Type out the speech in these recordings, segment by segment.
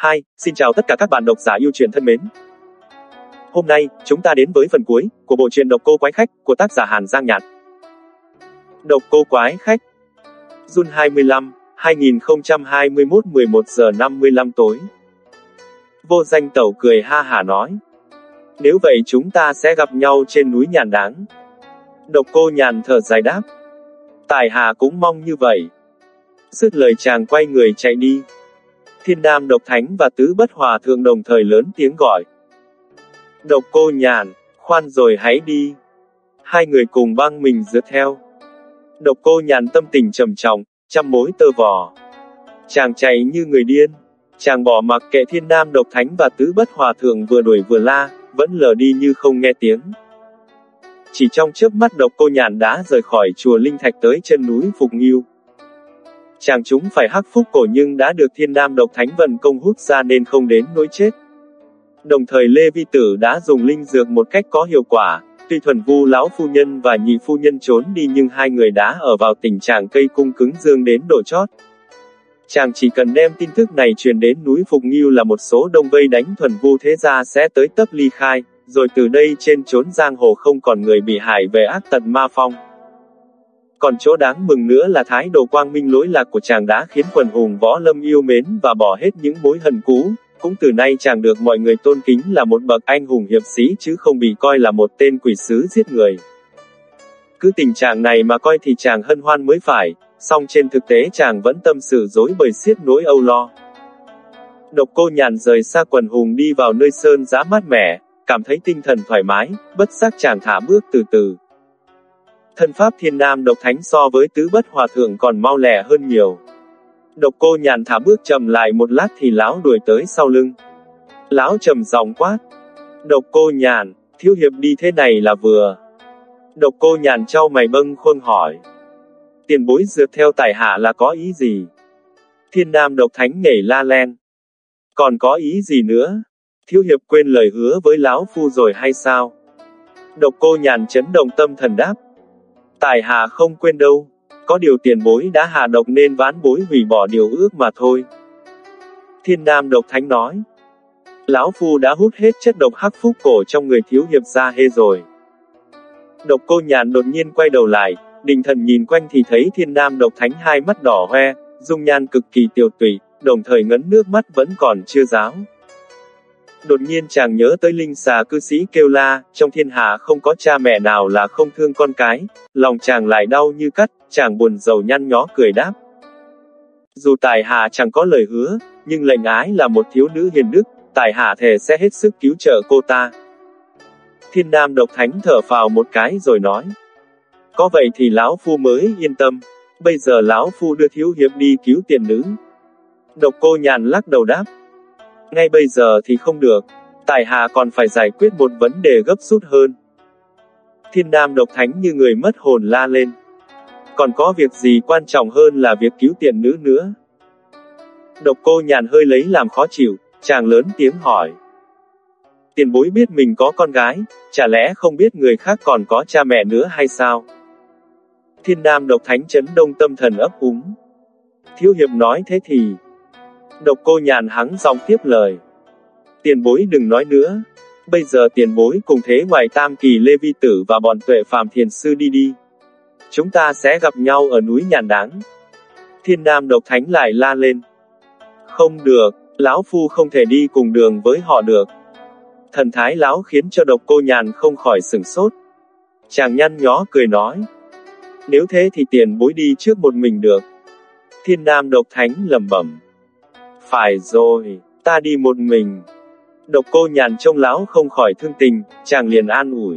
2. Xin chào tất cả các bạn độc giả yêu truyền thân mến. Hôm nay, chúng ta đến với phần cuối của bộ truyện Độc Cô Quái Khách của tác giả Hàn Giang Nhạt. Độc Cô Quái Khách Jun 25, 2021 11 giờ 55 tối Vô danh tẩu cười ha hả nói. Nếu vậy chúng ta sẽ gặp nhau trên núi nhàn đáng. Độc cô nhàn thở dài đáp. Tài hà cũng mong như vậy. Dứt lời chàng quay người chạy đi. Thiên Nam Độc Thánh và Tứ Bất Hòa Thượng đồng thời lớn tiếng gọi. Độc cô nhàn, khoan rồi hãy đi. Hai người cùng băng mình dựa theo. Độc cô nhàn tâm tình trầm trọng, trăm mối tơ vò. Chàng chạy như người điên. Chàng bỏ mặc kệ Thiên Nam Độc Thánh và Tứ Bất Hòa Thượng vừa đuổi vừa la, vẫn lờ đi như không nghe tiếng. Chỉ trong chớp mắt độc cô nhàn đã rời khỏi chùa Linh Thạch tới chân núi Phục Nghiêu. Chàng chúng phải hắc phúc cổ nhưng đã được thiên đam độc thánh vận công hút ra nên không đến nỗi chết. Đồng thời Lê Vi Tử đã dùng linh dược một cách có hiệu quả, tuy thuần vu lão phu nhân và nhị phu nhân trốn đi nhưng hai người đã ở vào tình trạng cây cung cứng dương đến độ chót. Chàng chỉ cần đem tin tức này truyền đến núi Phục Nghiêu là một số đông vây đánh thuần vu thế gia sẽ tới tấp ly khai, rồi từ đây trên trốn giang hồ không còn người bị hại về ác tận ma phong. Còn chỗ đáng mừng nữa là thái độ quang minh lỗi lạc của chàng đã khiến quần hùng võ lâm yêu mến và bỏ hết những mối hận cũ, cũng từ nay chàng được mọi người tôn kính là một bậc anh hùng hiệp sĩ chứ không bị coi là một tên quỷ sứ giết người. Cứ tình trạng này mà coi thì chàng hân hoan mới phải, song trên thực tế chàng vẫn tâm sự dối bời xiết nỗi âu lo. Độc cô nhàn rời xa quần hùng đi vào nơi sơn giá mát mẻ, cảm thấy tinh thần thoải mái, bất giác chàng thả bước từ từ. Thân pháp thiên nam độc thánh so với tứ bất hòa thượng còn mau lẹ hơn nhiều. Độc cô nhàn thả bước chậm lại một lát thì lão đuổi tới sau lưng. Lão trầm giọng quát. Độc cô nhàn, thiếu hiệp đi thế này là vừa. Độc cô nhàn trao mày bâng khuôn hỏi. Tiền bối dượt theo tài hạ là có ý gì? Thiên nam độc thánh nhảy la len. Còn có ý gì nữa? Thiếu hiệp quên lời hứa với lão phu rồi hay sao? Độc cô nhàn chấn động tâm thần đáp. Tài hạ không quên đâu. Có điều tiền bối đã hạ độc nên ván bối hủy bỏ điều ước mà thôi. Thiên Nam độc thánh nói. Lão Phu đã hút hết chất độc hắc phúc cổ trong người thiếu hiệp ra hê rồi. Độc cô nhàn đột nhiên quay đầu lại, định thần nhìn quanh thì thấy thiên nam độc thánh hai mắt đỏ hoe, dung nhan cực kỳ tiêu tụy, đồng thời ngấn nước mắt vẫn còn chưa giáo. Đột nhiên chàng nhớ tới linh xà cư sĩ kêu la, trong thiên hạ không có cha mẹ nào là không thương con cái, lòng chàng lại đau như cắt, chàng buồn rầu nhăn nhó cười đáp. Dù tài hạ chẳng có lời hứa, nhưng lệnh ái là một thiếu nữ hiền đức, tài hạ thề sẽ hết sức cứu trợ cô ta. Thiên nam độc thánh thở phào một cái rồi nói. Có vậy thì lão phu mới yên tâm, bây giờ lão phu đưa thiếu hiệp đi cứu tiền nữ. Độc cô nhàn lắc đầu đáp. Ngay bây giờ thì không được. Tài hạ còn phải giải quyết một vấn đề gấp rút hơn. Thiên Nam độc thánh như người mất hồn la lên. Còn có việc gì quan trọng hơn là việc cứu tiện nữ nữa. Độc cô nhàn hơi lấy làm khó chịu, chàng lớn tiếng hỏi. Tiền bối biết mình có con gái, chả lẽ không biết người khác còn có cha mẹ nữa hay sao? Thiên Nam độc thánh chấn đông tâm thần ấp úng. Thiếu hiệp nói thế thì, Độc cô nhàn hắng dòng tiếp lời. Tiền bối đừng nói nữa. Bây giờ tiền bối cùng thế ngoài tam kỳ Lê Vi Tử và bọn tuệ phàm thiền sư đi đi. Chúng ta sẽ gặp nhau ở núi nhàn đáng. Thiên Nam độc thánh lại la lên. Không được, lão phu không thể đi cùng đường với họ được. Thần thái lão khiến cho độc cô nhàn không khỏi sửng sốt. Chàng nhăn nhó cười nói. Nếu thế thì tiền bối đi trước một mình được. Thiên Nam độc thánh lầm bẩm. Phải rồi, ta đi một mình. Độc cô nhàn trông lão không khỏi thương tình, chàng liền an ủi.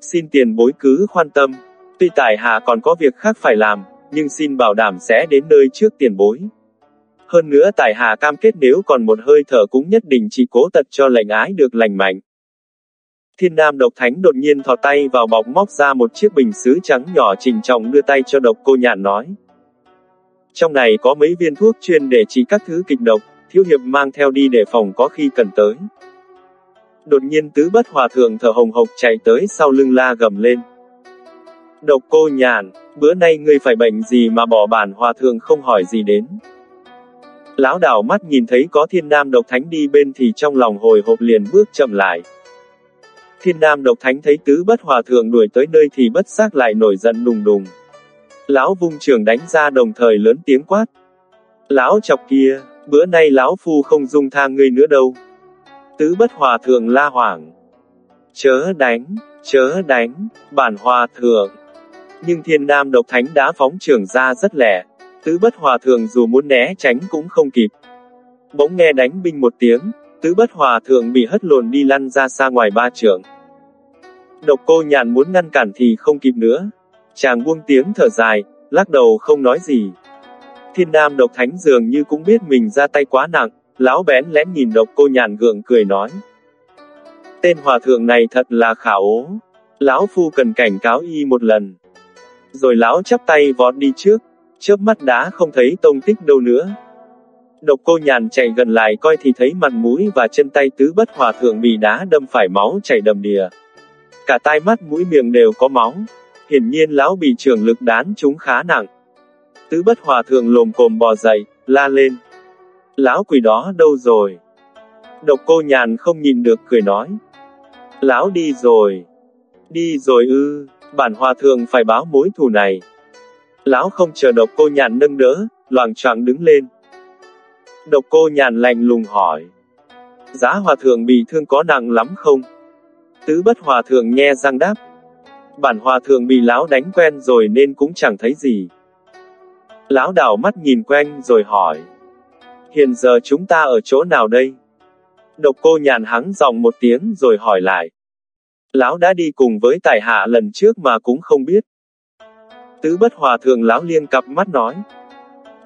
Xin tiền bối cứ khoan tâm, tuy tài hạ còn có việc khác phải làm, nhưng xin bảo đảm sẽ đến nơi trước tiền bối. Hơn nữa tài hạ cam kết nếu còn một hơi thở cũng nhất định chỉ cố tật cho lệnh ái được lành mạnh. Thiên Nam độc thánh đột nhiên thò tay vào bọc móc ra một chiếc bình sứ trắng nhỏ trình trọng đưa tay cho độc cô nhàn nói. Trong này có mấy viên thuốc chuyên để trị các thứ kịch độc, thiếu hiệp mang theo đi để phòng có khi cần tới. Đột nhiên tứ bất hòa thượng thở hồng hộc chạy tới sau lưng la gầm lên. Độc cô nhàn, bữa nay ngươi phải bệnh gì mà bỏ bản hòa thượng không hỏi gì đến. Lão đảo mắt nhìn thấy có thiên nam độc thánh đi bên thì trong lòng hồi hộp liền bước chậm lại. Thiên nam độc thánh thấy tứ bất hòa thượng đuổi tới nơi thì bất giác lại nổi giận đùng đùng. Lão vung trường đánh ra đồng thời lớn tiếng quát. Lão chọc kia, bữa nay lão phu không dung tha ngươi nữa đâu. Tứ bất hòa thượng la hoảng. Chớ đánh, chớ đánh, bản hòa thượng. Nhưng thiên nam độc thánh đã phóng trường ra rất lẻ. Tứ bất hòa thượng dù muốn né tránh cũng không kịp. Bỗng nghe đánh binh một tiếng, tứ bất hòa thượng bị hất lồn đi lăn ra xa ngoài ba trường. Độc cô nhàn muốn ngăn cản thì không kịp nữa. Chàng buông tiếng thở dài, lắc đầu không nói gì. Thiên nam độc thánh dường như cũng biết mình ra tay quá nặng, lão bén lén nhìn độc cô nhàn gượng cười nói. Tên hòa thượng này thật là khả ố. Lão phu cần cảnh cáo y một lần. Rồi lão chắp tay vọt đi trước, chớp mắt đã không thấy tông tích đâu nữa. Độc cô nhàn chạy gần lại coi thì thấy mặt mũi và chân tay tứ bất hòa thượng bị đá đâm phải máu chảy đầm đìa. Cả tai mắt mũi miệng đều có máu. Hiển nhiên lão bị trường lực đán chúng khá nặng. Tứ bất hòa thượng lồm cồm bò dậy, la lên. Lão quỷ đó đâu rồi? Độc cô nhàn không nhìn được cười nói. Lão đi rồi. Đi rồi ư, bản hòa thượng phải báo mối thù này. Lão không chờ độc cô nhàn nâng đỡ, loàng choạng đứng lên. Độc cô nhàn lạnh lùng hỏi. Giá hòa thượng bị thương có nặng lắm không? Tứ bất hòa thượng nghe răng đáp. Bản hòa thượng bị lão đánh quen rồi nên cũng chẳng thấy gì. Lão đảo mắt nhìn quanh rồi hỏi. Hiện giờ chúng ta ở chỗ nào đây? Độc cô nhàn hắng dòng một tiếng rồi hỏi lại. Lão đã đi cùng với tài hạ lần trước mà cũng không biết. Tứ bất hòa thượng lão liên cặp mắt nói.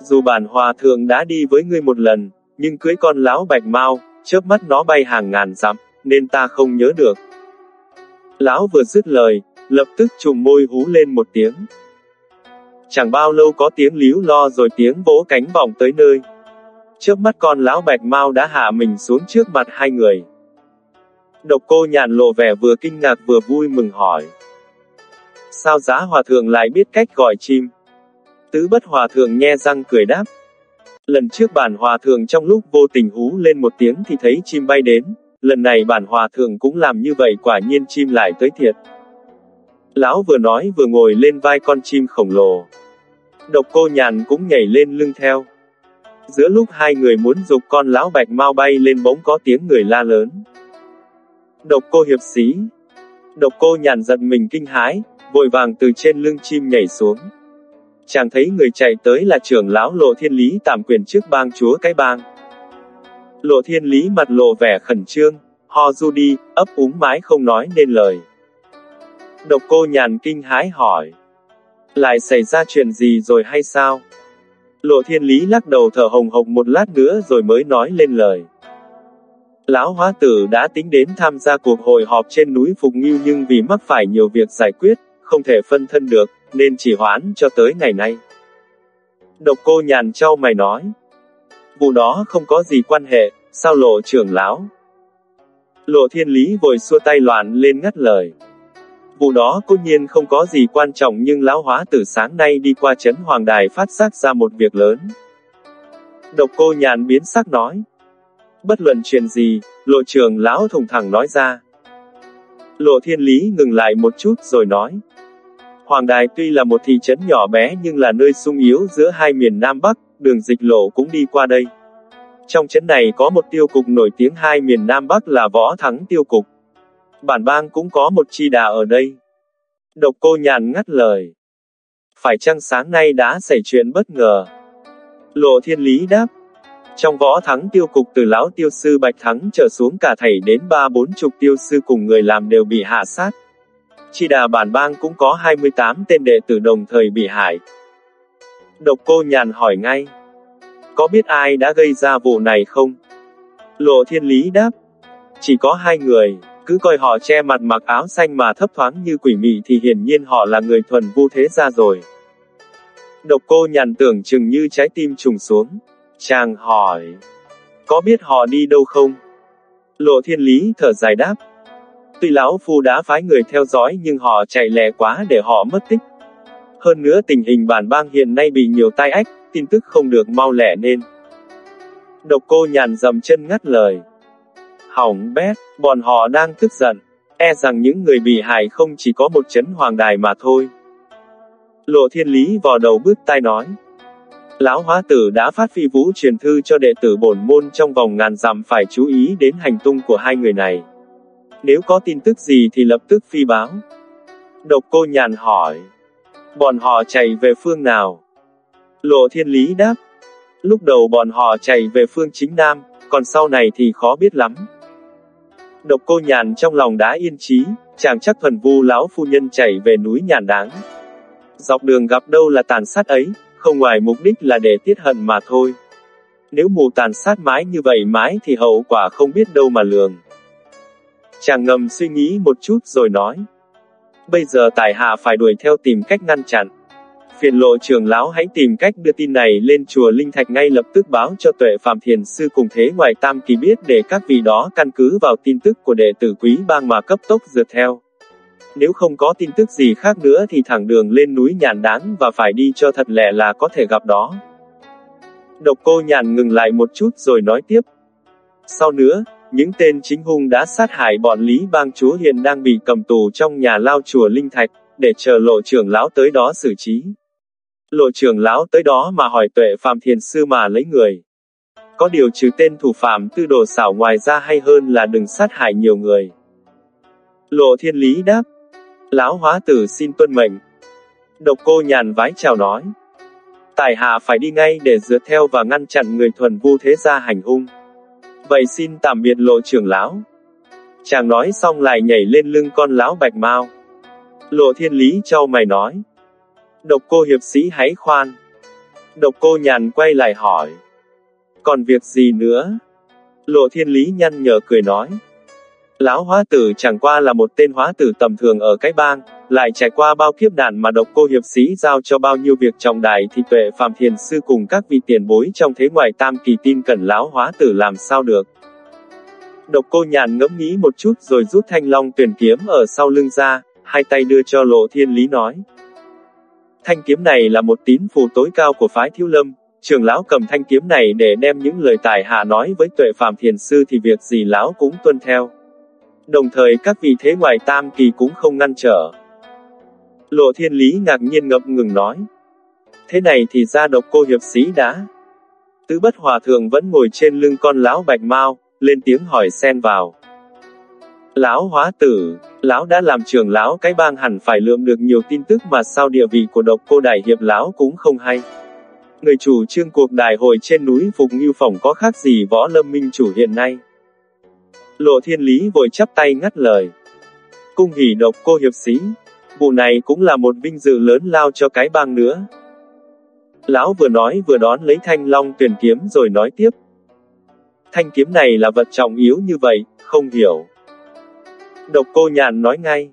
Dù bản hòa thượng đã đi với ngươi một lần, nhưng cưới con lão bạch mau, chớp mắt nó bay hàng ngàn dặm, nên ta không nhớ được. Lão vừa dứt lời, lập tức trùng môi hú lên một tiếng. Chẳng bao lâu có tiếng líu lo rồi tiếng vỗ cánh vọng tới nơi. Trước mắt con lão bạch mau đã hạ mình xuống trước mặt hai người. Độc cô nhàn lộ vẻ vừa kinh ngạc vừa vui mừng hỏi. Sao giá hòa thượng lại biết cách gọi chim? Tứ bất hòa thượng nghe răng cười đáp. Lần trước bản hòa thượng trong lúc vô tình hú lên một tiếng thì thấy chim bay đến, lần này bản hòa thượng cũng làm như vậy quả nhiên chim lại tới thiệt. Lão vừa nói vừa ngồi lên vai con chim khổng lồ. Độc cô nhàn cũng nhảy lên lưng theo. Giữa lúc hai người muốn dục con lão bạch mau bay lên bỗng có tiếng người la lớn. Độc cô hiệp sĩ. Độc cô nhàn giận mình kinh hãi, vội vàng từ trên lưng chim nhảy xuống. Chàng thấy người chạy tới là trưởng lão lộ thiên lý tạm quyền trước bang chúa cái bang. Lộ thiên lý mặt lộ vẻ khẩn trương, ho du đi, ấp úng mãi không nói nên lời. Độc cô nhàn kinh hãi hỏi. Lại xảy ra chuyện gì rồi hay sao? Lộ thiên lý lắc đầu thở hồng hộc một lát nữa rồi mới nói lên lời. Lão hóa tử đã tính đến tham gia cuộc hội họp trên núi Phục Nghiêu nhưng vì mắc phải nhiều việc giải quyết, không thể phân thân được, nên chỉ hoãn cho tới ngày nay. Độc cô nhàn trao mày nói. Vụ đó không có gì quan hệ, sao lộ trưởng lão? Lộ thiên lý vội xua tay loạn lên ngắt lời. Vụ đó cô nhiên không có gì quan trọng nhưng lão hóa từ sáng nay đi qua chấn hoàng đài phát giác ra một việc lớn. Độc cô nhàn biến sắc nói. Bất luận chuyện gì, lộ trường lão thùng thẳng nói ra. Lộ thiên lý ngừng lại một chút rồi nói. Hoàng Đài tuy là một thị trấn nhỏ bé nhưng là nơi sung yếu giữa hai miền Nam Bắc, đường dịch lộ cũng đi qua đây. Trong trấn này có một tiêu cục nổi tiếng hai miền Nam Bắc là Võ Thắng Tiêu Cục. Bản bang cũng có một chi đà ở đây. Độc cô nhàn ngắt lời. Phải chăng sáng nay đã xảy chuyện bất ngờ? Lộ thiên lý đáp. Trong võ thắng tiêu cục từ lão tiêu sư Bạch Thắng trở xuống cả thầy đến ba bốn chục tiêu sư cùng người làm đều bị hạ sát. Chi đà bản bang cũng có 28 tên đệ tử đồng thời bị hại. Độc cô nhàn hỏi ngay. Có biết ai đã gây ra vụ này không? Lộ thiên lý đáp. Chỉ có hai người, cứ coi họ che mặt mặc áo xanh mà thấp thoáng như quỷ mị thì hiển nhiên họ là người thuần vu thế gia rồi. Độc cô nhàn tưởng chừng như trái tim trùng xuống. Chàng hỏi. Có biết họ đi đâu không? Lộ thiên lý thở dài đáp. Tuy lão phu đã phái người theo dõi nhưng họ chạy lẹ quá để họ mất tích. Hơn nữa tình hình bản bang hiện nay bị nhiều tai ách, tin tức không được mau lẻ nên. Độc cô nhàn dầm chân ngắt lời. Hỏng bét, bọn họ đang tức giận. E rằng những người bị hại không chỉ có một chấn hoàng đài mà thôi. Lộ thiên lý vò đầu bước tai nói. Lão hóa tử đã phát phi vũ truyền thư cho đệ tử bổn môn trong vòng ngàn dặm phải chú ý đến hành tung của hai người này. Nếu có tin tức gì thì lập tức phi báo. Độc cô nhàn hỏi. Bọn họ chạy về phương nào? Lộ thiên lý đáp. Lúc đầu bọn họ chạy về phương chính nam, còn sau này thì khó biết lắm. Độc cô nhàn trong lòng đã yên trí, chàng chắc thuần vu lão phu nhân chảy về núi nhàn đáng. Dọc đường gặp đâu là tàn sát ấy, không ngoài mục đích là để tiết hận mà thôi. Nếu mù tàn sát mái như vậy mái thì hậu quả không biết đâu mà lường. Chàng ngầm suy nghĩ một chút rồi nói. Bây giờ tài hạ phải đuổi theo tìm cách ngăn chặn. Phiền lộ trưởng lão hãy tìm cách đưa tin này lên chùa Linh Thạch ngay lập tức báo cho tuệ phạm thiền sư cùng thế ngoài tam kỳ biết để các vị đó căn cứ vào tin tức của đệ tử quý bang mà cấp tốc dượt theo. Nếu không có tin tức gì khác nữa thì thẳng đường lên núi nhàn đáng và phải đi cho thật lẹ là có thể gặp đó. Độc cô nhàn ngừng lại một chút rồi nói tiếp. Sau nữa, những tên chính hung đã sát hại bọn Lý bang chúa hiện đang bị cầm tù trong nhà lao chùa Linh Thạch, để chờ lộ trưởng lão tới đó xử trí. Lộ trưởng lão tới đó mà hỏi tuệ phạm thiền sư mà lấy người. Có điều trừ tên thủ phạm tư đồ xảo ngoài ra hay hơn là đừng sát hại nhiều người. Lộ thiên lý đáp. Lão hóa tử xin tuân mệnh. Độc cô nhàn vái chào nói. Tài hạ phải đi ngay để dựa theo và ngăn chặn người thuần vu thế gia hành hung. Vậy xin tạm biệt lộ trưởng lão. Chàng nói xong lại nhảy lên lưng con lão bạch mau. Lộ thiên lý trao mày nói. Độc cô hiệp sĩ hãy khoan. Độc cô nhàn quay lại hỏi. Còn việc gì nữa? Lộ thiên lý nhăn nhở cười nói. Lão hóa tử chẳng qua là một tên hóa tử tầm thường ở cái bang, lại trải qua bao kiếp nạn mà độc cô hiệp sĩ giao cho bao nhiêu việc trọng đại thì tuệ phàm thiền sư cùng các vị tiền bối trong thế ngoại tam kỳ tin cần lão hóa tử làm sao được. Độc cô nhàn ngẫm nghĩ một chút rồi rút thanh long tuyển kiếm ở sau lưng ra, hai tay đưa cho lộ thiên lý nói. Thanh kiếm này là một tín phù tối cao của phái thiếu lâm, trường lão cầm thanh kiếm này để đem những lời tài hạ nói với tuệ phàm thiền sư thì việc gì lão cũng tuân theo. Đồng thời các vị thế ngoài tam kỳ cũng không ngăn trở. Lộ thiên lý ngạc nhiên ngập ngừng nói. Thế này thì ra độc cô hiệp sĩ đã. Tứ bất hòa thượng vẫn ngồi trên lưng con lão bạch mau, lên tiếng hỏi xen vào. Lão hóa tử, lão đã làm trưởng lão cái bang hẳn phải lượm được nhiều tin tức mà sao địa vị của độc cô đại hiệp lão cũng không hay. Người chủ trương cuộc đại hội trên núi Phục Ngưu Phòng có khác gì võ lâm minh chủ hiện nay. Lộ thiên lý vội chắp tay ngắt lời. Cung hỉ độc cô hiệp sĩ. Vụ này cũng là một vinh dự lớn lao cho cái bang nữa. Lão vừa nói vừa đón lấy thanh long tuyển kiếm rồi nói tiếp. Thanh kiếm này là vật trọng yếu như vậy, không hiểu. Độc cô nhàn nói ngay.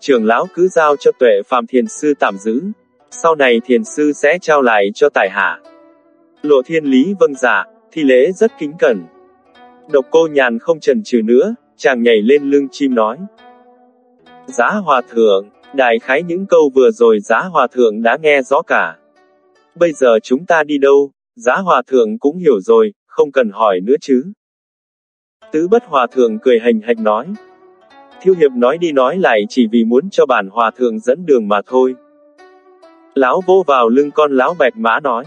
Trường lão cứ giao cho tuệ phàm thiền sư tạm giữ. Sau này thiền sư sẽ trao lại cho tài hạ. Lộ thiên lý vâng giả, thi lễ rất kính cẩn. Độc cô nhàn không chần chừ nữa, chàng nhảy lên lưng chim nói. Giá hòa thượng, đại khái những câu vừa rồi giá hòa thượng đã nghe rõ cả. Bây giờ chúng ta đi đâu, giá hòa thượng cũng hiểu rồi, không cần hỏi nữa chứ. Tứ bất hòa thượng cười hành hạch nói. Thiêu hiệp nói đi nói lại chỉ vì muốn cho bản hòa thượng dẫn đường mà thôi. Lão vô vào lưng con lão bạch mã nói.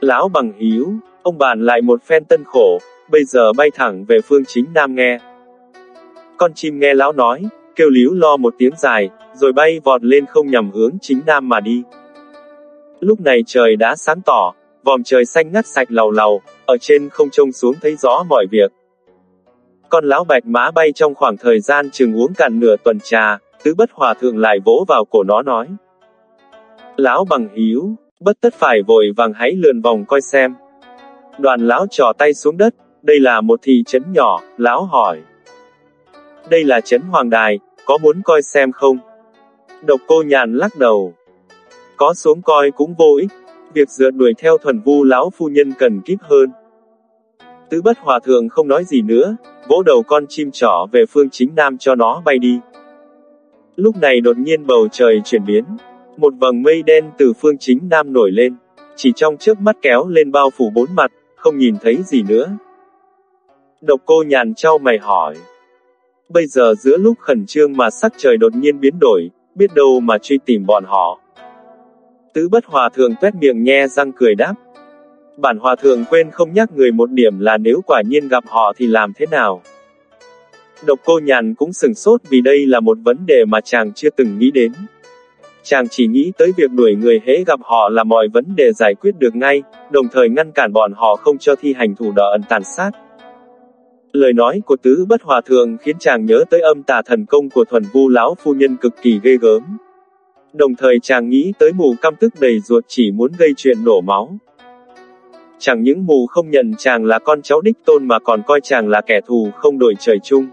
Lão bằng hiếu, ông bàn lại một phen tân khổ, bây giờ bay thẳng về phương chính nam nghe. Con chim nghe lão nói, kêu líu lo một tiếng dài, rồi bay vọt lên không nhằm hướng chính nam mà đi. Lúc này trời đã sáng tỏ, vòm trời xanh ngắt sạch lầu lầu, ở trên không trông xuống thấy rõ mọi việc. Con lão bạch mã bay trong khoảng thời gian chừng uống cạn nửa tuần trà, tứ bất hòa thượng lại vỗ vào cổ nó nói. Lão bằng hiếu, bất tất phải vội vàng hãy lượn vòng coi xem. Đoàn lão trò tay xuống đất, đây là một thị trấn nhỏ, lão hỏi. Đây là trấn Hoàng Đài, có muốn coi xem không? Độc cô nhàn lắc đầu. Có xuống coi cũng vô ích, việc dựa đuổi theo thuần vu lão phu nhân cần kíp hơn. Tứ bất hòa thượng không nói gì nữa, vỗ đầu con chim trỏ về phương chính nam cho nó bay đi. Lúc này đột nhiên bầu trời chuyển biến, một vầng mây đen từ phương chính nam nổi lên, chỉ trong chớp mắt kéo lên bao phủ bốn mặt, không nhìn thấy gì nữa. Độc cô nhàn trao mày hỏi. Bây giờ giữa lúc khẩn trương mà sắc trời đột nhiên biến đổi, biết đâu mà truy tìm bọn họ. Tứ bất hòa thượng tuét miệng nhe răng cười đáp. Bản hòa thượng quên không nhắc người một điểm là nếu quả nhiên gặp họ thì làm thế nào. Độc cô nhàn cũng sừng sốt vì đây là một vấn đề mà chàng chưa từng nghĩ đến. Chàng chỉ nghĩ tới việc đuổi người hễ gặp họ là mọi vấn đề giải quyết được ngay, đồng thời ngăn cản bọn họ không cho thi hành thủ đoạn tàn sát. Lời nói của tứ bất hòa thượng khiến chàng nhớ tới âm tà thần công của thuần vu lão phu nhân cực kỳ ghê gớm. Đồng thời chàng nghĩ tới mù căm tức đầy ruột chỉ muốn gây chuyện nổ máu. Chẳng những mù không nhận chàng là con cháu đích tôn mà còn coi chàng là kẻ thù không đổi trời chung.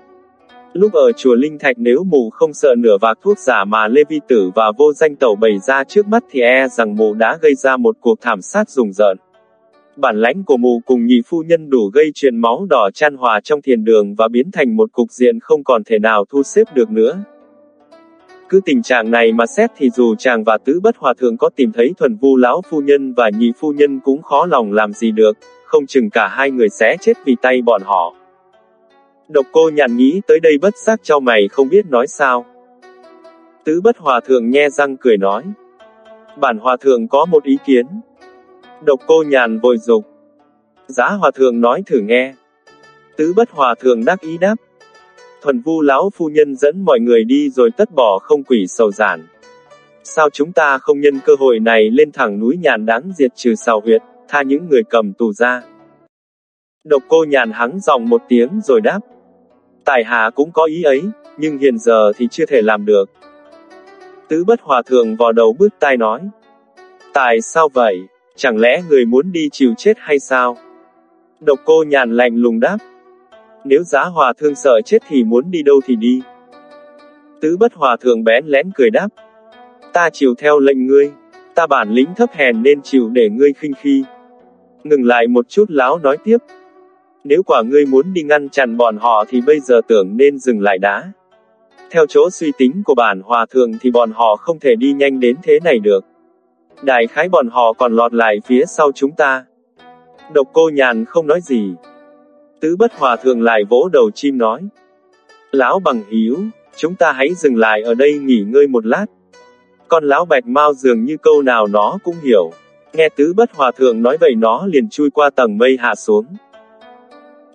Lúc ở chùa Linh Thạch nếu mù không sợ nửa vạc thuốc giả mà Lê Vi Tử và vô danh tẩu bày ra trước mắt thì e rằng mù đã gây ra một cuộc thảm sát rùng rợn. Bản lãnh của mù cùng nhị phu nhân đủ gây truyền máu đỏ chan hòa trong thiền đường và biến thành một cục diện không còn thể nào thu xếp được nữa. Cứ tình trạng này mà xét thì dù chàng và tứ bất hòa thượng có tìm thấy thuần vu lão phu nhân và nhị phu nhân cũng khó lòng làm gì được, không chừng cả hai người sẽ chết vì tay bọn họ. Độc cô nhàn nghĩ tới đây bất giác cho mày không biết nói sao. Tứ bất hòa thượng nghe răng cười nói. Bản hòa thượng có một ý kiến. Độc cô nhàn vội dục. Giá hòa thượng nói thử nghe. Tứ bất hòa thượng đắc ý đáp. Thuần vu lão phu nhân dẫn mọi người đi rồi tất bỏ không quỷ sầu giản. Sao chúng ta không nhân cơ hội này lên thẳng núi nhàn đáng diệt trừ sào huyệt, tha những người cầm tù ra. Độc cô nhàn hắng giọng một tiếng rồi đáp. Tài hạ cũng có ý ấy, nhưng hiện giờ thì chưa thể làm được. Tứ bất hòa thượng vò đầu bước tai nói. Tại sao vậy? Chẳng lẽ người muốn đi chịu chết hay sao? Độc cô nhàn lạnh lùng đáp. Nếu giá hòa thương sợ chết thì muốn đi đâu thì đi. Tứ bất hòa thượng bén lén cười đáp. Ta chịu theo lệnh ngươi. Ta bản lĩnh thấp hèn nên chịu để ngươi khinh khi. Ngừng lại một chút láo nói tiếp, nếu quả ngươi muốn đi ngăn chặn bọn họ thì bây giờ tưởng nên dừng lại đã. Theo chỗ suy tính của bản hòa thượng thì bọn họ không thể đi nhanh đến thế này được. Đại khái bọn họ còn lọt lại phía sau chúng ta. Độc cô nhàn không nói gì. Tứ bất hòa thượng lại vỗ đầu chim nói. Lão bằng hiếu, chúng ta hãy dừng lại ở đây nghỉ ngơi một lát. Con lão bạch mau dường như câu nào nó cũng hiểu. Nghe tứ bất hòa thượng nói vậy nó liền chui qua tầng mây hạ xuống.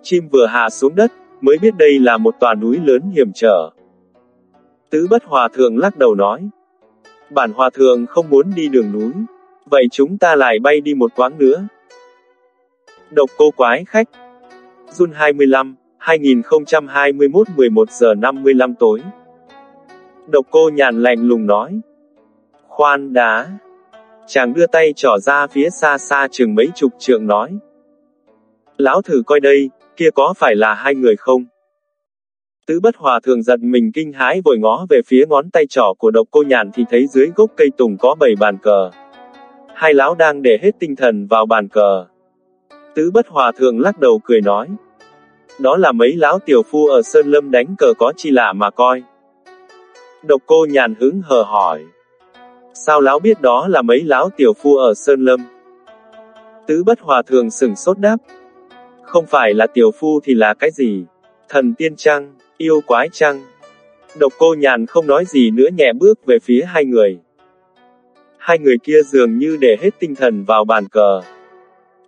Chim vừa hạ xuống đất, mới biết đây là một tòa núi lớn hiểm trở. Tứ bất hòa thượng lắc đầu nói. Bản hòa thượng không muốn đi đường núi. Vậy chúng ta lại bay đi một quãng nữa. Độc cô quái khách. June 25, 2021 11 giờ 55 tối. Độc cô nhàn lạnh lùng nói. Khoan đá. Chàng đưa tay trỏ ra phía xa xa chừng mấy chục trượng nói. Lão thử coi đây, kia có phải là hai người không? Tứ bất hòa thường giật mình kinh hãi vội ngó về phía ngón tay trỏ của độc cô nhàn thì thấy dưới gốc cây tùng có bảy bàn cờ. Hai lão đang để hết tinh thần vào bàn cờ. Tứ bất hòa thường lắc đầu cười nói. Đó là mấy lão tiểu phu ở Sơn Lâm đánh cờ có chi lạ mà coi. Độc cô nhàn hứng hờ hỏi. Sao lão biết đó là mấy lão tiểu phu ở Sơn Lâm? Tứ bất hòa thường sừng sốt đáp, không phải là tiểu phu thì là cái gì? Thần tiên trăng, yêu quái trăng. Độc cô nhàn không nói gì nữa nhẹ bước về phía hai người. Hai người kia dường như để hết tinh thần vào bàn cờ.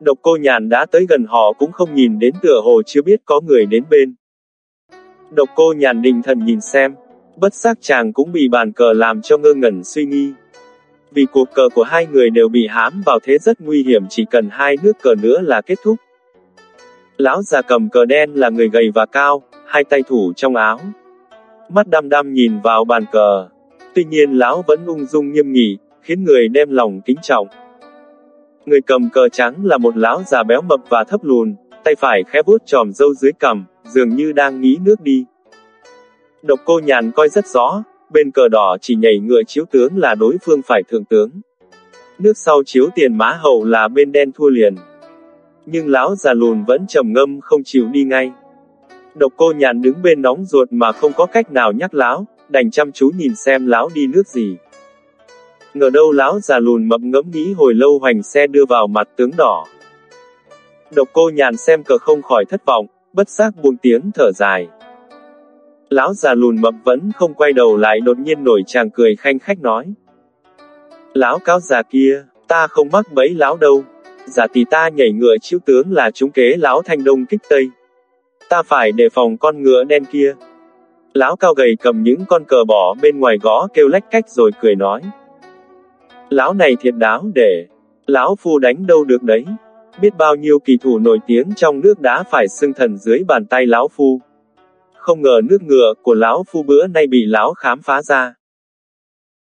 Độc cô nhàn đã tới gần họ cũng không nhìn đến tựa hồ chưa biết có người đến bên. Độc cô nhàn định thần nhìn xem, bất giác chàng cũng bị bàn cờ làm cho ngơ ngẩn suy nghi. Vì cuộc cờ của hai người đều bị hãm vào thế rất nguy hiểm chỉ cần hai nước cờ nữa là kết thúc. Lão già cầm cờ đen là người gầy và cao, hai tay thủ trong áo. Mắt đăm đăm nhìn vào bàn cờ. Tuy nhiên lão vẫn ung dung nghiêm nghị, khiến người đem lòng kính trọng. Người cầm cờ trắng là một lão già béo mập và thấp lùn, tay phải khẽ vuốt tròm râu dưới cằm, dường như đang nghĩ nước đi. Độc cô nhàn coi rất rõ, bên cờ đỏ chỉ nhảy ngựa chiếu tướng là đối phương phải thượng tướng. Nước sau chiếu tiền mã hậu là bên đen thua liền nhưng lão già lùn vẫn trầm ngâm không chịu đi ngay. Độc cô nhàn đứng bên nóng ruột mà không có cách nào nhắc lão, đành chăm chú nhìn xem lão đi nước gì. Ngờ đâu lão già lùn mập ngẫm nghĩ hồi lâu hoành xe đưa vào mặt tướng đỏ. Độc cô nhàn xem cờ không khỏi thất vọng, bất giác buông tiếng thở dài. Lão già lùn mập vẫn không quay đầu lại đột nhiên nổi chàng cười khanh khách nói. Lão cáo già kia, ta không mắc bẫy lão đâu. Giả tỷ ta nhảy ngựa chiếu tướng là chúng kế lão thanh đông kích tây. Ta phải đề phòng con ngựa đen kia. Lão cao gầy cầm những con cờ bỏ bên ngoài gõ kêu lách cách rồi cười nói. Lão này thiệt đáo để. Lão phu đánh đâu được đấy. Biết bao nhiêu kỳ thủ nổi tiếng trong nước đã phải xưng thần dưới bàn tay lão phu. Không ngờ nước ngựa của lão phu bữa nay bị lão khám phá ra.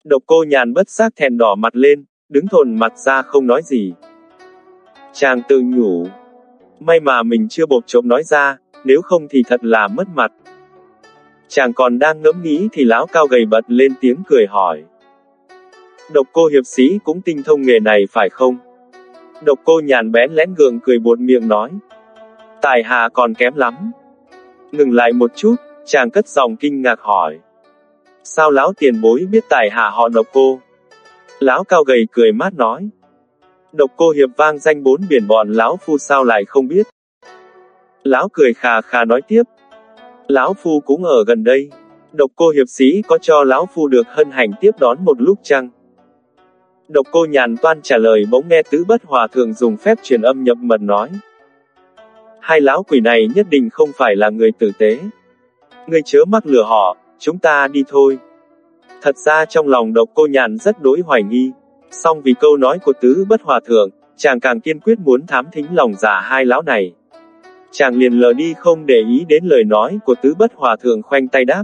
Độc cô nhàn bất giác thèn đỏ mặt lên, đứng thồn mặt ra không nói gì. Chàng tự nhủ. May mà mình chưa bột trộm nói ra, nếu không thì thật là mất mặt. Chàng còn đang ngẫm nghĩ thì lão cao gầy bật lên tiếng cười hỏi. Độc cô hiệp sĩ cũng tinh thông nghề này phải không? Độc cô nhàn bén lén gượng cười buồn miệng nói. Tài hà còn kém lắm. Ngừng lại một chút, chàng cất giọng kinh ngạc hỏi. Sao lão tiền bối biết tài hà họ độc cô? Lão cao gầy cười mát nói. Độc cô hiệp vang danh bốn biển bọn lão phu sao lại không biết. Lão cười khà khà nói tiếp. Lão phu cũng ở gần đây. Độc cô hiệp sĩ có cho lão phu được hân hành tiếp đón một lúc chăng? Độc cô nhàn toan trả lời bỗng nghe tứ bất hòa thượng dùng phép truyền âm nhập mật nói. Hai lão quỷ này nhất định không phải là người tử tế. Người chớ mắc lừa họ, chúng ta đi thôi. Thật ra trong lòng độc cô nhàn rất đối hoài nghi. Song vì câu nói của tứ bất hòa thượng, chàng càng kiên quyết muốn thám thính lòng giả hai lão này. Chàng liền lờ đi không để ý đến lời nói của tứ bất hòa thượng khoanh tay đáp.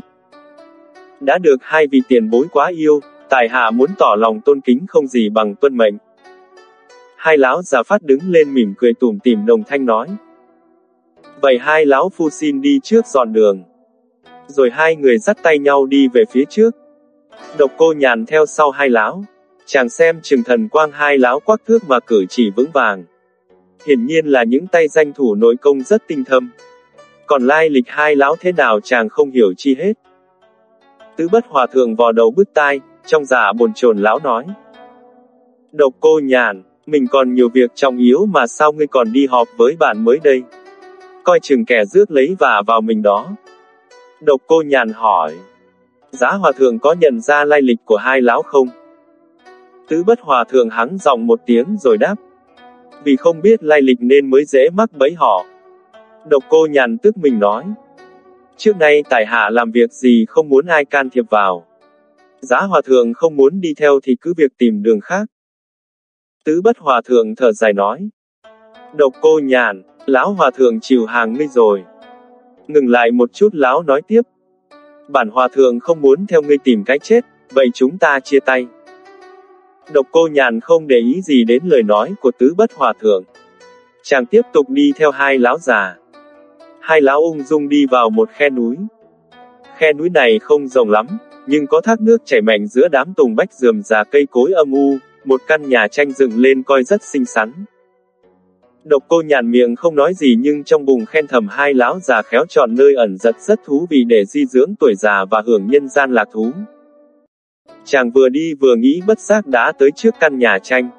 Đã được hai vị tiền bối quá yêu, tài hạ muốn tỏ lòng tôn kính không gì bằng tuân mệnh. Hai lão già phát đứng lên mỉm cười tủm tỉm đồng thanh nói. Vậy hai lão phu xin đi trước dọn đường. Rồi hai người dắt tay nhau đi về phía trước. Độc cô nhàn theo sau hai lão. Chàng xem trừng thần quang hai lão quắc thước mà cử chỉ vững vàng. Hiển nhiên là những tay danh thủ nội công rất tinh thâm. Còn lai lịch hai lão thế nào chàng không hiểu chi hết. Tứ bất hòa thượng vò đầu bứt tai, trong giả bồn chồn lão nói. Độc cô nhàn, mình còn nhiều việc trọng yếu mà sao ngươi còn đi họp với bạn mới đây? Coi chừng kẻ rước lấy và vào mình đó. Độc cô nhàn hỏi. Giá hòa thượng có nhận ra lai lịch của hai lão không? Tứ bất hòa thượng hắng giọng một tiếng rồi đáp. Vì không biết lai lịch nên mới dễ mắc bẫy họ. Độc cô nhàn tức mình nói. Trước nay tài hạ làm việc gì không muốn ai can thiệp vào. Giá hòa thượng không muốn đi theo thì cứ việc tìm đường khác. Tứ bất hòa thượng thở dài nói. Độc cô nhàn, lão hòa thượng chịu hàng ngươi rồi. Ngừng lại một chút lão nói tiếp. Bản hòa thượng không muốn theo ngươi tìm cái chết, vậy chúng ta chia tay. Độc cô nhàn không để ý gì đến lời nói của tứ bất hòa thượng. Chàng tiếp tục đi theo hai lão già. Hai lão ung dung đi vào một khe núi. Khe núi này không rộng lắm, nhưng có thác nước chảy mạnh giữa đám tùng bách rườm rà cây cối âm u, một căn nhà tranh dựng lên coi rất xinh xắn. Độc cô nhàn miệng không nói gì nhưng trong bụng khen thầm hai lão già khéo chọn nơi ẩn giật rất thú vị để di dưỡng tuổi già và hưởng nhân gian lạc thú. Chàng vừa đi vừa nghĩ bất giác đã tới trước căn nhà tranh.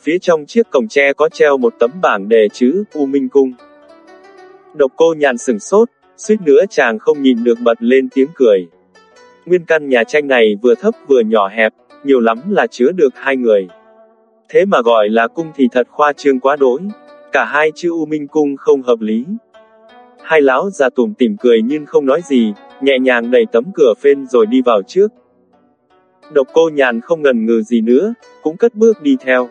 Phía trong chiếc cổng tre có treo một tấm bảng đề chữ U Minh Cung. Độc cô nhàn sừng sốt, suýt nữa chàng không nhìn được bật lên tiếng cười. Nguyên căn nhà tranh này vừa thấp vừa nhỏ hẹp, nhiều lắm là chứa được hai người. Thế mà gọi là cung thì thật khoa trương quá đỗi. Cả hai chữ U Minh Cung không hợp lý. Hai lão già tủm tỉm cười nhưng không nói gì, nhẹ nhàng đẩy tấm cửa phên rồi đi vào trước. Độc cô nhàn không ngần ngừ gì nữa, cũng cất bước đi theo.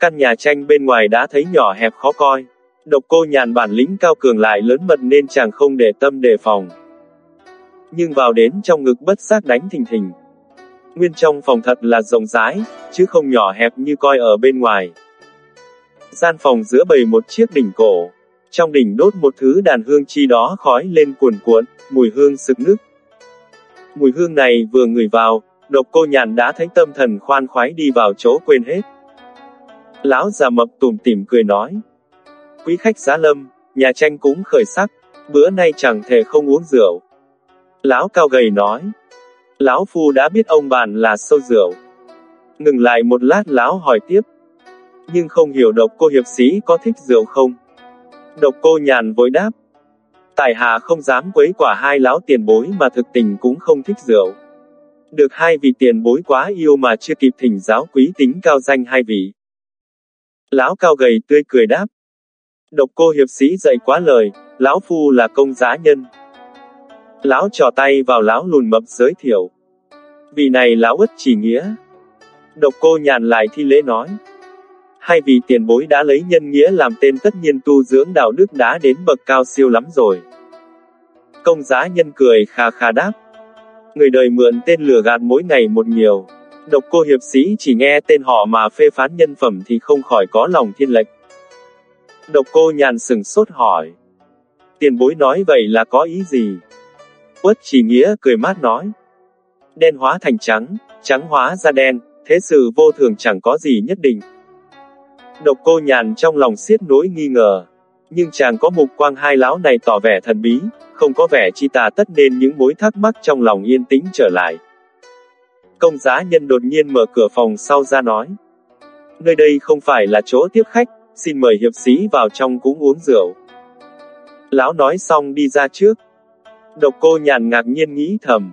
Căn nhà tranh bên ngoài đã thấy nhỏ hẹp khó coi. Độc cô nhàn bản lĩnh cao cường lại lớn mật nên chàng không để tâm đề phòng. Nhưng vào đến trong ngực bất giác đánh thình thình. Nguyên trong phòng thật là rộng rãi, chứ không nhỏ hẹp như coi ở bên ngoài. Gian phòng giữa bầy một chiếc đỉnh cổ. Trong đỉnh đốt một thứ đàn hương chi đó khói lên cuồn cuộn, mùi hương sực nức. Mùi hương này vừa ngửi vào, độc cô nhàn đã thấy tâm thần khoan khoái đi vào chỗ quên hết. Lão già mập tùm tìm cười nói. Quý khách giá lâm, nhà tranh cũng khởi sắc, bữa nay chẳng thể không uống rượu. Lão cao gầy nói. Lão phu đã biết ông bạn là sâu rượu. Ngừng lại một lát lão hỏi tiếp. Nhưng không hiểu độc cô hiệp sĩ có thích rượu không? Độc cô nhàn vội đáp. Tài hạ không dám quấy quả hai lão tiền bối mà thực tình cũng không thích rượu. Được hai vị tiền bối quá yêu mà chưa kịp thỉnh giáo quý tính cao danh hai vị. Lão cao gầy tươi cười đáp. Độc cô hiệp sĩ dạy quá lời, lão phu là công giá nhân. Lão trò tay vào lão lùn mập giới thiệu. Vị này lão ất chỉ nghĩa. Độc cô nhàn lại thi lễ nói. Hai vị tiền bối đã lấy nhân nghĩa làm tên tất nhiên tu dưỡng đạo đức đã đến bậc cao siêu lắm rồi. Công giá nhân cười khà khà đáp. Người đời mượn tên lừa gạt mỗi ngày một nhiều. Độc cô hiệp sĩ chỉ nghe tên họ mà phê phán nhân phẩm thì không khỏi có lòng thiên lệch. Độc cô nhàn sừng sốt hỏi. Tiền bối nói vậy là có ý gì? Quất chỉ nghĩa cười mát nói. Đen hóa thành trắng, trắng hóa ra đen, thế sự vô thường chẳng có gì nhất định. Độc cô nhàn trong lòng xiết nỗi nghi ngờ. Nhưng chàng có mục quang hai lão này tỏ vẻ thần bí, không có vẻ chi tà tất nên những mối thắc mắc trong lòng yên tĩnh trở lại. Công giá nhân đột nhiên mở cửa phòng sau ra nói. Nơi đây không phải là chỗ tiếp khách, xin mời hiệp sĩ vào trong cũng uống rượu. Lão nói xong đi ra trước. Độc cô nhàn ngạc nhiên nghĩ thầm.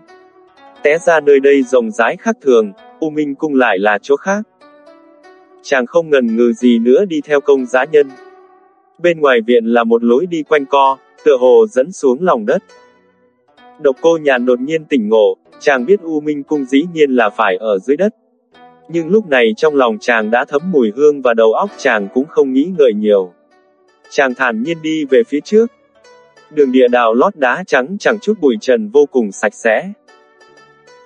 Té ra nơi đây rộng rãi khác thường, U Minh cung lại là chỗ khác. Chàng không ngần ngừ gì nữa đi theo công giá nhân. Bên ngoài viện là một lối đi quanh co, tựa hồ dẫn xuống lòng đất. Độc cô nhàn đột nhiên tỉnh ngộ, chàng biết U Minh cung dĩ nhiên là phải ở dưới đất. Nhưng lúc này trong lòng chàng đã thấm mùi hương và đầu óc chàng cũng không nghĩ ngợi nhiều. Chàng thản nhiên đi về phía trước. Đường địa đào lót đá trắng chẳng chút bụi trần vô cùng sạch sẽ.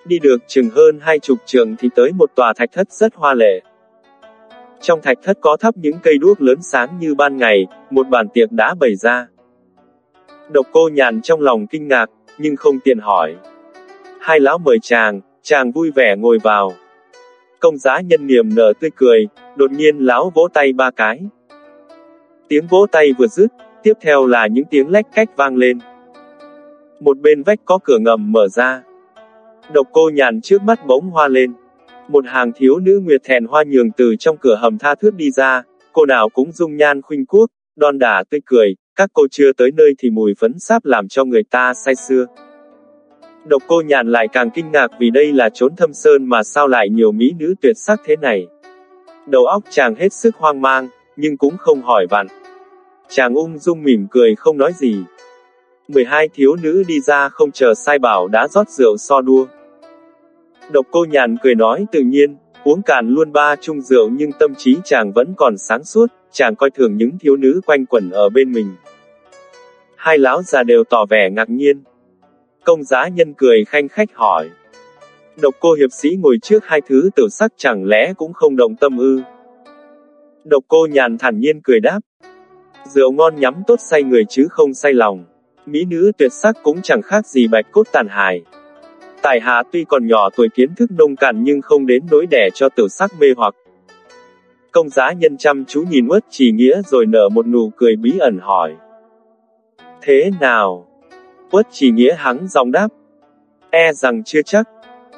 Đi được chừng hơn hai chục trường thì tới một tòa thạch thất rất hoa lệ. Trong thạch thất có thắp những cây đuốc lớn sáng như ban ngày, một bàn tiệc đã bày ra. Độc cô nhàn trong lòng kinh ngạc, nhưng không tiện hỏi. Hai lão mời chàng, chàng vui vẻ ngồi vào. Công giá nhân niềm nở tươi cười, đột nhiên lão vỗ tay ba cái. Tiếng vỗ tay vừa dứt, tiếp theo là những tiếng lách cách vang lên. Một bên vách có cửa ngầm mở ra. Độc cô nhàn trước mắt bỗng hoa lên. Một hàng thiếu nữ nguyệt thẹn hoa nhường từ trong cửa hầm tha thước đi ra, cô nào cũng dung nhan khuynh quốc, đon đả tươi cười, các cô chưa tới nơi thì mùi phấn sáp làm cho người ta say sưa. Độc cô nhàn lại càng kinh ngạc vì đây là chốn thâm sơn mà sao lại nhiều mỹ nữ tuyệt sắc thế này. Đầu óc chàng hết sức hoang mang, nhưng cũng không hỏi vặn. Chàng ung dung mỉm cười không nói gì. 12 thiếu nữ đi ra không chờ sai bảo đã rót rượu so đua. Độc cô nhàn cười nói tự nhiên, uống cạn luôn ba chung rượu nhưng tâm trí chàng vẫn còn sáng suốt, chàng coi thường những thiếu nữ quanh quẩn ở bên mình. Hai lão già đều tỏ vẻ ngạc nhiên. Công giá nhân cười khanh khách hỏi. Độc cô hiệp sĩ ngồi trước hai thứ tử sắc chẳng lẽ cũng không động tâm ư. Độc cô nhàn thản nhiên cười đáp. Rượu ngon nhắm tốt say người chứ không say lòng. Mỹ nữ tuyệt sắc cũng chẳng khác gì bạch cốt tàn hài. Tài hạ tuy còn nhỏ tuổi kiến thức nông cạn nhưng không đến nỗi đẻ cho tử sắc mê hoặc. Công giá nhân chăm chú nhìn uất chỉ nghĩa rồi nở một nụ cười bí ẩn hỏi. Thế nào? Uất chỉ nghĩa hắng giọng đáp. E rằng chưa chắc.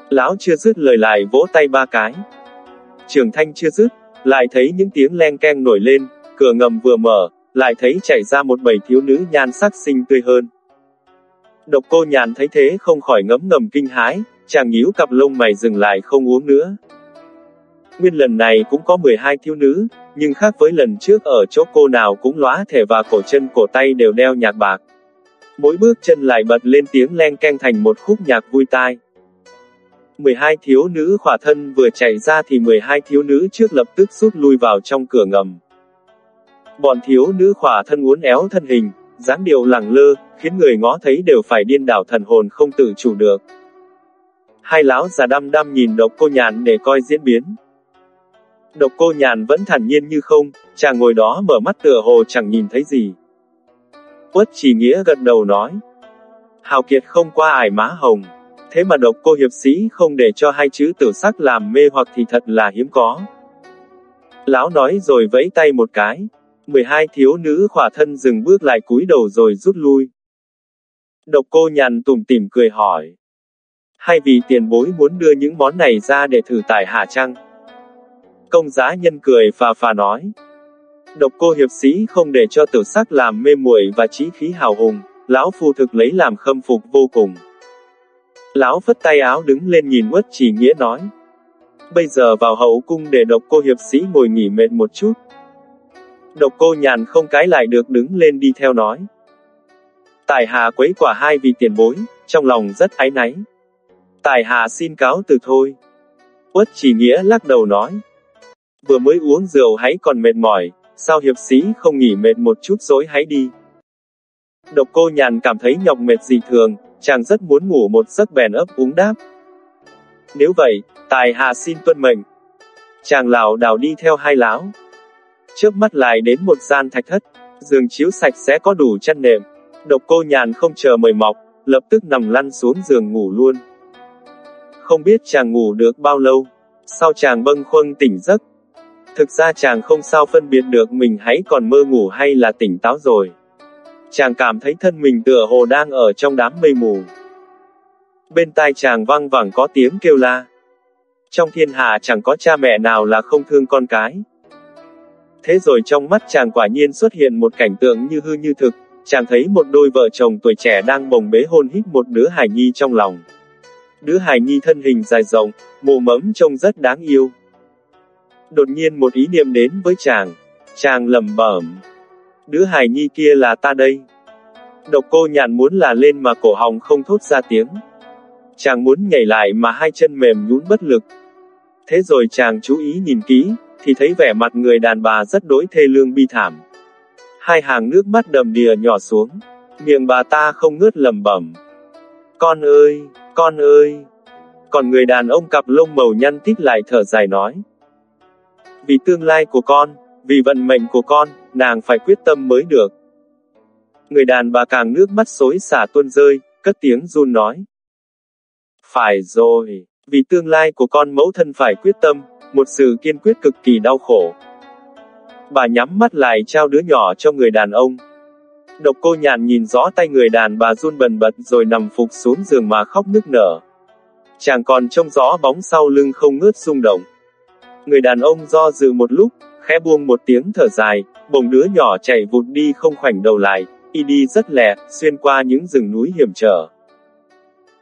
Lão chưa dứt lời lại vỗ tay ba cái. Trường thanh chưa dứt, lại thấy những tiếng len keng nổi lên, cửa ngầm vừa mở, lại thấy chạy ra một bầy thiếu nữ nhan sắc xinh tươi hơn. Độc cô nhàn thấy thế không khỏi ngấm ngầm kinh hãi, chàng nhíu cặp lông mày dừng lại không uống nữa. Nguyên lần này cũng có 12 thiếu nữ, nhưng khác với lần trước ở chỗ cô nào cũng lóa thể và cổ chân cổ tay đều đeo nhạc bạc. Mỗi bước chân lại bật lên tiếng len keng thành một khúc nhạc vui tai. 12 thiếu nữ khỏa thân vừa chạy ra thì 12 thiếu nữ trước lập tức rút lui vào trong cửa ngầm. Bọn thiếu nữ khỏa thân uốn éo thân hình, dáng điệu lẳng lơ, khiến người ngó thấy đều phải điên đảo thần hồn không tự chủ được. Hai lão già đăm đăm nhìn độc cô nhàn để coi diễn biến. Độc cô nhàn vẫn thản nhiên như không, chàng ngồi đó mở mắt tựa hồ chẳng nhìn thấy gì. Quất chỉ nghĩa gật đầu nói. Hào kiệt không qua ải má hồng. Thế mà độc cô hiệp sĩ không để cho hai chữ tử sắc làm mê hoặc thì thật là hiếm có. Lão nói rồi vẫy tay một cái. 12 thiếu nữ khỏa thân dừng bước lại cúi đầu rồi rút lui. Độc cô nhàn tủm tỉm cười hỏi. Hay vì tiền bối muốn đưa những món này ra để thử tại hạ trăng? Công giá nhân cười và phà nói. Độc cô hiệp sĩ không để cho tiểu sắc làm mê muội và trí khí hào hùng, lão phu thực lấy làm khâm phục vô cùng. Lão phất tay áo đứng lên nhìn uất chỉ nghĩa nói. Bây giờ vào hậu cung để độc cô hiệp sĩ ngồi nghỉ mệt một chút. Độc cô nhàn không cái lại được đứng lên đi theo nói. Tài hà quấy quả hai vị tiền bối, trong lòng rất áy náy. Tài hà xin cáo từ thôi. Uất chỉ nghĩa lắc đầu nói. Vừa mới uống rượu hãy còn mệt mỏi, sao hiệp sĩ không nghỉ mệt một chút dối hãy đi. Độc cô nhàn cảm thấy nhọc mệt gì thường, chàng rất muốn ngủ một giấc bèn ấp úng đáp. Nếu vậy, tài hạ xin tuân mệnh. Chàng lão đào đi theo hai lão. Trước mắt lại đến một gian thạch thất, giường chiếu sạch sẽ có đủ chăn nệm. Độc cô nhàn không chờ mời mọc, lập tức nằm lăn xuống giường ngủ luôn. Không biết chàng ngủ được bao lâu, sau chàng bâng khuâng tỉnh giấc. Thực ra chàng không sao phân biệt được mình hãy còn mơ ngủ hay là tỉnh táo rồi. Chàng cảm thấy thân mình tựa hồ đang ở trong đám mây mù. Bên tai chàng vang vẳng có tiếng kêu la. Trong thiên hạ chẳng có cha mẹ nào là không thương con cái. Thế rồi trong mắt chàng quả nhiên xuất hiện một cảnh tượng như hư như thực, chàng thấy một đôi vợ chồng tuổi trẻ đang bồng bế hôn hít một đứa hài nhi trong lòng. Đứa hài nhi thân hình dài rộng, mồ mẫm trông rất đáng yêu. Đột nhiên một ý niệm đến với chàng. Chàng lầm bẩm. Đứa hài nhi kia là ta đây. Độc cô nhàn muốn là lên mà cổ họng không thốt ra tiếng. Chàng muốn nhảy lại mà hai chân mềm nhún bất lực. Thế rồi chàng chú ý nhìn kỹ, thì thấy vẻ mặt người đàn bà rất đối thê lương bi thảm. Hai hàng nước mắt đầm đìa nhỏ xuống, miệng bà ta không ngớt lầm bẩm. Con ơi, con ơi. Còn người đàn ông cặp lông màu nhăn tít lại thở dài nói. Vì tương lai của con, vì vận mệnh của con, nàng phải quyết tâm mới được. Người đàn bà càng nước mắt xối xả tuôn rơi, cất tiếng run nói. Phải rồi, vì tương lai của con mẫu thân phải quyết tâm, một sự kiên quyết cực kỳ đau khổ. Bà nhắm mắt lại trao đứa nhỏ cho người đàn ông. Độc cô nhàn nhìn rõ tay người đàn bà run bần bật rồi nằm phục xuống giường mà khóc nức nở. Chàng còn trông rõ bóng sau lưng không ngớt rung động. Người đàn ông do dự một lúc, khẽ buông một tiếng thở dài, bồng đứa nhỏ chạy vụt đi không khoảnh đầu lại, y đi rất lẹ, xuyên qua những rừng núi hiểm trở.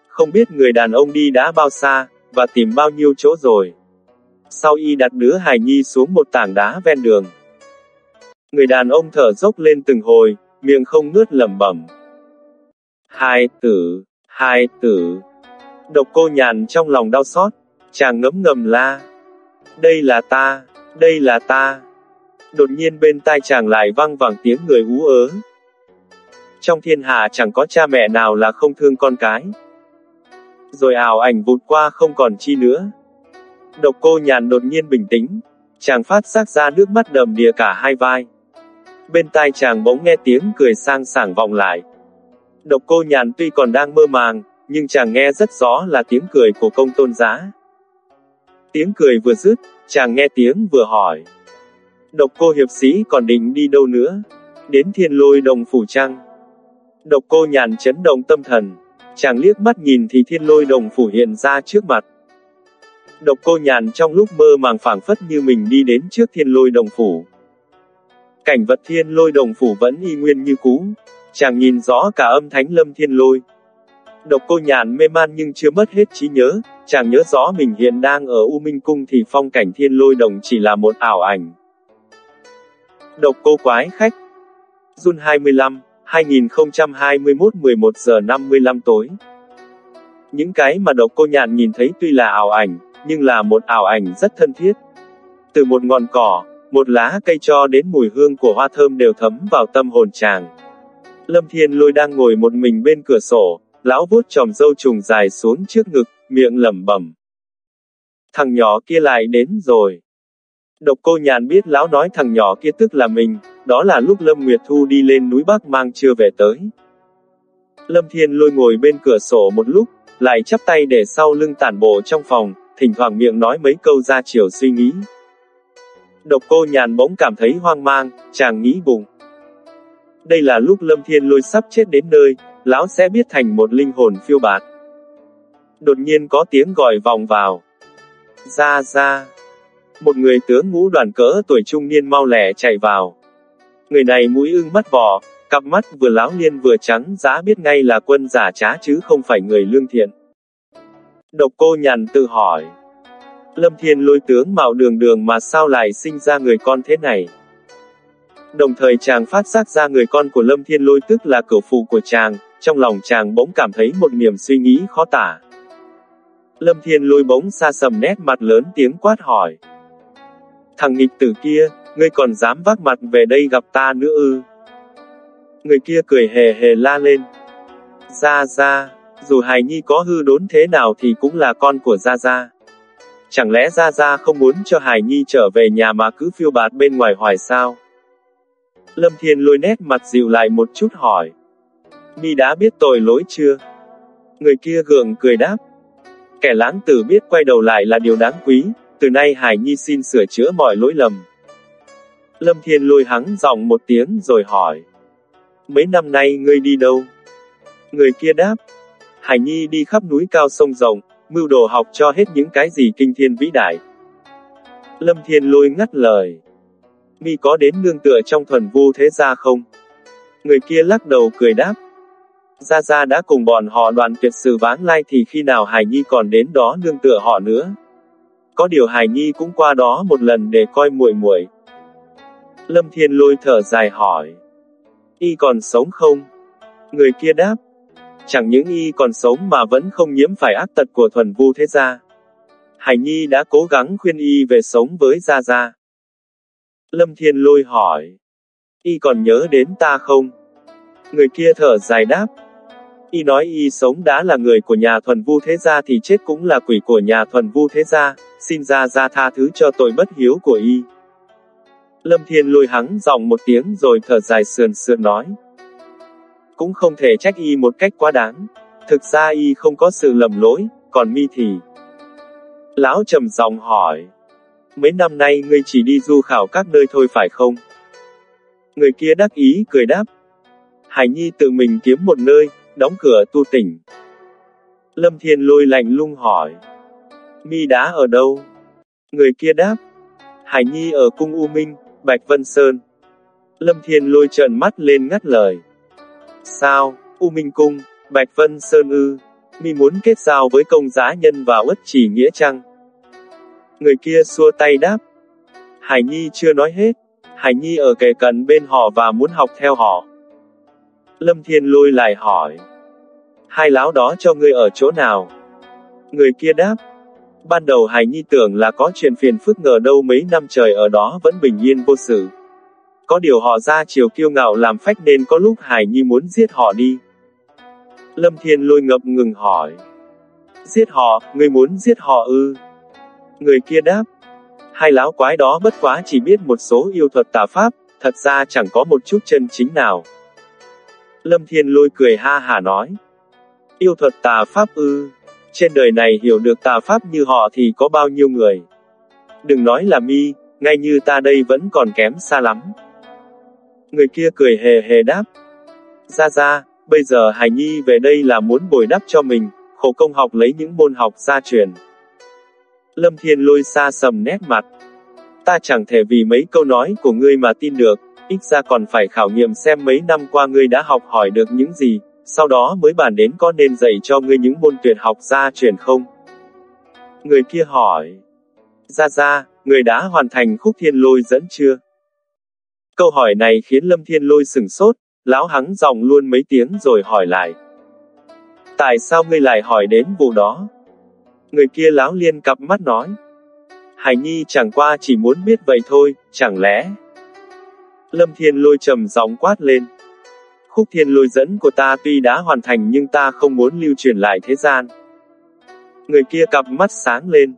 Không biết người đàn ông đi đã bao xa, và tìm bao nhiêu chỗ rồi. Sau y đặt đứa hài nhi xuống một tảng đá ven đường. Người đàn ông thở dốc lên từng hồi, miệng không ngớt lẩm bẩm. Hai tử, hai tử. Độc cô nhàn trong lòng đau xót, chàng ngấm ngầm la. Đây là ta, đây là ta. Đột nhiên bên tai chàng lại vang vẳng tiếng người ú ớ. Trong thiên hạ chẳng có cha mẹ nào là không thương con cái. Rồi ảo ảnh vụt qua không còn chi nữa. Độc cô nhàn đột nhiên bình tĩnh, chàng phát giác ra nước mắt đầm đìa cả hai vai. Bên tai chàng bỗng nghe tiếng cười sang sảng vọng lại. Độc cô nhàn tuy còn đang mơ màng, nhưng chàng nghe rất rõ là tiếng cười của công tôn giá. Tiếng cười vừa dứt, chàng nghe tiếng vừa hỏi. Độc cô hiệp sĩ còn định đi đâu nữa? Đến thiên lôi đồng phủ trăng. Độc cô nhàn chấn động tâm thần. Chàng liếc mắt nhìn thì thiên lôi đồng phủ hiện ra trước mặt. Độc cô nhàn trong lúc mơ màng phảng phất như mình đi đến trước thiên lôi đồng phủ. Cảnh vật thiên lôi đồng phủ vẫn y nguyên như cũ. Chàng nhìn rõ cả âm thánh lâm thiên lôi. Độc cô nhàn mê man nhưng chưa mất hết trí nhớ, chàng nhớ rõ mình hiện đang ở U Minh Cung thì phong cảnh thiên lôi đồng chỉ là một ảo ảnh. Độc cô quái khách Jun 25, 2021 11 giờ 55 tối Những cái mà độc cô nhàn nhìn thấy tuy là ảo ảnh, nhưng là một ảo ảnh rất thân thiết. Từ một ngọn cỏ, một lá cây cho đến mùi hương của hoa thơm đều thấm vào tâm hồn chàng. Lâm Thiên Lôi đang ngồi một mình bên cửa sổ, lão vuốt tròm dâu trùng dài xuống trước ngực, miệng lẩm bẩm. Thằng nhỏ kia lại đến rồi. Độc cô nhàn biết lão nói thằng nhỏ kia tức là mình, đó là lúc Lâm Nguyệt Thu đi lên núi Bắc mang chưa về tới. Lâm Thiên lôi ngồi bên cửa sổ một lúc, lại chắp tay để sau lưng tản bộ trong phòng, thỉnh thoảng miệng nói mấy câu ra chiều suy nghĩ. Độc cô nhàn bỗng cảm thấy hoang mang, chàng nghĩ bụng. Đây là lúc Lâm Thiên lôi sắp chết đến nơi, lão sẽ biết thành một linh hồn phiêu bạt. Đột nhiên có tiếng gọi vòng vào. Ra ra. Một người tướng ngũ đoàn cỡ tuổi trung niên mau lẻ chạy vào. Người này mũi ưng mắt vỏ, cặp mắt vừa láo liên vừa trắng giá biết ngay là quân giả trá chứ không phải người lương thiện. Độc cô nhàn tự hỏi. Lâm Thiên lôi tướng mạo đường đường mà sao lại sinh ra người con thế này? Đồng thời chàng phát giác ra người con của Lâm Thiên lôi tức là cửu phụ của chàng, trong lòng chàng bỗng cảm thấy một niềm suy nghĩ khó tả. Lâm Thiên lôi bỗng xa sầm nét mặt lớn tiếng quát hỏi. Thằng nghịch tử kia, ngươi còn dám vác mặt về đây gặp ta nữa ư? Người kia cười hề hề la lên. ra ra dù Hải Nhi có hư đốn thế nào thì cũng là con của Gia Gia. Chẳng lẽ Gia Gia không muốn cho Hải Nhi trở về nhà mà cứ phiêu bạt bên ngoài hoài sao? Lâm Thiên lôi nét mặt dịu lại một chút hỏi. Mi đã biết tội lỗi chưa? Người kia gượng cười đáp. Kẻ lãng tử biết quay đầu lại là điều đáng quý, từ nay Hải Nhi xin sửa chữa mọi lỗi lầm. Lâm Thiên lôi hắng giọng một tiếng rồi hỏi. Mấy năm nay ngươi đi đâu? Người kia đáp. Hải Nhi đi khắp núi cao sông rộng, mưu đồ học cho hết những cái gì kinh thiên vĩ đại. Lâm Thiên lôi ngắt lời. Mi có đến nương tựa trong thuần vu thế gia không? Người kia lắc đầu cười đáp. Gia Gia đã cùng bọn họ đoàn tuyệt sự vãng lai thì khi nào Hải Nhi còn đến đó nương tựa họ nữa. Có điều Hải Nhi cũng qua đó một lần để coi muội muội. Lâm Thiên lôi thở dài hỏi. Y còn sống không? Người kia đáp. Chẳng những Y còn sống mà vẫn không nhiễm phải ác tật của thuần vu thế gia. Hải Nhi đã cố gắng khuyên Y về sống với Gia Gia. Lâm Thiên lôi hỏi. Y còn nhớ đến ta không? Người kia thở dài đáp. Y nói y sống đã là người của nhà thuần vu thế gia thì chết cũng là quỷ của nhà thuần vu thế gia, xin gia gia tha thứ cho tội bất hiếu của y. Lâm Thiên lôi hắng giọng một tiếng rồi thở dài sườn sườn nói. Cũng không thể trách y một cách quá đáng. Thực ra y không có sự lầm lỗi, còn mi thì. Lão trầm giọng hỏi. Mấy năm nay ngươi chỉ đi du khảo các nơi thôi phải không? Người kia đắc ý cười đáp. Hải Nhi tự mình kiếm một nơi, đóng cửa tu tỉnh. Lâm Thiên lôi lạnh lung hỏi. Mi đã ở đâu? Người kia đáp. Hải Nhi ở cung U Minh, Bạch Vân Sơn. Lâm Thiên lôi trợn mắt lên ngắt lời. Sao, U Minh Cung, Bạch Vân Sơn ư, mi muốn kết giao với công giá nhân và uất chỉ nghĩa chăng? Người kia xua tay đáp. Hải Nhi chưa nói hết. Hải Nhi ở kề cận bên họ và muốn học theo họ. Lâm Thiên lôi lại hỏi. Hai láo đó cho ngươi ở chỗ nào? Người kia đáp. Ban đầu Hải Nhi tưởng là có chuyện phiền phức ngờ đâu mấy năm trời ở đó vẫn bình yên vô sự. Có điều họ ra chiều kiêu ngạo làm phách nên có lúc Hải Nhi muốn giết họ đi. Lâm Thiên lôi ngập ngừng hỏi. Giết họ, người muốn giết họ ư? Người kia đáp. Hai lão quái đó bất quá chỉ biết một số yêu thuật tà pháp, thật ra chẳng có một chút chân chính nào. Lâm Thiên lôi cười ha hà nói. Yêu thuật tà pháp ư. Trên đời này hiểu được tà pháp như họ thì có bao nhiêu người. Đừng nói là mi, ngay như ta đây vẫn còn kém xa lắm. Người kia cười hề hề đáp. Ra ra, bây giờ Hải Nhi về đây là muốn bồi đắp cho mình, khổ công học lấy những môn học gia truyền. Lâm Thiên lôi xa sầm nét mặt. Ta chẳng thể vì mấy câu nói của ngươi mà tin được, ít ra còn phải khảo nghiệm xem mấy năm qua ngươi đã học hỏi được những gì, sau đó mới bàn đến có nên dạy cho ngươi những môn tuyệt học gia truyền không? Người kia hỏi. Ra ra, người đã hoàn thành khúc thiên lôi dẫn chưa? Câu hỏi này khiến Lâm Thiên lôi sừng sốt, lão hắng dòng luôn mấy tiếng rồi hỏi lại. Tại sao ngươi lại hỏi đến vụ đó? Người kia láo liên cặp mắt nói. Hải Nhi chẳng qua chỉ muốn biết vậy thôi, chẳng lẽ? Lâm Thiên lôi trầm giọng quát lên. Khúc thiên lôi dẫn của ta tuy đã hoàn thành nhưng ta không muốn lưu truyền lại thế gian. Người kia cặp mắt sáng lên.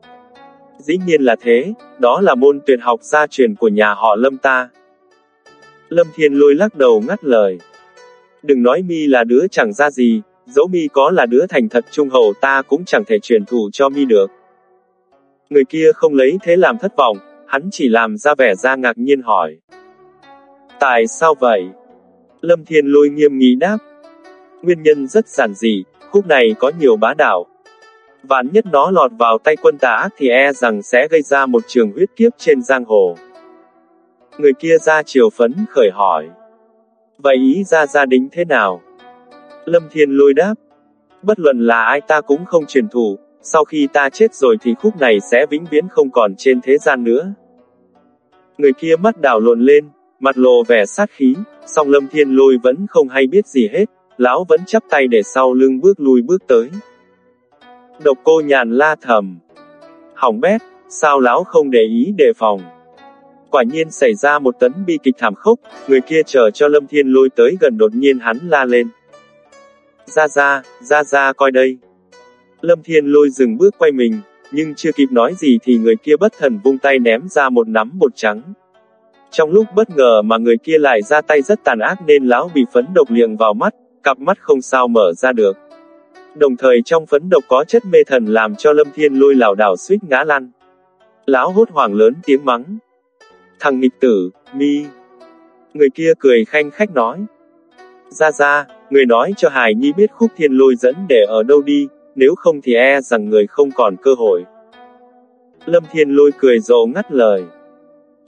Dĩ nhiên là thế, đó là môn tuyệt học gia truyền của nhà họ Lâm ta. Lâm Thiên lôi lắc đầu ngắt lời. Đừng nói mi là đứa chẳng ra gì, dẫu mi có là đứa thành thật trung hậu ta cũng chẳng thể truyền thụ cho mi được. Người kia không lấy thế làm thất vọng, hắn chỉ làm ra vẻ ra ngạc nhiên hỏi. Tại sao vậy? Lâm Thiên lôi nghiêm nghị đáp. Nguyên nhân rất giản dị, khúc này có nhiều bá đạo. Vạn nhất nó lọt vào tay quân tà ác thì e rằng sẽ gây ra một trường huyết kiếp trên giang hồ. Người kia ra chiều phấn khởi hỏi. Vậy ý ra gia đình thế nào? Lâm Thiên lôi đáp. Bất luận là ai ta cũng không truyền thủ, sau khi ta chết rồi thì khúc này sẽ vĩnh viễn không còn trên thế gian nữa. Người kia mắt đảo lộn lên, mặt lộ vẻ sát khí, song Lâm Thiên lôi vẫn không hay biết gì hết, lão vẫn chắp tay để sau lưng bước lui bước tới. Độc cô nhàn la thầm. Hỏng bét, sao lão không để ý đề phòng. Quả nhiên xảy ra một tấn bi kịch thảm khốc, người kia chờ cho Lâm Thiên lôi tới gần đột nhiên hắn la lên. Ra ra, ra ra coi đây. Lâm Thiên lôi dừng bước quay mình, nhưng chưa kịp nói gì thì người kia bất thần vung tay ném ra một nắm bột trắng. Trong lúc bất ngờ mà người kia lại ra tay rất tàn ác nên lão bị phấn độc liệng vào mắt, cặp mắt không sao mở ra được. Đồng thời trong phấn độc có chất mê thần làm cho Lâm Thiên lôi lảo đảo suýt ngã lăn. Lão hốt hoảng lớn tiếng mắng. Thằng nghịch tử, mi. Người kia cười khanh khách nói. Ra ra, người nói cho Hải Nhi biết khúc thiên lôi dẫn để ở đâu đi, nếu không thì e rằng người không còn cơ hội. Lâm Thiên lôi cười rộ ngắt lời.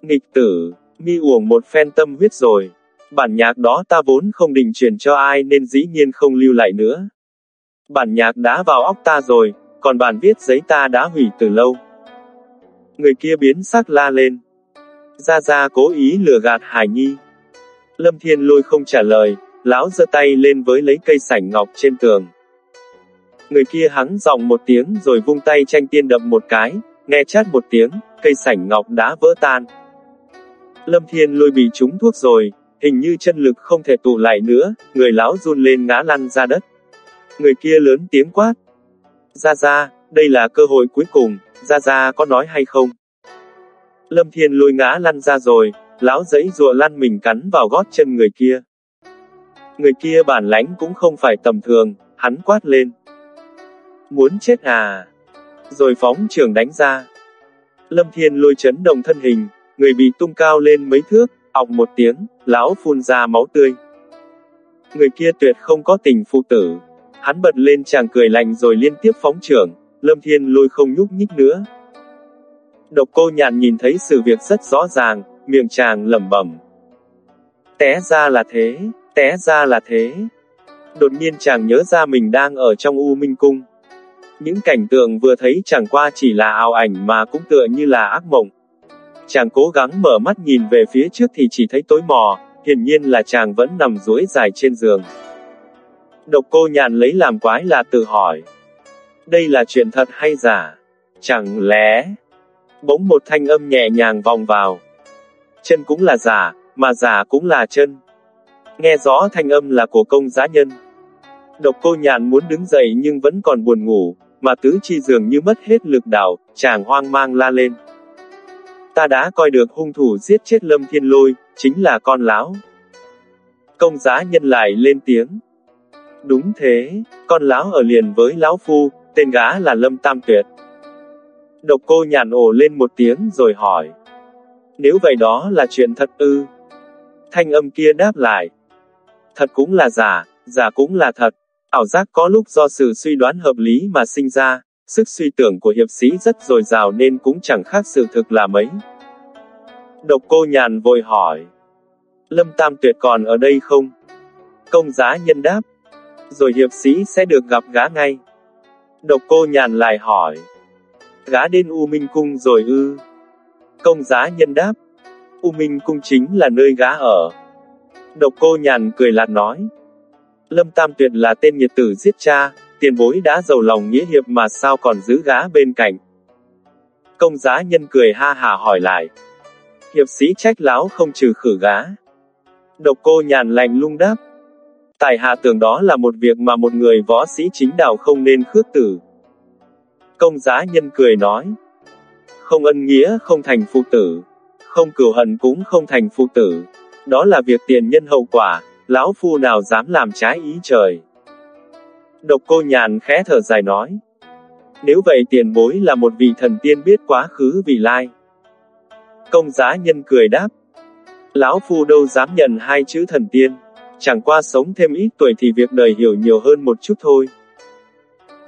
Nghịch tử, mi uổng một phen tâm huyết rồi. Bản nhạc đó ta vốn không định truyền cho ai nên dĩ nhiên không lưu lại nữa. Bản nhạc đã vào óc ta rồi, còn bản viết giấy ta đã hủy từ lâu. Người kia biến sắc la lên. Gia gia cố ý lừa gạt Hải Nhi. Lâm Thiên lôi không trả lời, lão giơ tay lên với lấy cây sảnh ngọc trên tường. Người kia hắng giọng một tiếng rồi vung tay tranh tiên đập một cái, nghe chát một tiếng, cây sảnh ngọc đã vỡ tan. Lâm Thiên lôi bị trúng thuốc rồi, hình như chân lực không thể tụ lại nữa, người lão run lên ngã lăn ra đất. Người kia lớn tiếng quát. Ra ra, đây là cơ hội cuối cùng, ra ra có nói hay không? Lâm Thiên lôi ngã lăn ra rồi, lão dãy rùa lăn mình cắn vào gót chân người kia. Người kia bản lãnh cũng không phải tầm thường, hắn quát lên. Muốn chết à? Rồi phóng trường đánh ra. Lâm Thiên lôi chấn động thân hình, người bị tung cao lên mấy thước, ọc một tiếng, lão phun ra máu tươi. Người kia tuyệt không có tình phụ tử. Hắn bật lên chàng cười lạnh rồi liên tiếp phóng trưởng, Lâm Thiên lôi không nhúc nhích nữa. Độc cô nhàn nhìn thấy sự việc rất rõ ràng, miệng chàng lẩm bẩm. Té ra là thế, té ra là thế. Đột nhiên chàng nhớ ra mình đang ở trong U Minh Cung. Những cảnh tượng vừa thấy chẳng qua chỉ là ảo ảnh mà cũng tựa như là ác mộng. Chàng cố gắng mở mắt nhìn về phía trước thì chỉ thấy tối mò, hiển nhiên là chàng vẫn nằm duỗi dài trên giường. Độc cô nhàn lấy làm quái là tự hỏi. Đây là chuyện thật hay giả? Chẳng lẽ... Bỗng một thanh âm nhẹ nhàng vòng vào. Chân cũng là giả, mà giả cũng là chân. Nghe rõ thanh âm là của công giá nhân. Độc cô nhàn muốn đứng dậy nhưng vẫn còn buồn ngủ, mà tứ chi dường như mất hết lực đảo, chàng hoang mang la lên. Ta đã coi được hung thủ giết chết Lâm Thiên Lôi, chính là con lão. Công giá nhân lại lên tiếng. Đúng thế, con lão ở liền với lão phu, tên gã là Lâm Tam Tuyệt. Độc cô nhàn ồ lên một tiếng rồi hỏi. Nếu vậy đó là chuyện thật ư? Thanh âm kia đáp lại. Thật cũng là giả, giả cũng là thật. Ảo giác có lúc do sự suy đoán hợp lý mà sinh ra, sức suy tưởng của hiệp sĩ rất dồi dào nên cũng chẳng khác sự thực là mấy. Độc cô nhàn vội hỏi. Lâm Tam Tuyệt còn ở đây không? Công giá nhân đáp. Rồi hiệp sĩ sẽ được gặp gã ngay. Độc cô nhàn lại hỏi. Gã đến U Minh Cung rồi ư? Công giá nhân đáp. U Minh Cung chính là nơi gã ở. Độc cô nhàn cười lạt nói. Lâm Tam Tuyệt là tên nhiệt tử giết cha, tiền bối đã giàu lòng nghĩa hiệp mà sao còn giữ gã bên cạnh. Công giá nhân cười ha hà hỏi lại. Hiệp sĩ trách láo không trừ khử gã. Độc cô nhàn lành lung đáp. Tài hạ tưởng đó là một việc mà một người võ sĩ chính đạo không nên khước tử. Công giá nhân cười nói. Không ân nghĩa không thành phụ tử. Không cửu hận cũng không thành phụ tử. Đó là việc tiền nhân hậu quả, lão phu nào dám làm trái ý trời. Độc cô nhàn khẽ thở dài nói. Nếu vậy tiền bối là một vị thần tiên biết quá khứ vì lai. Công giá nhân cười đáp. Lão phu đâu dám nhận hai chữ thần tiên. Chẳng qua sống thêm ít tuổi thì việc đời hiểu nhiều hơn một chút thôi.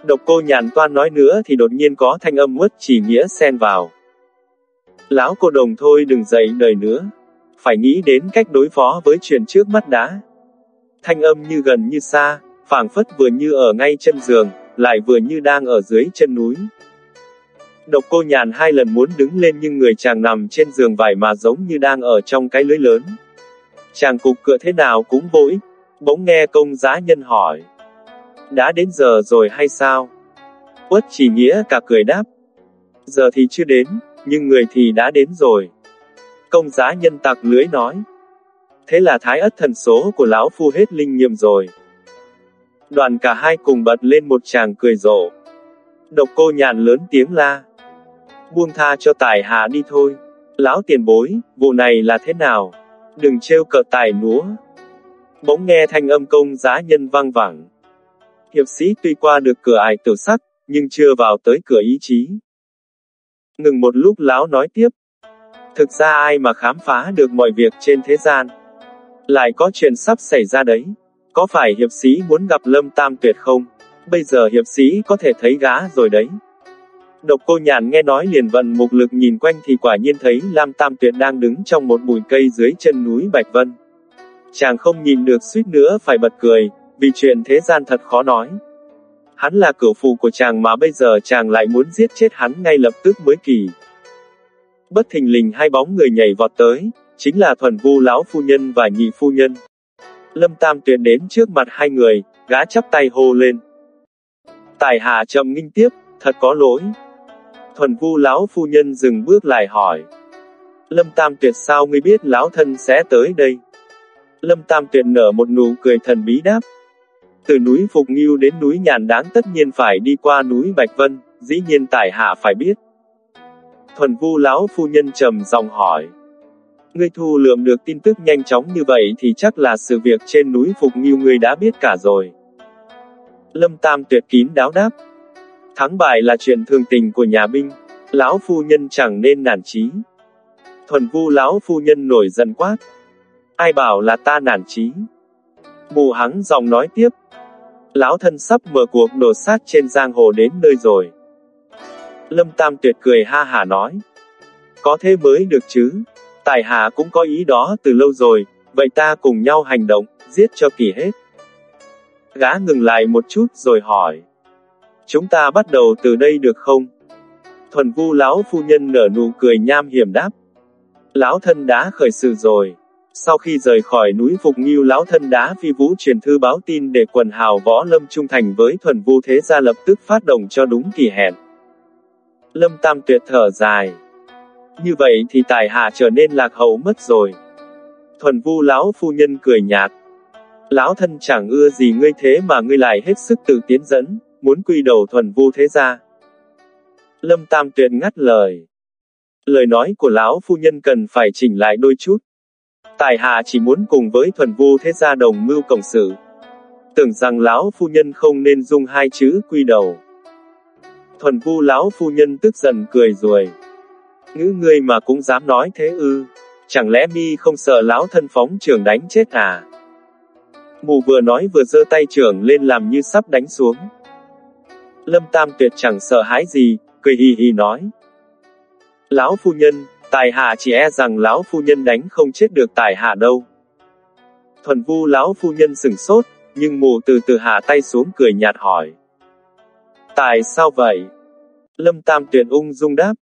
Độc cô nhàn toan nói nữa thì đột nhiên có thanh âm mất chỉ nghĩa xen vào. Lão cô đồng thôi đừng dậy đời nữa. Phải nghĩ đến cách đối phó với chuyện trước mắt đã. Thanh âm như gần như xa, phảng phất vừa như ở ngay chân giường, lại vừa như đang ở dưới chân núi. Độc cô nhàn hai lần muốn đứng lên nhưng người chàng nằm trên giường vải mà giống như đang ở trong cái lưới lớn. Chàng cục cựa thế nào cũng vô ích, bỗng nghe công giá nhân hỏi. Đã đến giờ rồi hay sao? Quất chỉ nghĩa cả cười đáp. Giờ thì chưa đến, nhưng người thì đã đến rồi. Công giá nhân tặc lưới nói. Thế là thái ất thần số của lão phu hết linh nghiệm rồi. Đoàn cả hai cùng bật lên một chàng cười rộ. Độc cô nhàn lớn tiếng la. Buông tha cho tài hạ đi thôi. Lão tiền bối, vụ này là thế nào? Đừng trêu cợt tài núa. Bỗng nghe thanh âm công giá nhân vang vẳng. Hiệp sĩ tuy qua được cửa ải tiểu sắc, nhưng chưa vào tới cửa ý chí. Ngừng một lúc lão nói tiếp. Thực ra ai mà khám phá được mọi việc trên thế gian. Lại có chuyện sắp xảy ra đấy. Có phải hiệp sĩ muốn gặp Lâm Tam Tuyệt không? Bây giờ hiệp sĩ có thể thấy gã rồi đấy. Độc cô nhàn nghe nói liền vận mục lực nhìn quanh thì quả nhiên thấy Lam Tam Tuyệt đang đứng trong một bụi cây dưới chân núi Bạch Vân. Chàng không nhìn được suýt nữa phải bật cười, vì chuyện thế gian thật khó nói. Hắn là cửu phù của chàng mà bây giờ chàng lại muốn giết chết hắn ngay lập tức mới kỳ. Bất thình lình hai bóng người nhảy vọt tới, chính là thuần vu lão phu nhân và nhị phu nhân. Lâm Tam tuyền đến trước mặt hai người, gã chắp tay hô lên. Tài hạ chậm nghinh tiếp, thật có lỗi. Thuần vu lão phu nhân dừng bước lại hỏi. Lâm Tam Tuyệt sao ngươi biết lão thân sẽ tới đây? Lâm Tam Tuyệt nở một nụ cười thần bí đáp. Từ núi Phục Nghiêu đến núi Nhàn Đáng tất nhiên phải đi qua núi Bạch Vân, dĩ nhiên tại hạ phải biết. Thuần vu lão phu nhân trầm giọng hỏi. Ngươi thu lượm được tin tức nhanh chóng như vậy thì chắc là sự việc trên núi Phục Nghiêu ngươi đã biết cả rồi. Lâm Tam tuyệt kín đáo đáp. Thắng bại là chuyện thường tình của nhà binh, lão phu nhân chẳng nên nản chí. Thuần vu lão phu nhân nổi giận quát. Ai bảo là ta nản chí? Mù hắng dòng nói tiếp. Lão thân sắp mở cuộc đổ sát trên giang hồ đến nơi rồi. Lâm Tam tuyệt cười ha hà nói. Có thế mới được chứ. Tài hạ cũng có ý đó từ lâu rồi, vậy ta cùng nhau hành động, giết cho kỳ hết. Gã ngừng lại một chút rồi hỏi. Chúng ta bắt đầu từ đây được không? Thuần vu lão phu nhân nở nụ cười nham hiểm đáp. Lão thân đã khởi sự rồi. Sau khi rời khỏi núi Phục Nghiêu lão thân đã phi vũ truyền thư báo tin để quần hào võ lâm trung thành với thuần vu thế gia lập tức phát động cho đúng kỳ hẹn. Lâm Tam tuyệt thở dài. Như vậy thì tài hạ trở nên lạc hậu mất rồi. Thuần vu lão phu nhân cười nhạt. Lão thân chẳng ưa gì ngươi thế mà ngươi lại hết sức tự tiến dẫn, muốn quy đầu thuần vu thế gia. Lâm Tam tuyệt ngắt lời. Lời nói của lão phu nhân cần phải chỉnh lại đôi chút. Tài hạ chỉ muốn cùng với thuần vu thế gia đồng mưu cộng sự. Tưởng rằng lão phu nhân không nên dùng hai chữ quy đầu. Thuần vu lão phu nhân tức giận cười rồi. Ngữ ngươi mà cũng dám nói thế ư. Chẳng lẽ mi không sợ lão thân phóng trưởng đánh chết à? Mù vừa nói vừa giơ tay trưởng lên làm như sắp đánh xuống. Lâm Tam Tuyệt chẳng sợ hãi gì, cười hì hì nói. Lão phu nhân, tài hạ chỉ e rằng lão phu nhân đánh không chết được tài hạ đâu. Thuần vu lão phu nhân sừng sốt, nhưng mù từ từ hạ tay xuống cười nhạt hỏi. Tại sao vậy? Lâm Tam Tuyền ung dung đáp.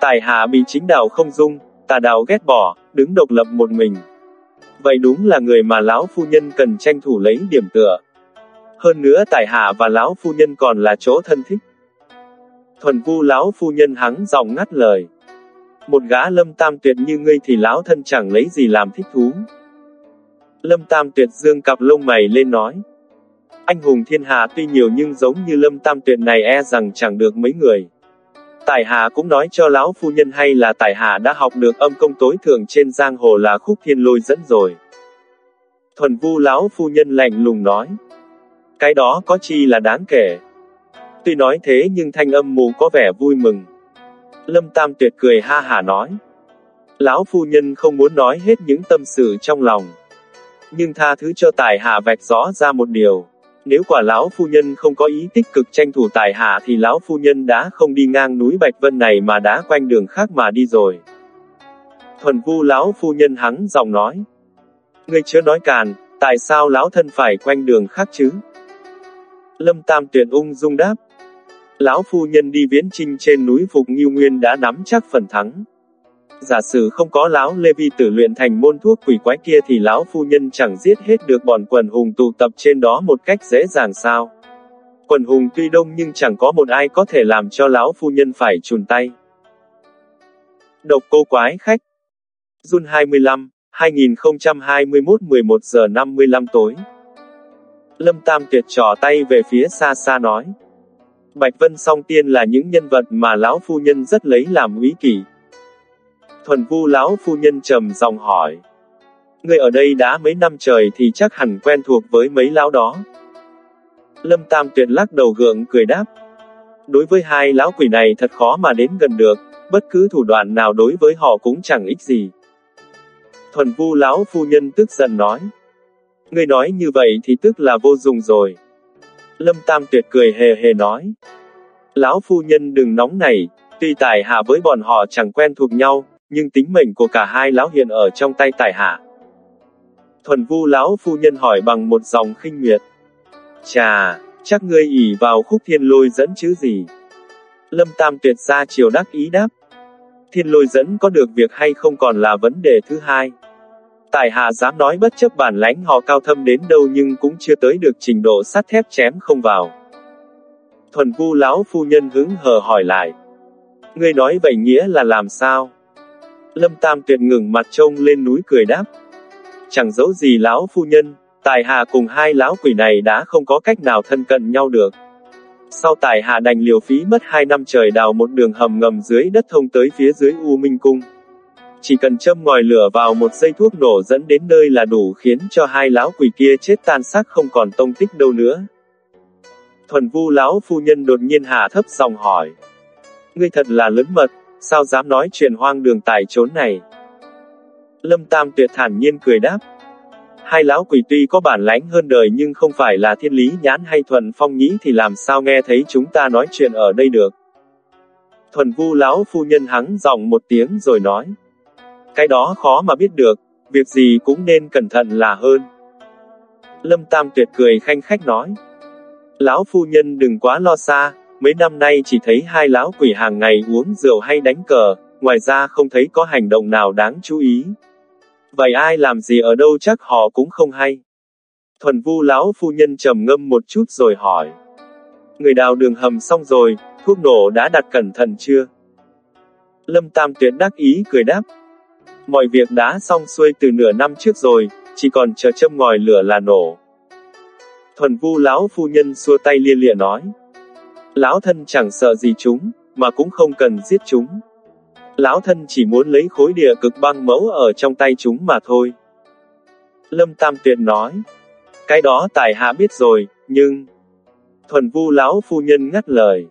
Tài hạ bị chính đạo không dung, tà đạo ghét bỏ, đứng độc lập một mình. Vậy đúng là người mà lão phu nhân cần tranh thủ lấy điểm tựa. Hơn nữa tài hạ và lão phu nhân còn là chỗ thân thích. Thuần vu lão phu nhân hắng giọng ngắt lời. Một gã lâm tam tuyệt như ngươi thì lão thân chẳng lấy gì làm thích thú. Lâm tam tuyệt dương cặp lông mày lên nói. Anh hùng thiên hạ tuy nhiều nhưng giống như lâm tam tuyệt này e rằng chẳng được mấy người. Tài hạ cũng nói cho lão phu nhân hay là tài hạ đã học được âm công tối thượng trên giang hồ là khúc thiên lôi dẫn rồi. Thuần vu lão phu nhân lạnh lùng nói. Cái đó có chi là đáng kể. Tuy nói thế nhưng thanh âm mù có vẻ vui mừng. Lâm Tam tuyệt cười ha hả nói. Lão phu nhân không muốn nói hết những tâm sự trong lòng. Nhưng tha thứ cho tài hạ vạch rõ ra một điều. Nếu quả lão phu nhân không có ý tích cực tranh thủ tài hạ thì lão phu nhân đã không đi ngang núi Bạch Vân này mà đã quanh đường khác mà đi rồi. Thuần vu lão phu nhân hắng giọng nói. Ngươi chưa nói càn, tại sao lão thân phải quanh đường khác chứ? Lâm Tam tuyển ung dung đáp. Lão phu nhân đi viễn trinh trên núi Phục Nghiêu Nguyên đã nắm chắc phần thắng. Giả sử không có lão Lê Vi tử luyện thành môn thuốc quỷ quái kia thì lão phu nhân chẳng giết hết được bọn quần hùng tụ tập trên đó một cách dễ dàng sao. Quần hùng tuy đông nhưng chẳng có một ai có thể làm cho lão phu nhân phải chùn tay. Độc cô quái khách Jun 25, 2021 11 giờ 55 tối Lâm Tam Tuyệt trò tay về phía xa xa nói. Bạch Vân Song Tiên là những nhân vật mà lão phu nhân rất lấy làm quý kỷ. Thuần vu lão phu nhân trầm giọng hỏi. Người ở đây đã mấy năm trời thì chắc hẳn quen thuộc với mấy lão đó. Lâm Tam Tuyệt lắc đầu gượng cười đáp. Đối với hai lão quỷ này thật khó mà đến gần được, bất cứ thủ đoạn nào đối với họ cũng chẳng ích gì. Thuần vu lão phu nhân tức giận nói. người nói như vậy thì tức là vô dụng rồi. Lâm Tam Tuyệt cười hề hề nói. Lão phu nhân đừng nóng này. tuy tài hạ với bọn họ chẳng quen thuộc nhau, nhưng tính mệnh của cả hai lão hiện ở trong tay tài hạ. Thuần vu lão phu nhân hỏi bằng một dòng khinh miệt. Chà, chắc ngươi ỉ vào khúc thiên lôi dẫn chứ gì? Lâm Tam Tuyệt ra chiều đắc ý đáp. Thiên lôi dẫn có được việc hay không còn là vấn đề thứ hai. Tài hạ dám nói bất chấp bản lãnh họ cao thâm đến đâu nhưng cũng chưa tới được trình độ sắt thép chém không vào. Thuần vu lão phu nhân hứng hờ hỏi lại. Ngươi nói vậy nghĩa là làm sao? Lâm Tam tuyệt ngừng mặt trông lên núi cười đáp. Chẳng giấu gì lão phu nhân, tài hạ cùng hai lão quỷ này đã không có cách nào thân cận nhau được. Sau tài hạ đành liều phí mất hai năm trời đào một đường hầm ngầm dưới đất thông tới phía dưới U Minh Cung. Chỉ cần châm ngòi lửa vào một dây thuốc nổ dẫn đến nơi là đủ khiến cho hai lão quỷ kia chết tan xác không còn tông tích đâu nữa. Thuần vu lão phu nhân đột nhiên hạ thấp giọng hỏi. Ngươi thật là lớn mật, sao dám nói chuyện hoang đường tại chốn này? Lâm Tam tuyệt thản nhiên cười đáp. Hai lão quỷ tuy có bản lãnh hơn đời nhưng không phải là thiên lý nhãn hay thuần phong nhĩ thì làm sao nghe thấy chúng ta nói chuyện ở đây được. Thuần vu lão phu nhân hắng giọng một tiếng rồi nói. Cái đó khó mà biết được, việc gì cũng nên cẩn thận là hơn. Lâm Tam tuyệt cười khanh khách nói. Lão phu nhân đừng quá lo xa, mấy năm nay chỉ thấy hai lão quỷ hàng ngày uống rượu hay đánh cờ, ngoài ra không thấy có hành động nào đáng chú ý. Vậy ai làm gì ở đâu chắc họ cũng không hay. Thuần vu lão phu nhân trầm ngâm một chút rồi hỏi. Người đào đường hầm xong rồi, thuốc nổ đã đặt cẩn thận chưa? Lâm Tam Tuyệt đắc ý cười đáp, Mọi việc đã xong xuôi từ nửa năm trước rồi, chỉ còn chờ châm ngòi lửa là nổ. Thuần vu lão phu nhân xua tay lia lịa nói. Lão thân chẳng sợ gì chúng, mà cũng không cần giết chúng. Lão thân chỉ muốn lấy khối địa cực băng mẫu ở trong tay chúng mà thôi. Lâm Tam Tuyệt nói. Cái đó tài hạ biết rồi, nhưng... Thuần vu lão phu nhân ngắt lời.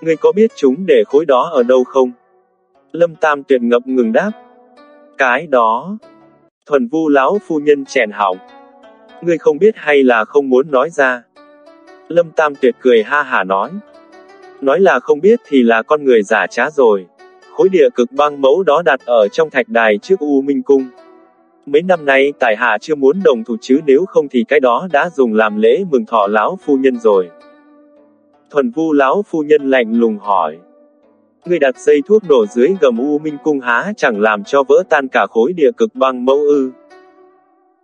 Ngươi có biết chúng để khối đó ở đâu không? Lâm Tam Tuyệt ngập ngừng đáp. Cái đó. Thuần vu lão phu nhân chèn hỏng, Ngươi không biết hay là không muốn nói ra. Lâm Tam tuyệt cười ha hả nói. Nói là không biết thì là con người giả trá rồi. Khối địa cực băng mẫu đó đặt ở trong thạch đài trước U Minh Cung. Mấy năm nay tài hạ chưa muốn đồng thủ chứ nếu không thì cái đó đã dùng làm lễ mừng thọ lão phu nhân rồi. Thuần vu lão phu nhân lạnh lùng hỏi. Người đặt dây thuốc nổ dưới gầm U Minh Cung há chẳng làm cho vỡ tan cả khối địa cực băng mẫu ư.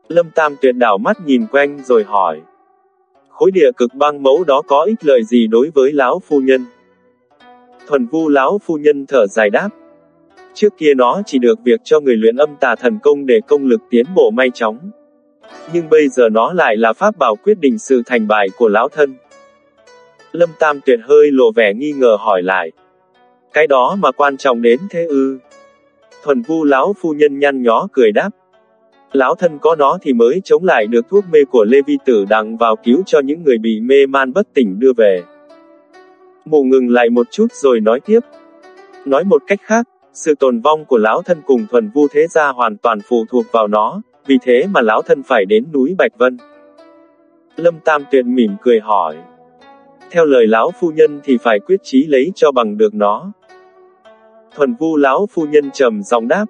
Lâm Tam tuyệt đảo mắt nhìn quanh rồi hỏi. Khối địa cực băng mẫu đó có ích lợi gì đối với lão phu nhân? Thuần vu lão phu nhân thở dài đáp. Trước kia nó chỉ được việc cho người luyện âm tà thần công để công lực tiến bộ may chóng. Nhưng bây giờ nó lại là pháp bảo quyết định sự thành bại của lão thân. Lâm Tam tuyệt hơi lộ vẻ nghi ngờ hỏi lại. Cái đó mà quan trọng đến thế ư. Thuần vu lão phu nhân nhăn nhó cười đáp. Lão thân có nó thì mới chống lại được thuốc mê của Lê Vi Tử đằng vào cứu cho những người bị mê man bất tỉnh đưa về. Mụ ngừng lại một chút rồi nói tiếp. Nói một cách khác, sự tồn vong của lão thân cùng thuần vu thế gia hoàn toàn phụ thuộc vào nó, vì thế mà lão thân phải đến núi Bạch Vân. Lâm Tam Tuyệt mỉm cười hỏi. Theo lời lão phu nhân thì phải quyết chí lấy cho bằng được nó. Thuần vu lão phu nhân trầm giọng đáp.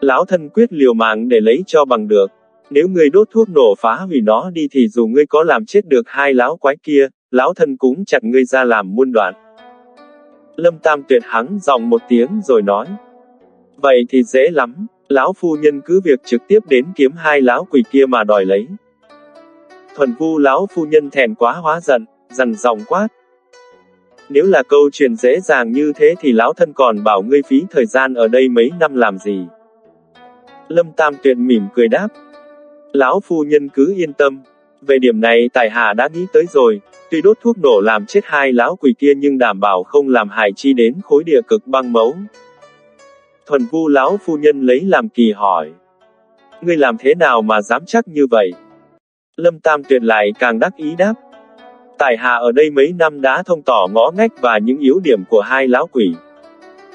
Lão thân quyết liều mạng để lấy cho bằng được. Nếu ngươi đốt thuốc nổ phá hủy nó đi thì dù ngươi có làm chết được hai lão quái kia, lão thân cũng chặt ngươi ra làm muôn đoạn. Lâm Tam Tuyệt hắng giọng một tiếng rồi nói. Vậy thì dễ lắm, lão phu nhân cứ việc trực tiếp đến kiếm hai lão quỷ kia mà đòi lấy. Thuần vu lão phu nhân thèn quá hóa giận, dằn giọng quát. Nếu là câu chuyện dễ dàng như thế thì lão thân còn bảo ngươi phí thời gian ở đây mấy năm làm gì. Lâm Tam Tuyệt mỉm cười đáp. Lão phu nhân cứ yên tâm. Về điểm này Tài Hà đã nghĩ tới rồi, tuy đốt thuốc nổ làm chết hai lão quỷ kia nhưng đảm bảo không làm hại chi đến khối địa cực băng mấu. Thuần vu lão phu nhân lấy làm kỳ hỏi. Ngươi làm thế nào mà dám chắc như vậy? Lâm Tam Tuyệt lại càng đắc ý đáp. Tài hạ ở đây mấy năm đã thông tỏ ngõ ngách và những yếu điểm của hai lão quỷ.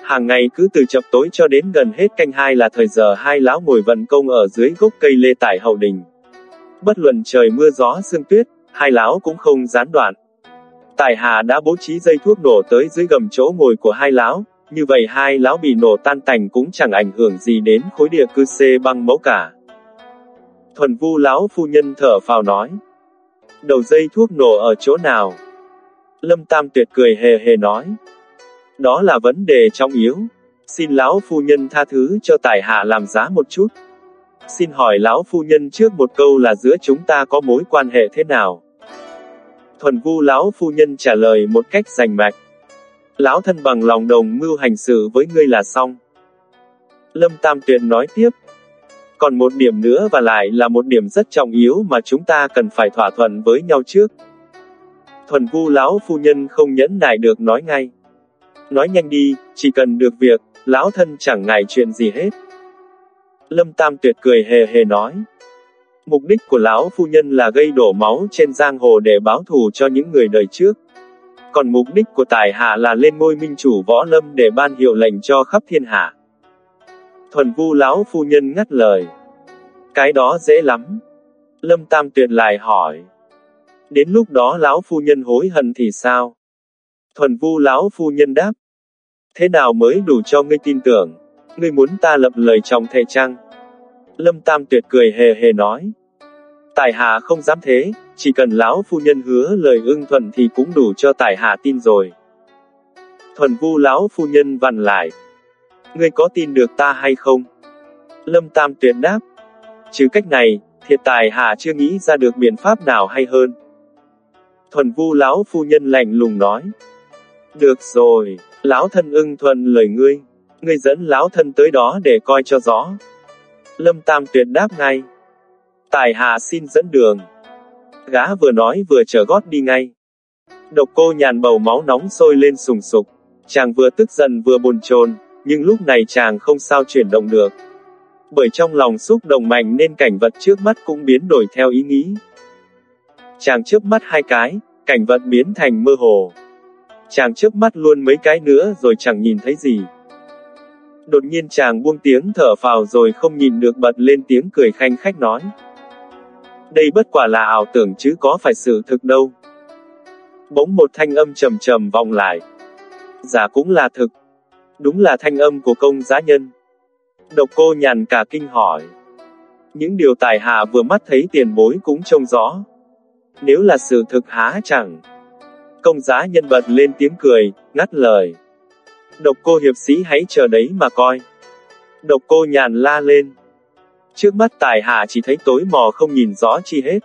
Hàng ngày cứ từ chập tối cho đến gần hết canh hai là thời giờ hai lão ngồi vận công ở dưới gốc cây lê tại hậu đình. Bất luận trời mưa gió sương tuyết, hai lão cũng không gián đoạn. Tài hà đã bố trí dây thuốc nổ tới dưới gầm chỗ ngồi của hai lão, như vậy hai lão bị nổ tan tành cũng chẳng ảnh hưởng gì đến khối địa cư xê băng mẫu cả. Thuần vu lão phu nhân thở phào nói. Đầu dây thuốc nổ ở chỗ nào? Lâm Tam Tuyệt cười hề hề nói. Đó là vấn đề trong yếu. Xin lão phu nhân tha thứ cho tài hạ làm giá một chút. Xin hỏi lão phu nhân trước một câu là giữa chúng ta có mối quan hệ thế nào? Thuần vu lão phu nhân trả lời một cách rành mạch. Lão thân bằng lòng đồng mưu hành sự với ngươi là xong. Lâm Tam Tuyệt nói tiếp, còn một điểm nữa và lại là một điểm rất trọng yếu mà chúng ta cần phải thỏa thuận với nhau trước. Thuần vu lão phu nhân không nhẫn nại được nói ngay. Nói nhanh đi, chỉ cần được việc, lão thân chẳng ngại chuyện gì hết. Lâm Tam Tuyệt cười hề hề nói. Mục đích của lão phu nhân là gây đổ máu trên giang hồ để báo thù cho những người đời trước. Còn mục đích của tài hạ là lên ngôi minh chủ võ lâm để ban hiệu lệnh cho khắp thiên hạ. Thuần vu lão phu nhân ngắt lời. Cái đó dễ lắm. Lâm Tam Tuyệt lại hỏi. Đến lúc đó lão phu nhân hối hận thì sao? Thuần vu lão phu nhân đáp. Thế nào mới đủ cho ngươi tin tưởng? Ngươi muốn ta lập lời trong thệ chăng? Lâm Tam Tuyệt cười hề hề nói. Tài hạ không dám thế, chỉ cần lão phu nhân hứa lời ưng thuận thì cũng đủ cho tài hạ tin rồi. Thuần vu lão phu nhân vặn lại, Ngươi có tin được ta hay không? Lâm Tam tuyệt đáp. Chứ cách này, thiệt tài hạ chưa nghĩ ra được biện pháp nào hay hơn. Thuần vu lão phu nhân lạnh lùng nói. Được rồi, lão thân ưng thuận lời ngươi. Ngươi dẫn lão thân tới đó để coi cho rõ. Lâm Tam tuyệt đáp ngay. Tài hạ xin dẫn đường. Gã vừa nói vừa trở gót đi ngay. Độc cô nhàn bầu máu nóng sôi lên sùng sục. Chàng vừa tức giận vừa buồn chồn, nhưng lúc này chàng không sao chuyển động được. Bởi trong lòng xúc động mạnh nên cảnh vật trước mắt cũng biến đổi theo ý nghĩ. Chàng chớp mắt hai cái, cảnh vật biến thành mơ hồ. Chàng chớp mắt luôn mấy cái nữa rồi chẳng nhìn thấy gì. Đột nhiên chàng buông tiếng thở vào rồi không nhìn được bật lên tiếng cười khanh khách nói. Đây bất quả là ảo tưởng chứ có phải sự thực đâu. Bỗng một thanh âm trầm trầm vọng lại. Giả cũng là thực, Đúng là thanh âm của công giá nhân. Độc cô nhàn cả kinh hỏi. Những điều tài hạ vừa mắt thấy tiền bối cũng trông rõ. Nếu là sự thực há chẳng. Công giá nhân bật lên tiếng cười, ngắt lời. Độc cô hiệp sĩ hãy chờ đấy mà coi. Độc cô nhàn la lên. Trước mắt tài hạ chỉ thấy tối mò không nhìn rõ chi hết.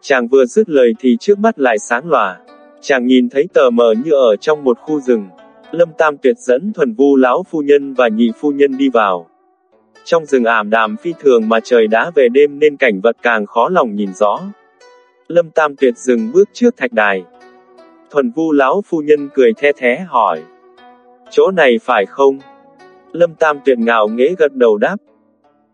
Chàng vừa dứt lời thì trước mắt lại sáng lòa. Chàng nhìn thấy tờ mờ như ở trong một khu rừng. Lâm Tam Tuyệt dẫn thuần vu lão phu nhân và nhị phu nhân đi vào. Trong rừng ảm đàm phi thường mà trời đã về đêm nên cảnh vật càng khó lòng nhìn rõ. Lâm Tam Tuyệt dừng bước trước thạch đài. Thuần vu lão phu nhân cười the thế hỏi. Chỗ này phải không? Lâm Tam Tuyệt ngạo nghễ gật đầu đáp.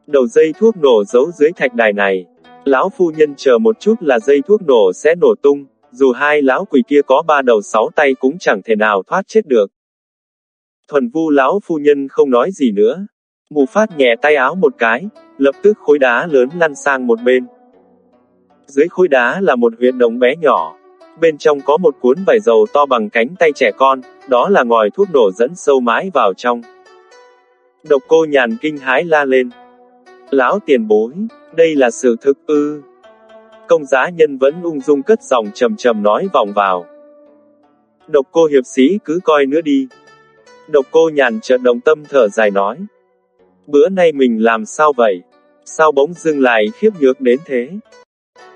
Đầu dây thuốc nổ giấu dưới thạch đài này. Lão phu nhân chờ một chút là dây thuốc nổ sẽ nổ tung, dù hai lão quỷ kia có ba đầu sáu tay cũng chẳng thể nào thoát chết được. Thuần vu lão phu nhân không nói gì nữa. Mù phát nhẹ tay áo một cái, lập tức khối đá lớn lăn sang một bên. Dưới khối đá là một huyệt động bé nhỏ. Bên trong có một cuốn vải dầu to bằng cánh tay trẻ con, đó là ngòi thuốc nổ dẫn sâu mãi vào trong. Độc cô nhàn kinh hái la lên. Lão tiền bối, đây là sự thực ư. Công giá nhân vẫn ung dung cất giọng trầm trầm nói vọng vào. Độc cô hiệp sĩ cứ coi nữa đi. Độc cô nhàn chợt động tâm thở dài nói. Bữa nay mình làm sao vậy? Sao bỗng dưng lại khiếp nhược đến thế?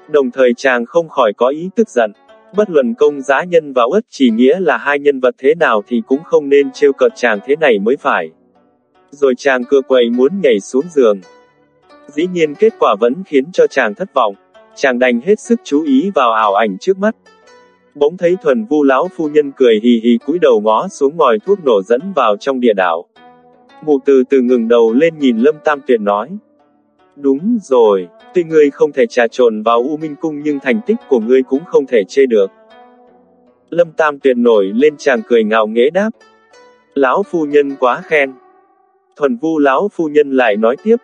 Đồng thời chàng không khỏi có ý tức giận. Bất luận công giá nhân và uất chỉ nghĩa là hai nhân vật thế nào thì cũng không nên trêu cợt chàng thế này mới phải. Rồi chàng cựa quậy muốn nhảy xuống giường. Dĩ nhiên kết quả vẫn khiến cho chàng thất vọng. Chàng đành hết sức chú ý vào ảo ảnh trước mắt. Bỗng thấy thuần vu lão phu nhân cười hì hì cúi đầu ngó xuống ngòi thuốc nổ dẫn vào trong địa đảo. Mụ từ từ ngừng đầu lên nhìn Lâm Tam Tuyệt nói. Đúng rồi, tuy ngươi không thể trà trộn vào U Minh Cung nhưng thành tích của ngươi cũng không thể chê được. Lâm Tam Tuyệt nổi lên chàng cười ngạo nghễ đáp. Lão phu nhân quá khen. Thuần vu lão phu nhân lại nói tiếp.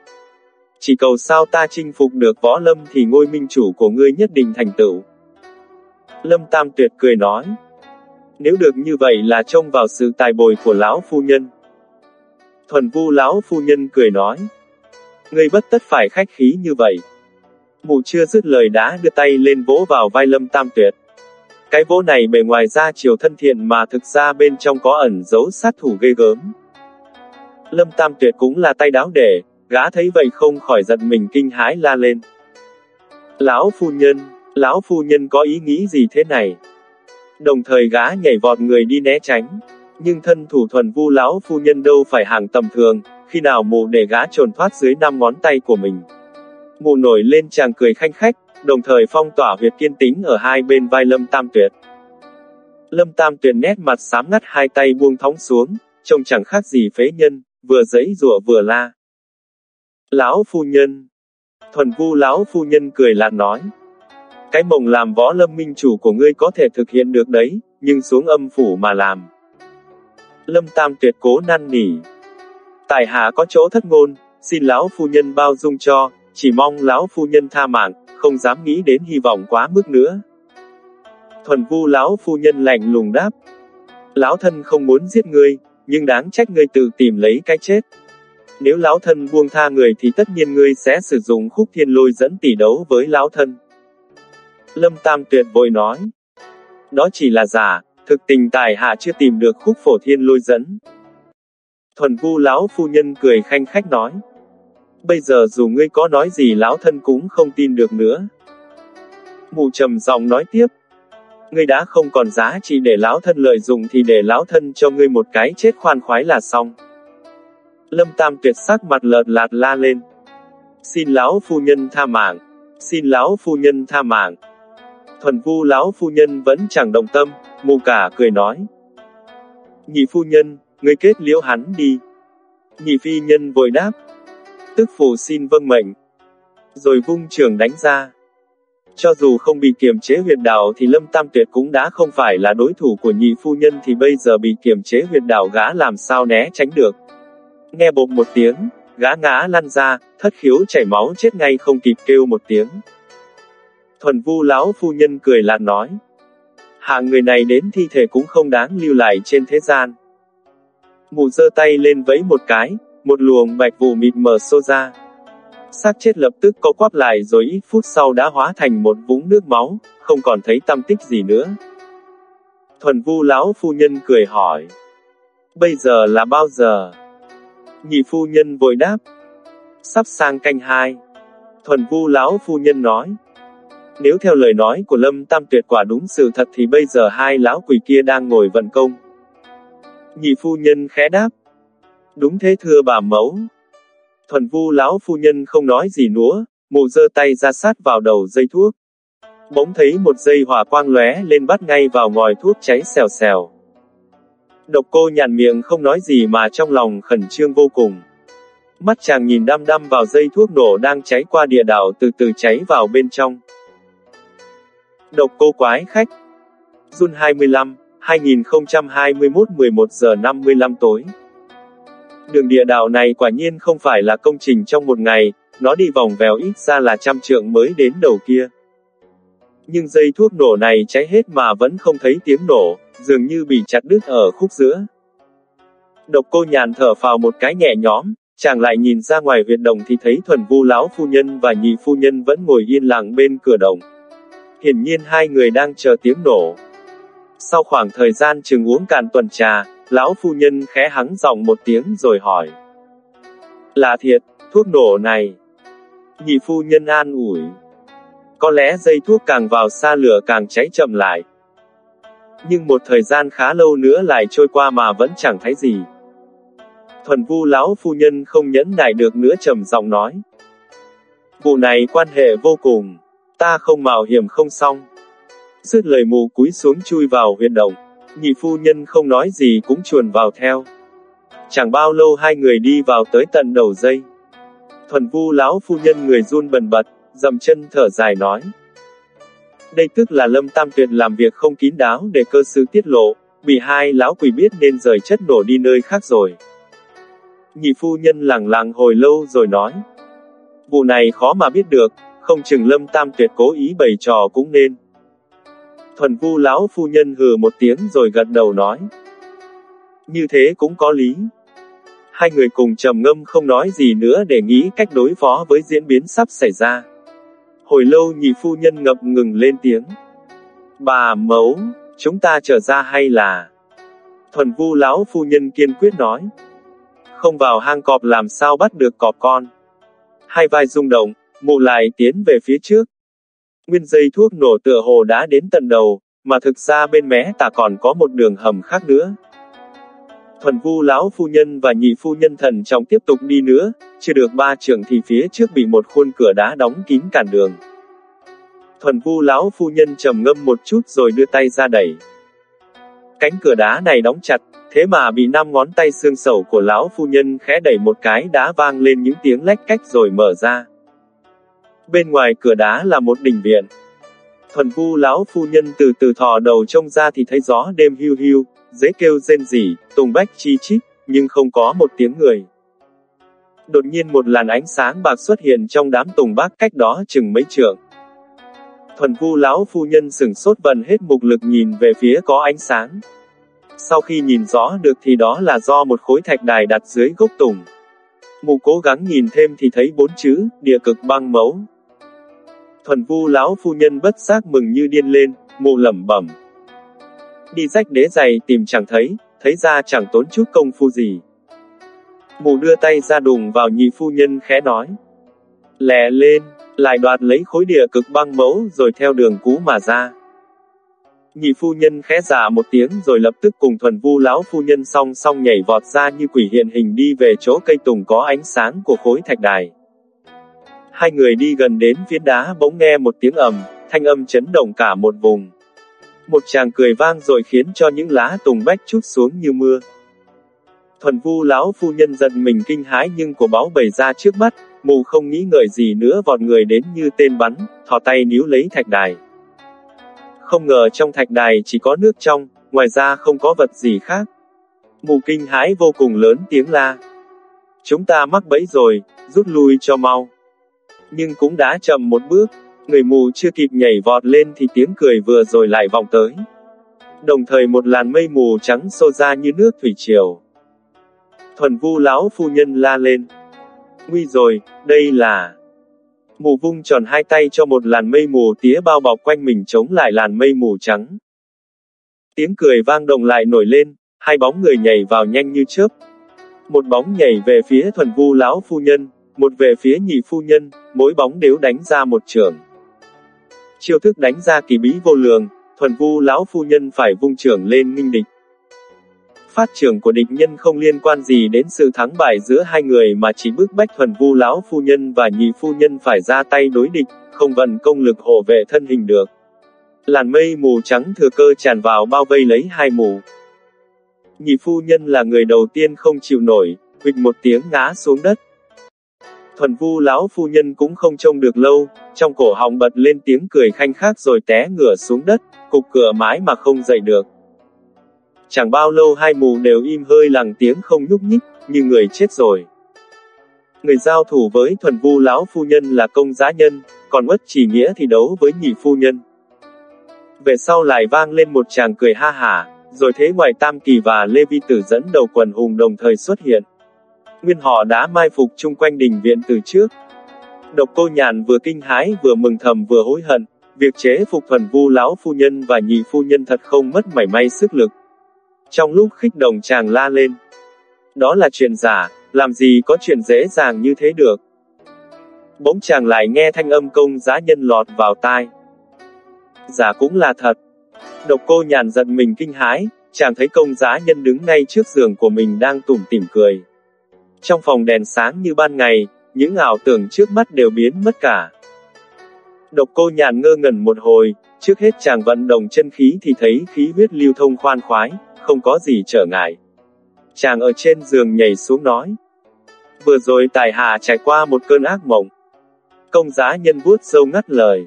Chỉ cầu sao ta chinh phục được võ lâm thì ngôi minh chủ của ngươi nhất định thành tựu. Lâm Tam Tuyệt cười nói. Nếu được như vậy là trông vào sự tài bồi của lão phu nhân. Thuần vu lão phu nhân cười nói. Ngươi bất tất phải khách khí như vậy. Mụ chưa dứt lời đã đưa tay lên vỗ vào vai Lâm Tam Tuyệt. Cái vỗ này bề ngoài ra chiều thân thiện mà thực ra bên trong có ẩn dấu sát thủ ghê gớm. Lâm Tam Tuyệt cũng là tay đáo để, gã thấy vậy không khỏi giật mình kinh hãi la lên. Lão phu nhân, lão phu nhân có ý nghĩ gì thế này? Đồng thời gã nhảy vọt người đi né tránh. Nhưng thân thủ thuần vu lão phu nhân đâu phải hàng tầm thường, khi nào mụ để gã trồn thoát dưới năm ngón tay của mình. Mụ nổi lên chàng cười khanh khách, đồng thời phong tỏa huyệt kiên tính ở hai bên vai Lâm Tam Tuyệt. Lâm Tam Tuyệt nét mặt sám ngắt hai tay buông thóng xuống, trông chẳng khác gì phế nhân, vừa giấy rủa vừa la. Lão phu nhân. Thuần vu lão phu nhân cười lạt nói. Cái mộng làm võ lâm minh chủ của ngươi có thể thực hiện được đấy, nhưng xuống âm phủ mà làm. Lâm Tam tuyệt cố năn nỉ. Tài hạ có chỗ thất ngôn, xin lão phu nhân bao dung cho, chỉ mong lão phu nhân tha mạng, không dám nghĩ đến hy vọng quá mức nữa. Thuần vu lão phu nhân lạnh lùng đáp. Lão thân không muốn giết ngươi, nhưng đáng trách ngươi tự tìm lấy cái chết. Nếu lão thân buông tha người thì tất nhiên ngươi sẽ sử dụng khúc thiên lôi dẫn tỷ đấu với lão thân. Lâm Tam tuyệt vội nói. Đó chỉ là giả, thực tình tài hạ chưa tìm được khúc phổ thiên lôi dẫn. Thuần vu lão phu nhân cười khanh khách nói. Bây giờ dù ngươi có nói gì lão thân cũng không tin được nữa. Mụ trầm giọng nói tiếp. Ngươi đã không còn giá trị để lão thân lợi dụng thì để lão thân cho ngươi một cái chết khoan khoái là xong. Lâm Tam tuyệt sắc mặt lợt lạt la lên. Xin lão phu nhân tha mạng. Xin lão phu nhân tha mạng. Thuần vu lão phu nhân vẫn chẳng đồng tâm, mù cả cười nói. Nhị phu nhân, người kết liễu hắn đi. Nhị phi nhân vội đáp. Tức phủ xin vâng mệnh. Rồi vung trường đánh ra. Cho dù không bị kiềm chế huyệt đạo thì Lâm Tam Tuyệt cũng đã không phải là đối thủ của nhị phu nhân thì bây giờ bị kiềm chế huyệt đạo gã làm sao né tránh được. Nghe bộp một tiếng, gã ngã lăn ra, thất khiếu chảy máu chết ngay không kịp kêu một tiếng. Thuần vu lão phu nhân cười lạt nói. hàng người này đến thi thể cũng không đáng lưu lại trên thế gian. Mụ giơ tay lên vẫy một cái, một luồng bạch vụ mịt mờ xô ra. xác chết lập tức co quắp lại rồi ít phút sau đã hóa thành một vũng nước máu, không còn thấy tâm tích gì nữa. Thuần vu lão phu nhân cười hỏi. Bây giờ là bao giờ? Nhị phu nhân vội đáp. Sắp sang canh hai. Thuần vu lão phu nhân nói. Nếu theo lời nói của Lâm Tam Tuyệt quả đúng sự thật thì bây giờ hai lão quỷ kia đang ngồi vận công. Nhị phu nhân khẽ đáp. Đúng thế thưa bà mẫu. Thuần vu lão phu nhân không nói gì nữa, mụ giơ tay ra sát vào đầu dây thuốc. Bỗng thấy một dây hỏa quang lóe lên bắt ngay vào ngòi thuốc cháy xèo xèo. Độc cô nhàn miệng không nói gì mà trong lòng khẩn trương vô cùng. Mắt chàng nhìn đăm đăm vào dây thuốc nổ đang cháy qua địa đảo từ từ cháy vào bên trong. Độc cô quái khách. Jun 25, 2021 11 giờ 55 tối. Đường địa đạo này quả nhiên không phải là công trình trong một ngày, nó đi vòng vèo ít ra là trăm trượng mới đến đầu kia. Nhưng dây thuốc nổ này cháy hết mà vẫn không thấy tiếng nổ, dường như bị chặt đứt ở khúc giữa. Độc cô nhàn thở phào một cái nhẹ nhõm, chàng lại nhìn ra ngoài huyệt đồng thì thấy thuần vu lão phu nhân và nhị phu nhân vẫn ngồi yên lặng bên cửa đồng. Hiển nhiên hai người đang chờ tiếng nổ. Sau khoảng thời gian chừng uống cạn tuần trà, lão phu nhân khẽ hắng giọng một tiếng rồi hỏi. Là thiệt, thuốc nổ này. Nhị phu nhân an ủi. Có lẽ dây thuốc càng vào xa lửa càng cháy chậm lại. Nhưng một thời gian khá lâu nữa lại trôi qua mà vẫn chẳng thấy gì. Thuần vu lão phu nhân không nhẫn nại được nữa trầm giọng nói. Vụ này quan hệ vô cùng, ta không mạo hiểm không xong. Dứt lời mù cúi xuống chui vào huyệt động, nhị phu nhân không nói gì cũng chuồn vào theo. Chẳng bao lâu hai người đi vào tới tận đầu dây. Thuần vu lão phu nhân người run bần bật, dầm chân thở dài nói. Đây tức là lâm tam tuyệt làm việc không kín đáo để cơ sư tiết lộ, bị hai lão quỷ biết nên rời chất nổ đi nơi khác rồi. Nhị phu nhân lặng lặng hồi lâu rồi nói. Vụ này khó mà biết được, không chừng lâm tam tuyệt cố ý bày trò cũng nên. Thuần vu lão phu nhân hừ một tiếng rồi gật đầu nói. Như thế cũng có lý. Hai người cùng trầm ngâm không nói gì nữa để nghĩ cách đối phó với diễn biến sắp xảy ra. Hồi lâu nhị phu nhân ngập ngừng lên tiếng. Bà mấu, chúng ta trở ra hay là... Thuần vu lão phu nhân kiên quyết nói. Không vào hang cọp làm sao bắt được cọp con. Hai vai rung động, mụ lại tiến về phía trước. Nguyên dây thuốc nổ tựa hồ đã đến tận đầu, mà thực ra bên mé ta còn có một đường hầm khác nữa. Thuần vu lão phu nhân và nhị phu nhân thần trọng tiếp tục đi nữa, chưa được ba trường thì phía trước bị một khuôn cửa đá đóng kín cản đường. Thuần vu lão phu nhân trầm ngâm một chút rồi đưa tay ra đẩy. Cánh cửa đá này đóng chặt, thế mà bị năm ngón tay xương sầu của lão phu nhân khẽ đẩy một cái đá vang lên những tiếng lách cách rồi mở ra. Bên ngoài cửa đá là một đình viện. Thuần vu lão phu nhân từ từ thò đầu trông ra thì thấy gió đêm hiu hiu, dễ kêu rên rỉ, tùng bách chi chít, nhưng không có một tiếng người. Đột nhiên một làn ánh sáng bạc xuất hiện trong đám tùng bác cách đó chừng mấy trượng. Thuần vu lão phu nhân sừng sốt bần hết mục lực nhìn về phía có ánh sáng. Sau khi nhìn rõ được thì đó là do một khối thạch đài đặt dưới gốc tùng. Mụ cố gắng nhìn thêm thì thấy bốn chữ, địa cực băng mẫu. Thuần vu lão phu nhân bất giác mừng như điên lên, mụ lẩm bẩm. Đi rách đế giày tìm chẳng thấy, thấy ra chẳng tốn chút công phu gì. Mụ đưa tay ra đùng vào nhị phu nhân khẽ nói. Lẹ lên, lại đoạt lấy khối địa cực băng mẫu rồi theo đường cũ mà ra. Nhị phu nhân khẽ giả một tiếng rồi lập tức cùng thuần vu lão phu nhân song song nhảy vọt ra như quỷ hiện hình đi về chỗ cây tùng có ánh sáng của khối thạch đài. Hai người đi gần đến phiến đá bỗng nghe một tiếng ầm, thanh âm chấn động cả một vùng. Một chàng cười vang rồi khiến cho những lá tùng bách chút xuống như mưa. Thuần vu lão phu nhân giận mình kinh hãi nhưng của báo bày ra trước mắt, mù không nghĩ ngợi gì nữa vọt người đến như tên bắn, thò tay níu lấy thạch đài. Không ngờ trong thạch đài chỉ có nước trong, ngoài ra không có vật gì khác. Mù kinh hãi vô cùng lớn tiếng la. Chúng ta mắc bẫy rồi, rút lui cho mau. Nhưng cũng đã chậm một bước, người mù chưa kịp nhảy vọt lên thì tiếng cười vừa rồi lại vọng tới. Đồng thời một làn mây mù trắng xô ra như nước thủy triều. Thuần vu lão phu nhân la lên. Nguy rồi, đây là... Mù vung tròn hai tay cho một làn mây mù tía bao bọc quanh mình chống lại làn mây mù trắng. Tiếng cười vang đồng lại nổi lên, hai bóng người nhảy vào nhanh như chớp. Một bóng nhảy về phía thuần vu lão phu nhân, một về phía nhị phu nhân, mỗi bóng đều đánh ra một trường. Chiêu thức đánh ra kỳ bí vô lường, thuần vu lão phu nhân phải vung trường lên nghinh địch. Phát trưởng của địch nhân không liên quan gì đến sự thắng bại giữa hai người mà chỉ bức bách thuần vu lão phu nhân và nhị phu nhân phải ra tay đối địch, không vận công lực hộ vệ thân hình được. Làn mây mù trắng thừa cơ tràn vào bao vây lấy hai mù. Nhị phu nhân là người đầu tiên không chịu nổi, huỵch một tiếng ngã xuống đất. Thuần vu lão phu nhân cũng không trông được lâu, trong cổ họng bật lên tiếng cười khanh khác rồi té ngửa xuống đất, cục cửa mái mà không dậy được. Chẳng bao lâu hai mù đều im hơi lặng tiếng không nhúc nhích, như người chết rồi. Người giao thủ với thuần vu lão phu nhân là công giá nhân, còn mất chỉ nghĩa thì đấu với nhị phu nhân. Về sau lại vang lên một chàng cười ha hả, rồi thế ngoài Tam Kỳ và Lê Vi Tử dẫn đầu quần hùng đồng thời xuất hiện. Nguyên họ đã mai phục chung quanh đình viện từ trước. Độc cô nhàn vừa kinh hãi vừa mừng thầm vừa hối hận, việc chế phục thuần vu lão phu nhân và nhị phu nhân thật không mất mảy may sức lực. Trong lúc khích đồng chàng la lên. Đó là chuyện giả, làm gì có chuyện dễ dàng như thế được. Bỗng chàng lại nghe thanh âm công giá nhân lọt vào tai. Giả cũng là thật. Độc cô nhàn giận mình kinh hãi, chàng thấy công giá nhân đứng ngay trước giường của mình đang tủm tỉm cười. Trong phòng đèn sáng như ban ngày, những ảo tưởng trước mắt đều biến mất cả. Độc cô nhàn ngơ ngẩn một hồi, trước hết chàng vận động chân khí thì thấy khí huyết lưu thông khoan khoái, không có gì trở ngại. Chàng ở trên giường nhảy xuống nói. Vừa rồi tài hạ trải qua một cơn ác mộng. Công giá nhân vuốt sâu ngắt lời.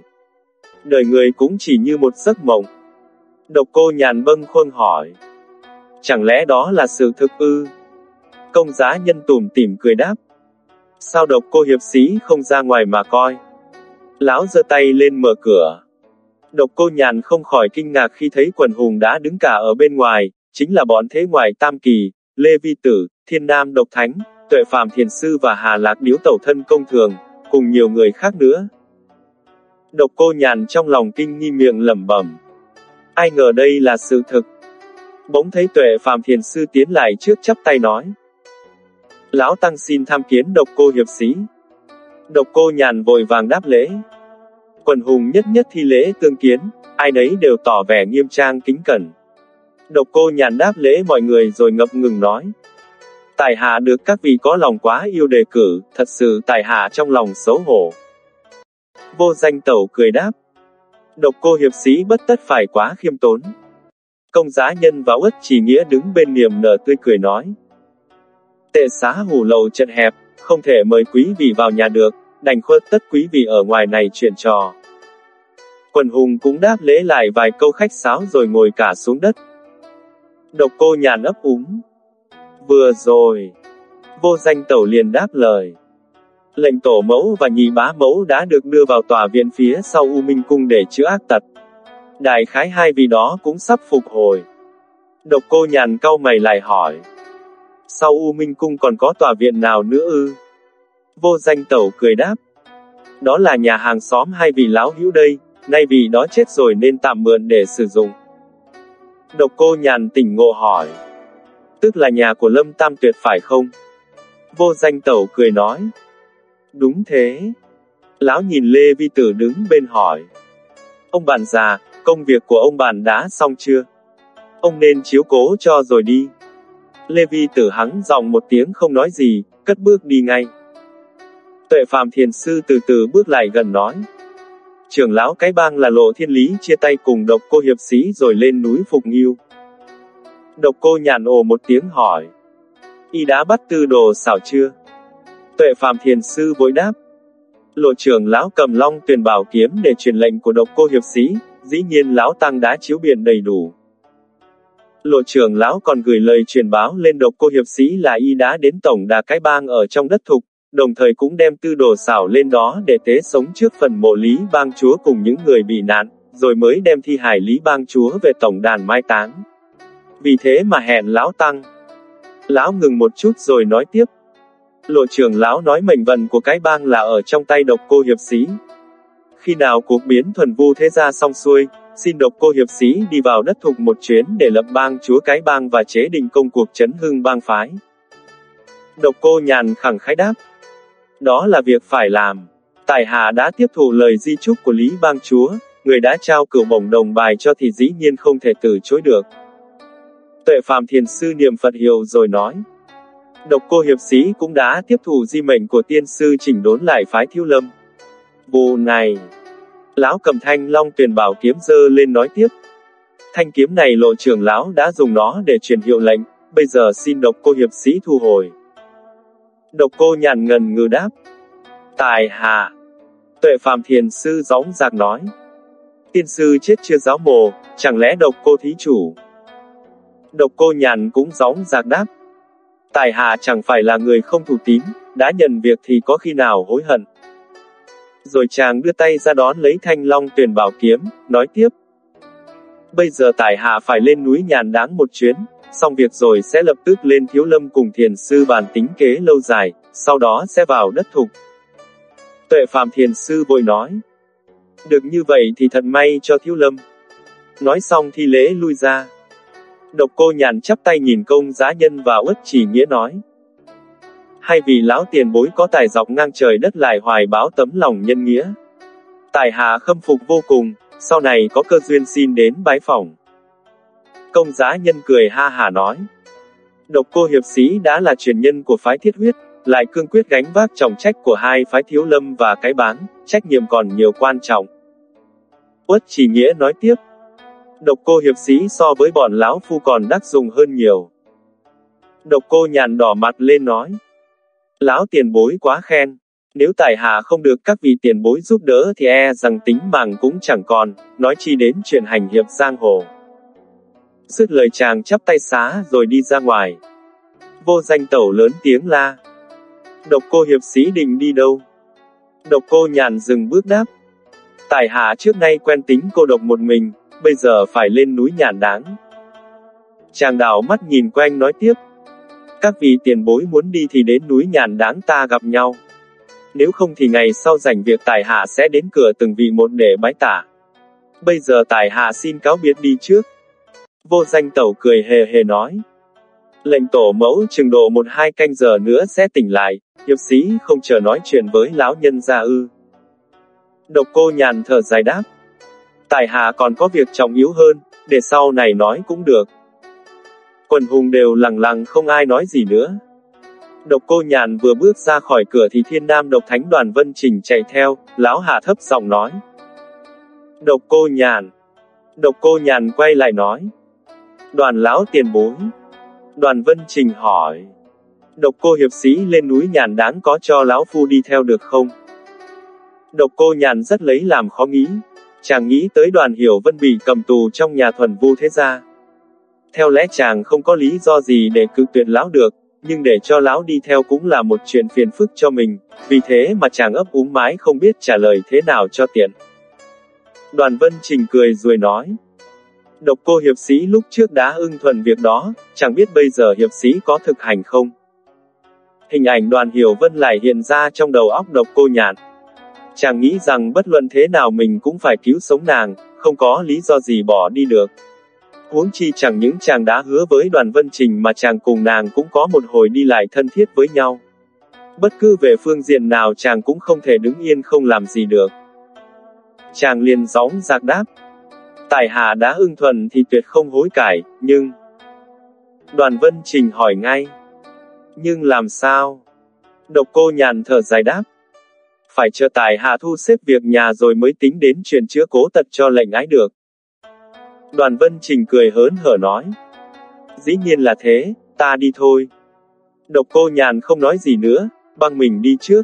Đời người cũng chỉ như một giấc mộng. Độc cô nhàn bâng khuâng hỏi. Chẳng lẽ đó là sự thực ư? Công giá nhân tùm tỉm cười đáp. Sao độc cô hiệp sĩ không ra ngoài mà coi? Lão giơ tay lên mở cửa. Độc cô nhàn không khỏi kinh ngạc khi thấy quần hùng đã đứng cả ở bên ngoài, chính là bọn thế ngoài Tam Kỳ, Lê Vi Tử, Thiên Nam Độc Thánh, Tuệ Phạm Thiền Sư và Hà Lạc Điếu Tẩu Thân Công Thường, cùng nhiều người khác nữa. Độc cô nhàn trong lòng kinh nghi miệng lẩm bẩm. Ai ngờ đây là sự thực. Bỗng thấy Tuệ Phạm Thiền Sư tiến lại trước chắp tay nói. Lão Tăng xin tham kiến độc cô hiệp sĩ. Độc cô nhàn vội vàng đáp lễ. Quần hùng nhất nhất thi lễ tương kiến, ai nấy đều tỏ vẻ nghiêm trang kính cẩn. Độc cô nhàn đáp lễ mọi người rồi ngập ngừng nói. Tài hạ được các vị có lòng quá yêu đề cử, thật sự tài hạ trong lòng xấu hổ. Vô danh tẩu cười đáp. Độc cô hiệp sĩ bất tất phải quá khiêm tốn. Công giá nhân và uất chỉ nghĩa đứng bên niềm nở tươi cười nói. Tệ xá hủ lầu chật hẹp, không thể mời quý vị vào nhà được, đành khuất tất quý vị ở ngoài này chuyện trò. Quần hùng cũng đáp lễ lại vài câu khách sáo rồi ngồi cả xuống đất. Độc cô nhàn ấp úng. Vừa rồi. Vô danh tẩu liền đáp lời. Lệnh tổ mẫu và nhị bá mẫu đã được đưa vào tòa viện phía sau U Minh Cung để chữa ác tật. Đại khái hai vị đó cũng sắp phục hồi. Độc cô nhàn cau mày lại hỏi. Sau U Minh Cung còn có tòa viện nào nữa ư? Vô danh tẩu cười đáp. Đó là nhà hàng xóm hai vị lão hữu đây, nay vị đó chết rồi nên tạm mượn để sử dụng. Độc cô nhàn tỉnh ngộ hỏi. Tức là nhà của Lâm Tam Tuyệt phải không? Vô danh tẩu cười nói. Đúng thế. Lão nhìn Lê Vi Tử đứng bên hỏi. Ông bạn già, công việc của ông bạn đã xong chưa? Ông nên chiếu cố cho rồi đi. Lê Vi Tử hắng dòng một tiếng không nói gì, cất bước đi ngay. Tuệ Phạm Thiền Sư từ từ bước lại gần nói. Trưởng lão cái bang là lộ thiên lý chia tay cùng độc cô hiệp sĩ rồi lên núi Phục Nghiêu. Độc cô nhàn ồ một tiếng hỏi. Y đã bắt tư đồ xảo chưa? Tuệ Phạm Thiền Sư vội đáp. Lộ trưởng lão cầm long tuyển bảo kiếm để truyền lệnh của độc cô hiệp sĩ, dĩ nhiên lão tăng đã chiếu biển đầy đủ. Lộ trưởng lão còn gửi lời truyền báo lên độc cô hiệp sĩ là y đã đến tổng đà cái bang ở trong đất thục, đồng thời cũng đem tư đồ xảo lên đó để tế sống trước phần mộ Lý Bang Chúa cùng những người bị nạn, rồi mới đem thi hài Lý Bang Chúa về tổng đàn mai táng. Vì thế mà hẹn lão tăng. Lão ngừng một chút rồi nói tiếp. Lộ trưởng lão nói mệnh vận của cái bang là ở trong tay độc cô hiệp sĩ. Khi nào cuộc biến thuần vu thế gia xong xuôi, xin độc cô hiệp sĩ đi vào đất thục một chuyến để lập bang chúa cái bang và chế định công cuộc chấn hưng bang phái. Độc cô nhàn khẳng khái đáp. Đó là việc phải làm. Tài hạ đã tiếp thụ lời di chúc của Lý bang chúa, người đã trao cửu bổng đồng bài cho thì dĩ nhiên không thể từ chối được. Tuệ Phạm Thiền Sư niệm Phật hiệu rồi nói. Độc cô hiệp sĩ cũng đã tiếp thụ di mệnh của tiên sư chỉnh đốn lại phái thiếu lâm. Vụ này, Lão cầm thanh long tuyển bảo kiếm dơ lên nói tiếp. Thanh kiếm này lộ trưởng lão đã dùng nó để truyền hiệu lệnh, bây giờ xin độc cô hiệp sĩ thu hồi. Độc cô nhàn ngần ngừ đáp. Tài hạ. Tuệ phàm thiền sư gióng giạc nói. Tiên sư chết chưa giáo mồ, chẳng lẽ độc cô thí chủ. Độc cô nhàn cũng gióng giạc đáp. Tài hạ chẳng phải là người không thủ tín, đã nhận việc thì có khi nào hối hận rồi chàng đưa tay ra đón lấy thanh long tuyển bảo kiếm, nói tiếp. Bây giờ tài hạ phải lên núi nhàn đáng một chuyến, xong việc rồi sẽ lập tức lên thiếu lâm cùng thiền sư bàn tính kế lâu dài, sau đó sẽ vào đất thục. Tuệ Phạm Thiền Sư vội nói. Được như vậy thì thật may cho thiếu lâm. Nói xong thi lễ lui ra. Độc cô nhàn chắp tay nhìn công giá nhân và uất chỉ nghĩa nói. Hai vị lão tiền bối có tài dọc ngang trời đất lại hoài báo tấm lòng nhân nghĩa. Tài hạ khâm phục vô cùng, sau này có cơ duyên xin đến bái phỏng. Công giá nhân cười ha hà nói. Độc cô hiệp sĩ đã là truyền nhân của phái thiết huyết, lại cương quyết gánh vác trọng trách của hai phái thiếu lâm và cái bán, trách nhiệm còn nhiều quan trọng. Uất chỉ nghĩa nói tiếp. Độc cô hiệp sĩ so với bọn lão phu còn đắc dụng hơn nhiều. Độc cô nhàn đỏ mặt lên nói. Lão tiền bối quá khen. Nếu tài hạ không được các vị tiền bối giúp đỡ thì e rằng tính mạng cũng chẳng còn, nói chi đến chuyện hành hiệp giang hồ. Dứt lời chàng chắp tay xá rồi đi ra ngoài. Vô danh tẩu lớn tiếng la. Độc cô hiệp sĩ định đi đâu? Độc cô nhàn dừng bước đáp. Tài hạ trước nay quen tính cô độc một mình, bây giờ phải lên núi nhàn đáng. Chàng đảo mắt nhìn quanh nói tiếp. Các vị tiền bối muốn đi thì đến núi nhàn đáng ta gặp nhau. Nếu không thì ngày sau rảnh việc tài hạ sẽ đến cửa từng vị một để bái tả. Bây giờ tài hạ xin cáo biệt đi trước. Vô danh tẩu cười hề hề nói. Lệnh tổ mẫu chừng độ một hai canh giờ nữa sẽ tỉnh lại, hiệp sĩ không chờ nói chuyện với lão nhân gia ư. Độc cô nhàn thở dài đáp. Tài hạ còn có việc trọng yếu hơn, để sau này nói cũng được. Quần hùng đều lặng lặng không ai nói gì nữa. Độc cô nhàn vừa bước ra khỏi cửa thì thiên nam độc thánh đoàn vân trình chạy theo, lão hạ thấp giọng nói. Độc cô nhàn. Độc cô nhàn quay lại nói. Đoàn lão tiền bối. Đoàn vân trình hỏi. Độc cô hiệp sĩ lên núi nhàn đáng có cho lão phu đi theo được không? Độc cô nhàn rất lấy làm khó nghĩ. Chàng nghĩ tới đoàn hiểu vân bị cầm tù trong nhà thuần vu thế gia. Theo lẽ chàng không có lý do gì để cự tuyệt lão được, nhưng để cho lão đi theo cũng là một chuyện phiền phức cho mình, vì thế mà chàng ấp úng mái không biết trả lời thế nào cho tiện. Đoàn Vân Trình cười rồi nói. Độc cô hiệp sĩ lúc trước đã ưng thuần việc đó, chẳng biết bây giờ hiệp sĩ có thực hành không? Hình ảnh đoàn hiểu vân lại hiện ra trong đầu óc độc cô nhạn. Chàng nghĩ rằng bất luận thế nào mình cũng phải cứu sống nàng, không có lý do gì bỏ đi được. Huống chi chẳng những chàng đã hứa với đoàn vân trình mà chàng cùng nàng cũng có một hồi đi lại thân thiết với nhau. Bất cứ về phương diện nào chàng cũng không thể đứng yên không làm gì được. Chàng liền gióng giạc đáp. Tài hạ đã ưng thuần thì tuyệt không hối cải, nhưng... Đoàn vân trình hỏi ngay. Nhưng làm sao? Độc cô nhàn thở dài đáp. Phải chờ tài hạ thu xếp việc nhà rồi mới tính đến chuyện chữa cố tật cho lệnh ái được. Đoàn Vân Trình cười hớn hở nói. Dĩ nhiên là thế, ta đi thôi. Độc cô nhàn không nói gì nữa, băng mình đi trước.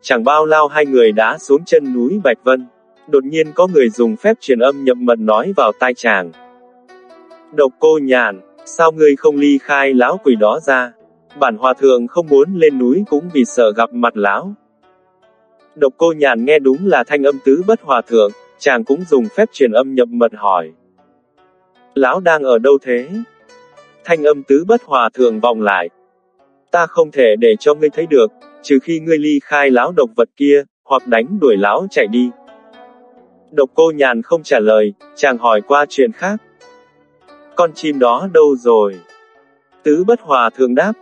Chẳng bao lao hai người đã xuống chân núi Bạch Vân. Đột nhiên có người dùng phép truyền âm nhậm mật nói vào tai chàng. Độc cô nhàn, sao ngươi không ly khai lão quỷ đó ra? Bản hòa thượng không muốn lên núi cũng vì sợ gặp mặt lão. Độc cô nhàn nghe đúng là thanh âm tứ bất hòa thượng, chàng cũng dùng phép truyền âm nhập mật hỏi. Lão đang ở đâu thế? Thanh âm tứ bất hòa thường vòng lại. Ta không thể để cho ngươi thấy được, trừ khi ngươi ly khai lão độc vật kia, hoặc đánh đuổi lão chạy đi. Độc cô nhàn không trả lời, chàng hỏi qua chuyện khác. Con chim đó đâu rồi? Tứ bất hòa thường đáp.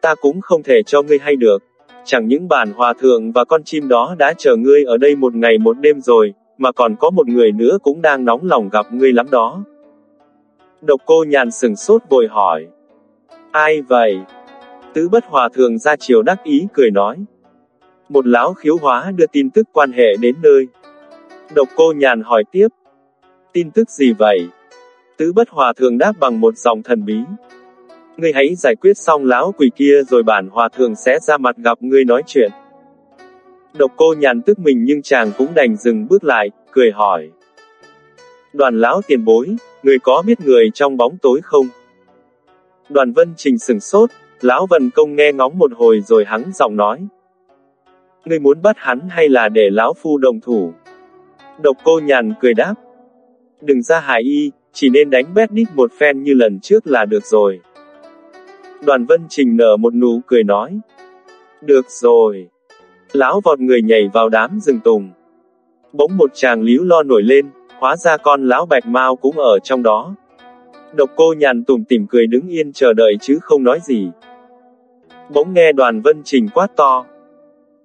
Ta cũng không thể cho ngươi hay được. Chẳng những bản hòa thượng và con chim đó đã chờ ngươi ở đây một ngày một đêm rồi, mà còn có một người nữa cũng đang nóng lòng gặp ngươi lắm đó. Độc cô nhàn sừng sốt vội hỏi. Ai vậy? Tứ bất hòa thường ra chiều đắc ý cười nói. Một lão khiếu hóa đưa tin tức quan hệ đến nơi. Độc cô nhàn hỏi tiếp. Tin tức gì vậy? Tứ bất hòa thường đáp bằng một dòng thần bí. Ngươi hãy giải quyết xong lão quỷ kia rồi bản hòa thường sẽ ra mặt gặp ngươi nói chuyện. Độc cô nhàn tức mình nhưng chàng cũng đành dừng bước lại, cười hỏi. Đoàn lão tiền bối, người có biết người trong bóng tối không? Đoàn vân trình sừng sốt, lão vân công nghe ngóng một hồi rồi hắn giọng nói. người muốn bắt hắn hay là để lão phu đồng thủ? Độc cô nhàn cười đáp. Đừng ra hại y, chỉ nên đánh bét đít một phen như lần trước là được rồi. Đoàn Vân Trình nở một nụ cười nói. Được rồi. Lão vọt người nhảy vào đám rừng tùng. Bỗng một chàng líu lo nổi lên, hóa ra con lão bạch mau cũng ở trong đó. Độc cô nhàn tủm tỉm cười đứng yên chờ đợi chứ không nói gì. Bỗng nghe đoàn vân trình quát to.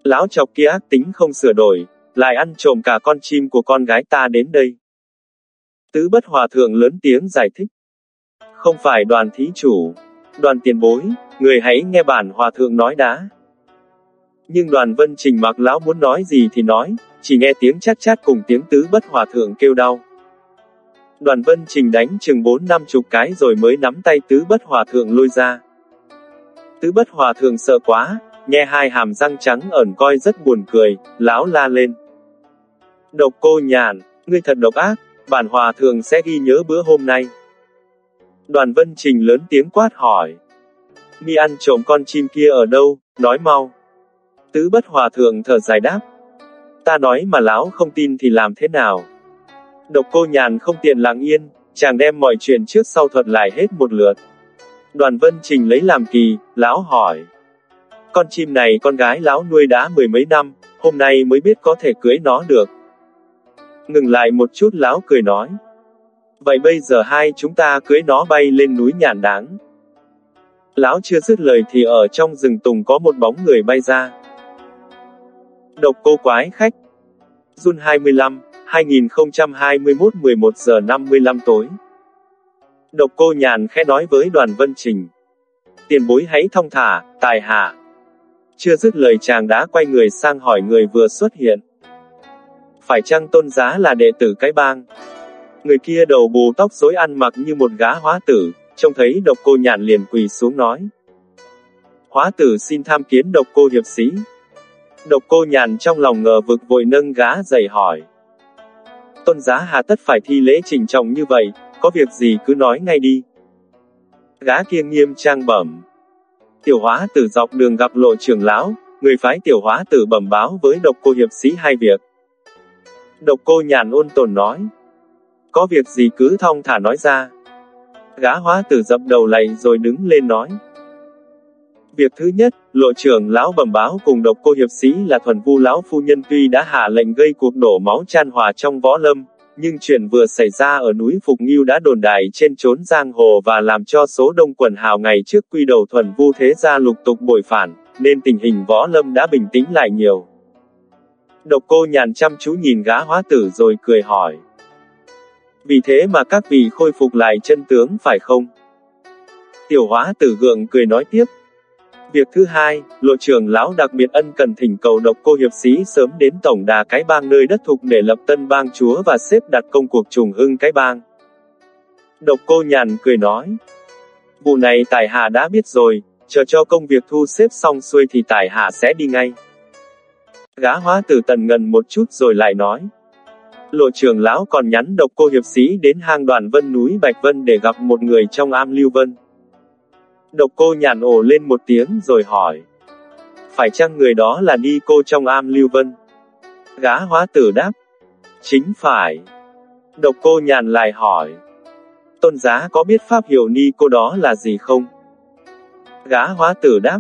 Lão chọc kia ác tính không sửa đổi, lại ăn trộm cả con chim của con gái ta đến đây. Tứ bất hòa thượng lớn tiếng giải thích. Không phải đoàn thí chủ, đoàn tiền bối, người hãy nghe bản hòa thượng nói đã. Nhưng đoàn vân trình mặc lão muốn nói gì thì nói, chỉ nghe tiếng chát chát cùng tiếng tứ bất hòa thượng kêu đau. Đoàn vân trình đánh chừng bốn năm chục cái rồi mới nắm tay tứ bất hòa thượng lôi ra. Tứ bất hòa thượng sợ quá, nghe hai hàm răng trắng ẩn coi rất buồn cười, lão la lên. Độc cô nhàn, ngươi thật độc ác, bản hòa thượng sẽ ghi nhớ bữa hôm nay. Đoàn vân trình lớn tiếng quát hỏi. Mi ăn trộm con chim kia ở đâu, nói mau. Tứ bất hòa thượng thở dài đáp. Ta nói mà lão không tin thì làm thế nào? Độc cô nhàn không tiện lặng yên, chàng đem mọi chuyện trước sau thuật lại hết một lượt. Đoàn vân trình lấy làm kỳ, lão hỏi. Con chim này con gái lão nuôi đã mười mấy năm, hôm nay mới biết có thể cưới nó được. Ngừng lại một chút lão cười nói. Vậy bây giờ hai chúng ta cưới nó bay lên núi nhàn đáng. Lão chưa dứt lời thì ở trong rừng tùng có một bóng người bay ra. Độc cô quái khách. Jun 25, 2021 11 giờ 55 tối. Độc cô nhàn khẽ nói với đoàn vân trình. Tiền bối hãy thông thả, tài hạ. Chưa dứt lời chàng đã quay người sang hỏi người vừa xuất hiện. Phải chăng tôn giá là đệ tử cái bang? Người kia đầu bù tóc rối ăn mặc như một gã hóa tử, trông thấy độc cô nhàn liền quỳ xuống nói. Hóa tử xin tham kiến độc cô hiệp sĩ. Độc cô nhàn trong lòng ngờ vực vội nâng gã dày hỏi. Tôn giá hà tất phải thi lễ trình trọng như vậy, có việc gì cứ nói ngay đi. Gã kia nghiêm trang bẩm. Tiểu hóa tử dọc đường gặp lộ trưởng lão, người phái tiểu hóa tử bẩm báo với độc cô hiệp sĩ hai việc. Độc cô nhàn ôn tồn nói. Có việc gì cứ thong thả nói ra. Gã hóa tử dập đầu lạy rồi đứng lên nói. Việc thứ nhất, lộ trưởng lão bẩm báo cùng độc cô hiệp sĩ là thuần vu lão phu nhân tuy đã hạ lệnh gây cuộc đổ máu chan hòa trong võ lâm, nhưng chuyện vừa xảy ra ở núi Phục Nghiêu đã đồn đại trên chốn giang hồ và làm cho số đông quần hào ngày trước quy đầu thuần vu thế gia lục tục bội phản, nên tình hình võ lâm đã bình tĩnh lại nhiều. Độc cô nhàn chăm chú nhìn gã hóa tử rồi cười hỏi. Vì thế mà các vị khôi phục lại chân tướng phải không? Tiểu hóa tử gượng cười nói tiếp, Việc thứ hai, lộ trưởng lão đặc biệt ân cần thỉnh cầu độc cô hiệp sĩ sớm đến tổng đà cái bang nơi đất thục để lập tân bang chúa và xếp đặt công cuộc trùng hưng cái bang. Độc cô nhàn cười nói. Vụ này tài hạ đã biết rồi, chờ cho công việc thu xếp xong xuôi thì tài hạ sẽ đi ngay. Gã hóa tử tần ngần một chút rồi lại nói. Lộ trưởng lão còn nhắn độc cô hiệp sĩ đến hang đoàn vân núi Bạch Vân để gặp một người trong am lưu vân. Độc cô nhàn ồ lên một tiếng rồi hỏi. Phải chăng người đó là đi cô trong am Lưu Vân? Gã hóa tử đáp. Chính phải. Độc cô nhàn lại hỏi. Tôn giá có biết pháp hiệu ni cô đó là gì không? Gã hóa tử đáp.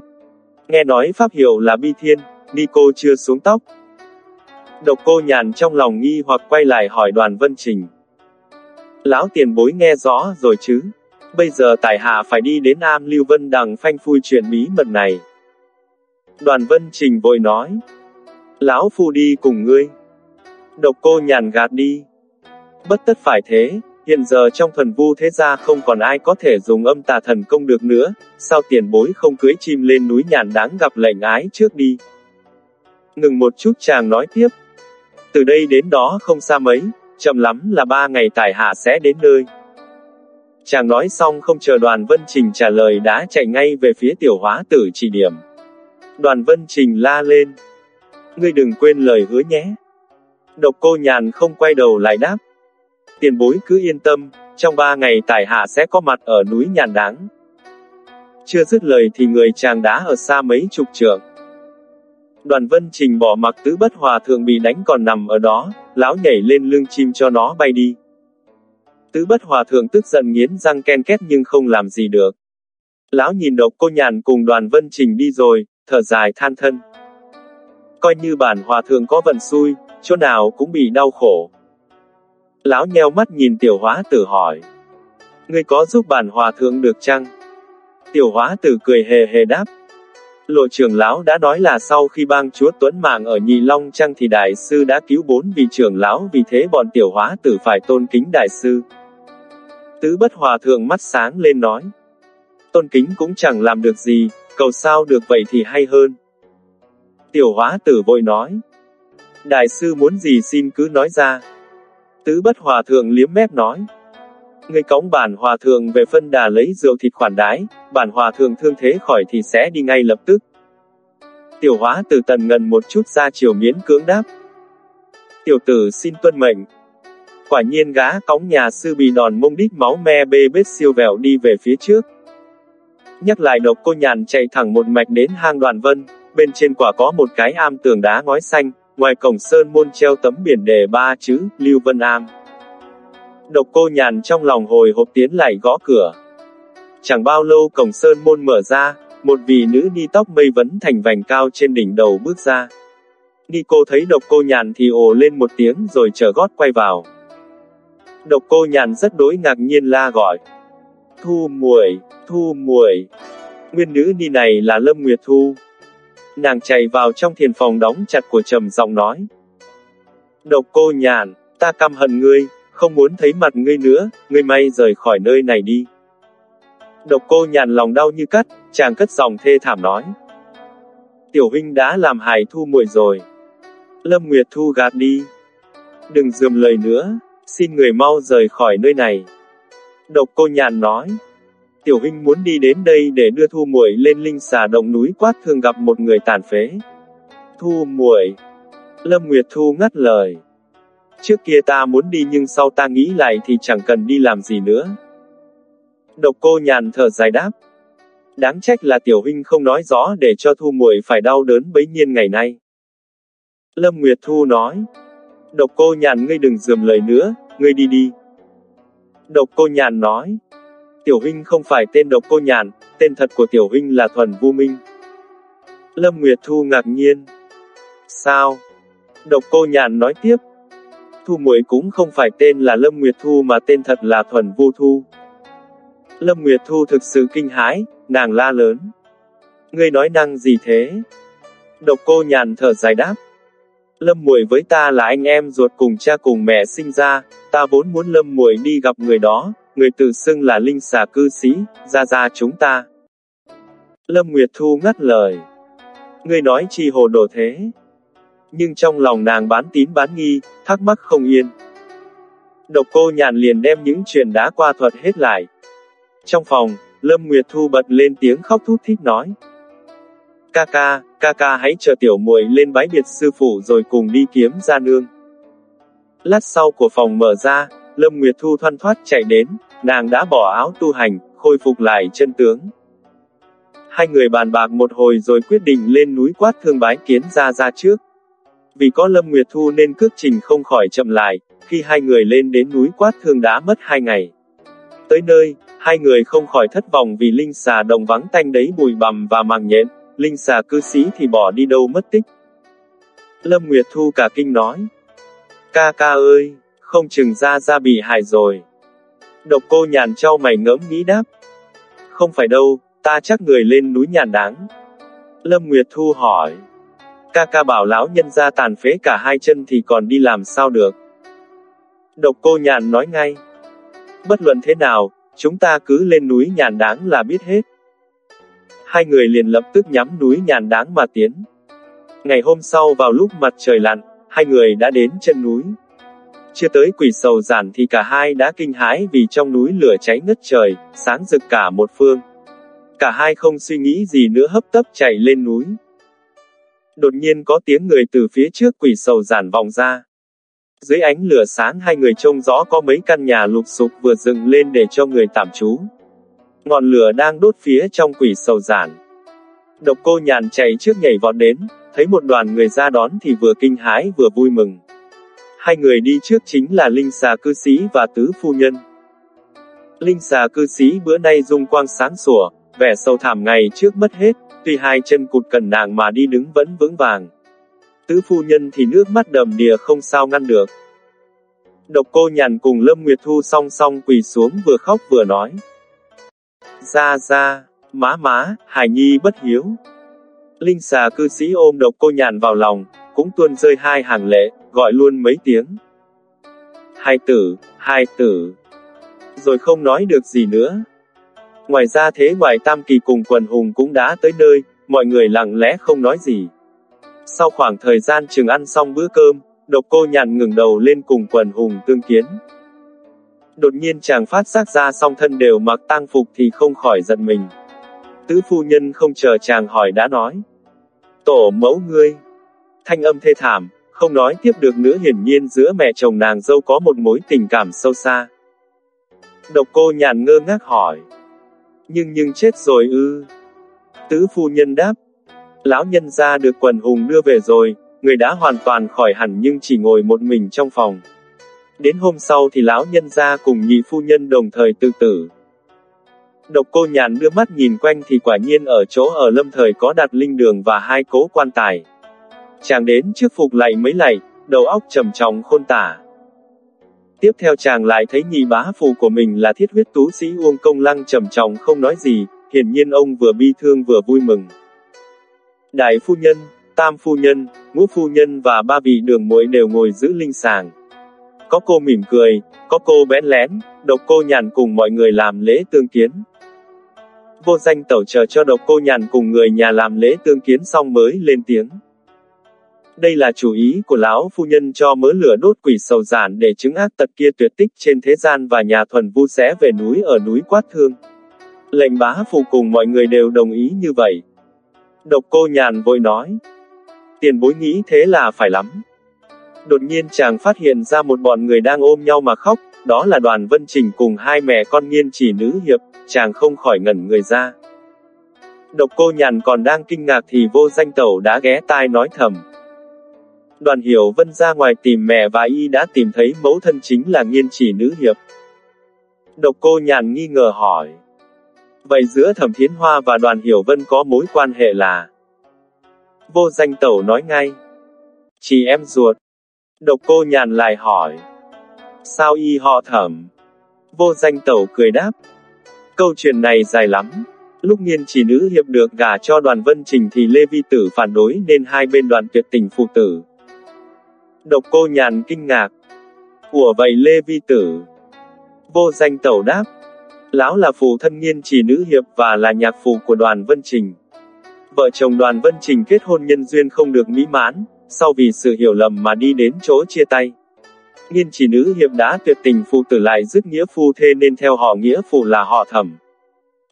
Nghe nói pháp hiệu là bi thiên, ni cô chưa xuống tóc. Độc cô nhàn trong lòng nghi hoặc quay lại hỏi đoàn vân trình. Lão tiền bối nghe rõ rồi chứ? Bây giờ tài hạ phải đi đến am Lưu Vân Đằng phanh phui chuyện bí mật này. Đoàn Vân Trình vội nói. Lão phu đi cùng ngươi. Độc cô nhàn gạt đi. Bất tất phải thế, hiện giờ trong thần vu thế gia không còn ai có thể dùng âm tà thần công được nữa, sao tiền bối không cưới chim lên núi nhàn đáng gặp lệnh ái trước đi. Ngừng một chút chàng nói tiếp. Từ đây đến đó không xa mấy, chậm lắm là ba ngày tài hạ sẽ đến nơi. Chàng nói xong không chờ đoàn vân trình trả lời đã chạy ngay về phía tiểu hóa tử chỉ điểm. Đoàn vân trình la lên. Ngươi đừng quên lời hứa nhé. Độc cô nhàn không quay đầu lại đáp. Tiền bối cứ yên tâm, trong ba ngày tài hạ sẽ có mặt ở núi nhàn đáng. Chưa dứt lời thì người chàng đã ở xa mấy chục trượng. Đoàn vân trình bỏ mặc tứ bất hòa thượng bị đánh còn nằm ở đó, lão nhảy lên lưng chim cho nó bay đi. Tứ bất hòa thượng tức giận nghiến răng ken két nhưng không làm gì được. Lão nhìn độc cô nhàn cùng đoàn vân trình đi rồi, thở dài than thân. Coi như bản hòa thượng có vận xui, chỗ nào cũng bị đau khổ. Lão nheo mắt nhìn tiểu hóa tử hỏi. Ngươi có giúp bản hòa thượng được chăng? Tiểu hóa tử cười hề hề đáp. Lộ trưởng lão đã nói là sau khi bang chúa Tuấn Mạng ở Nhị Long Trăng thì đại sư đã cứu bốn vị trưởng lão vì thế bọn tiểu hóa tử phải tôn kính đại sư. Tứ bất hòa thượng mắt sáng lên nói. Tôn kính cũng chẳng làm được gì, cầu sao được vậy thì hay hơn. Tiểu hóa tử vội nói. Đại sư muốn gì xin cứ nói ra. Tứ bất hòa thượng liếm mép nói. Người cống bản hòa thượng về phân đà lấy rượu thịt khoản đái, bản hòa thượng thương thế khỏi thì sẽ đi ngay lập tức. Tiểu hóa từ tần ngần một chút ra chiều miễn cưỡng đáp. Tiểu tử xin tuân mệnh. Quả nhiên gã cống nhà sư bị đòn mông đít máu me bê bết siêu vẹo đi về phía trước. Nhắc lại độc cô nhàn chạy thẳng một mạch đến hang đoàn vân, bên trên quả có một cái am tường đá ngói xanh, ngoài cổng sơn môn treo tấm biển đề ba chữ, Lưu Vân Am. Độc cô nhàn trong lòng hồi hộp tiến lại gõ cửa. Chẳng bao lâu cổng sơn môn mở ra, một vị nữ ni tóc mây vấn thành vành cao trên đỉnh đầu bước ra. Ni cô thấy độc cô nhàn thì ồ lên một tiếng rồi trở gót quay vào. Độc cô nhàn rất đối ngạc nhiên la gọi. Thu muội, thu muội. Nguyên nữ ni này là Lâm Nguyệt Thu. Nàng chạy vào trong thiền phòng đóng chặt của trầm giọng nói. Độc cô nhàn, ta căm hận ngươi, không muốn thấy mặt ngươi nữa, ngươi may rời khỏi nơi này đi. Độc cô nhàn lòng đau như cắt, chàng cất giọng thê thảm nói. Tiểu huynh đã làm hại thu muội rồi. Lâm Nguyệt Thu gạt đi. Đừng dườm lời nữa, xin người mau rời khỏi nơi này. Độc cô nhàn nói. Tiểu huynh muốn đi đến đây để đưa thu muội lên linh xà động núi quát thường gặp một người tàn phế. Thu muội. Lâm Nguyệt Thu ngắt lời. Trước kia ta muốn đi nhưng sau ta nghĩ lại thì chẳng cần đi làm gì nữa. Độc cô nhàn thở dài đáp. Đáng trách là tiểu huynh không nói rõ để cho thu muội phải đau đớn bấy nhiên ngày nay. Lâm Nguyệt Thu nói. Độc cô nhàn ngươi đừng dườm lời nữa, ngươi đi đi. Độc cô nhàn nói. Tiểu huynh không phải tên độc cô nhàn, tên thật của tiểu huynh là Thuần Vu Minh. Lâm Nguyệt Thu ngạc nhiên. Sao? Độc cô nhàn nói tiếp. Thu muội cũng không phải tên là Lâm Nguyệt Thu mà tên thật là Thuần Vu Thu. Lâm Nguyệt Thu thực sự kinh hãi, nàng la lớn. Ngươi nói năng gì thế? Độc cô nhàn thở dài đáp. Lâm muội với ta là anh em ruột cùng cha cùng mẹ sinh ra, ta vốn muốn Lâm muội đi gặp người đó, người tự xưng là linh xà cư sĩ, ra ra chúng ta. Lâm Nguyệt Thu ngắt lời. Ngươi nói chi hồ đồ thế? Nhưng trong lòng nàng bán tín bán nghi, thắc mắc không yên. Độc cô nhàn liền đem những chuyện đã qua thuật hết lại. Trong phòng, Lâm Nguyệt Thu bật lên tiếng khóc thút thít nói. Ca ca, ca ca hãy chờ tiểu muội lên bái biệt sư phụ rồi cùng đi kiếm ra nương. Lát sau của phòng mở ra, Lâm Nguyệt Thu thoăn thoát chạy đến, nàng đã bỏ áo tu hành, khôi phục lại chân tướng. Hai người bàn bạc một hồi rồi quyết định lên núi quát thương bái kiến ra ra trước. Vì có Lâm Nguyệt Thu nên cước trình không khỏi chậm lại, khi hai người lên đến núi quát thương đã mất hai ngày. Tới nơi, hai người không khỏi thất vọng vì linh xà đồng vắng tanh đấy bùi bằm và màng nhện, linh xà cư sĩ thì bỏ đi đâu mất tích. Lâm Nguyệt Thu cả kinh nói. Ca ca ơi, không chừng ra ra bị hại rồi. Độc cô nhàn trao mày ngẫm nghĩ đáp. Không phải đâu, ta chắc người lên núi nhàn đáng. Lâm Nguyệt Thu hỏi. Ca ca bảo lão nhân ra tàn phế cả hai chân thì còn đi làm sao được. Độc cô nhàn nói ngay. Bất luận thế nào, chúng ta cứ lên núi nhàn đáng là biết hết. Hai người liền lập tức nhắm núi nhàn đáng mà tiến. Ngày hôm sau vào lúc mặt trời lặn, hai người đã đến chân núi. Chưa tới quỷ sầu giản thì cả hai đã kinh hãi vì trong núi lửa cháy ngất trời, sáng rực cả một phương. Cả hai không suy nghĩ gì nữa hấp tấp chạy lên núi. Đột nhiên có tiếng người từ phía trước quỷ sầu giản vòng ra. Dưới ánh lửa sáng hai người trông rõ có mấy căn nhà lục sục vừa dựng lên để cho người tạm trú. Ngọn lửa đang đốt phía trong quỷ sầu giản. Độc cô nhàn chạy trước nhảy vọt đến, thấy một đoàn người ra đón thì vừa kinh hãi vừa vui mừng. Hai người đi trước chính là Linh xà cư sĩ và tứ phu nhân. Linh xà cư sĩ bữa nay dung quang sáng sủa, vẻ sâu thảm ngày trước mất hết, tuy hai chân cụt cần nàng mà đi đứng vẫn vững vàng. Tứ phu nhân thì nước mắt đầm đìa không sao ngăn được. Độc cô nhàn cùng Lâm Nguyệt Thu song song quỳ xuống vừa khóc vừa nói. Ra ra, má má, Hải Nhi bất hiếu. Linh xà cư sĩ ôm độc cô nhàn vào lòng, cũng tuôn rơi hai hàng lệ, gọi luôn mấy tiếng. Hai tử, hai tử. Rồi không nói được gì nữa. Ngoài ra thế ngoài Tam Kỳ cùng quần hùng cũng đã tới nơi, mọi người lặng lẽ không nói gì. Sau khoảng thời gian chừng ăn xong bữa cơm, độc cô nhàn ngừng đầu lên cùng quần hùng tương kiến. Đột nhiên chàng phát giác ra song thân đều mặc tang phục thì không khỏi giận mình. Tứ phu nhân không chờ chàng hỏi đã nói. Tổ mẫu ngươi. Thanh âm thê thảm, không nói tiếp được nữa hiển nhiên giữa mẹ chồng nàng dâu có một mối tình cảm sâu xa. Độc cô nhàn ngơ ngác hỏi. Nhưng nhưng chết rồi ư. Tứ phu nhân đáp. Lão nhân ra được quần hùng đưa về rồi, người đã hoàn toàn khỏi hẳn nhưng chỉ ngồi một mình trong phòng. Đến hôm sau thì lão nhân ra cùng nhị phu nhân đồng thời tự tử. Độc cô nhàn đưa mắt nhìn quanh thì quả nhiên ở chỗ ở lâm thời có đặt linh đường và hai cố quan tài. Chàng đến trước phục lạy mấy lạy, đầu óc trầm trọng khôn tả. Tiếp theo chàng lại thấy nhị bá phù của mình là thiết huyết tú sĩ Uông Công Lăng trầm trọng không nói gì, hiển nhiên ông vừa bi thương vừa vui mừng. Đại phu nhân, tam phu nhân, ngũ phu nhân và ba vị đường muội đều ngồi giữ linh sàng. Có cô mỉm cười, có cô bẽn lén, độc cô nhàn cùng mọi người làm lễ tương kiến. Vô danh tẩu chờ cho độc cô nhàn cùng người nhà làm lễ tương kiến xong mới lên tiếng. Đây là chủ ý của lão phu nhân cho mớ lửa đốt quỷ sầu giản để chứng ác tật kia tuyệt tích trên thế gian và nhà thuần vu sẽ về núi ở núi quát thương. Lệnh bá phụ cùng mọi người đều đồng ý như vậy. Độc cô nhàn vội nói. Tiền bối nghĩ thế là phải lắm. Đột nhiên chàng phát hiện ra một bọn người đang ôm nhau mà khóc, đó là đoàn vân trình cùng hai mẹ con nghiên chỉ nữ hiệp, chàng không khỏi ngẩn người ra. Độc cô nhàn còn đang kinh ngạc thì vô danh tẩu đã ghé tai nói thầm. Đoàn hiểu vân ra ngoài tìm mẹ và y đã tìm thấy mẫu thân chính là nghiên chỉ nữ hiệp. Độc cô nhàn nghi ngờ hỏi. Vậy giữa thẩm thiến hoa và đoàn hiểu vân có mối quan hệ là? Vô danh tẩu nói ngay. Chị em ruột. Độc cô nhàn lại hỏi. Sao y họ thẩm? Vô danh tẩu cười đáp. Câu chuyện này dài lắm. Lúc nghiên chỉ nữ hiệp được gả cho đoàn vân trình thì Lê Vi Tử phản đối nên hai bên đoàn tuyệt tình phụ tử. Độc cô nhàn kinh ngạc. Của vậy Lê Vi Tử. Vô danh tẩu đáp. Lão là phụ thân nghiên trì nữ hiệp và là nhạc phụ của đoàn Vân Trình. Vợ chồng đoàn Vân Trình kết hôn nhân duyên không được mỹ mãn, sau vì sự hiểu lầm mà đi đến chỗ chia tay. Nghiên trì nữ hiệp đã tuyệt tình phụ tử lại dứt nghĩa phu thê nên theo họ nghĩa phụ là họ thẩm.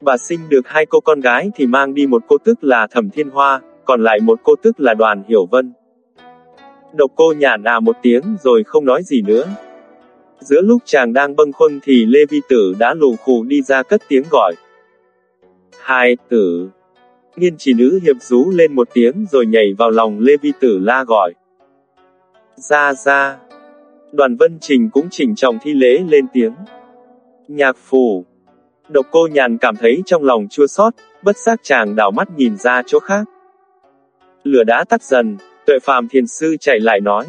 Bà sinh được hai cô con gái thì mang đi một cô tức là thẩm thiên hoa, còn lại một cô tức là đoàn hiểu vân. Độc cô nhàn à một tiếng rồi không nói gì nữa. Giữa lúc chàng đang bâng khuâng thì Lê Vi Tử đã lù khù đi ra cất tiếng gọi. Hai tử. Nghiên trì nữ hiệp rú lên một tiếng rồi nhảy vào lòng Lê Vi Tử la gọi. Ra ra. Đoàn Vân Trình cũng chỉnh trọng thi lễ lên tiếng. Nhạc phủ. Độc cô nhàn cảm thấy trong lòng chua xót, bất giác chàng đảo mắt nhìn ra chỗ khác. Lửa đã tắt dần, tuệ phàm thiền sư chạy lại nói.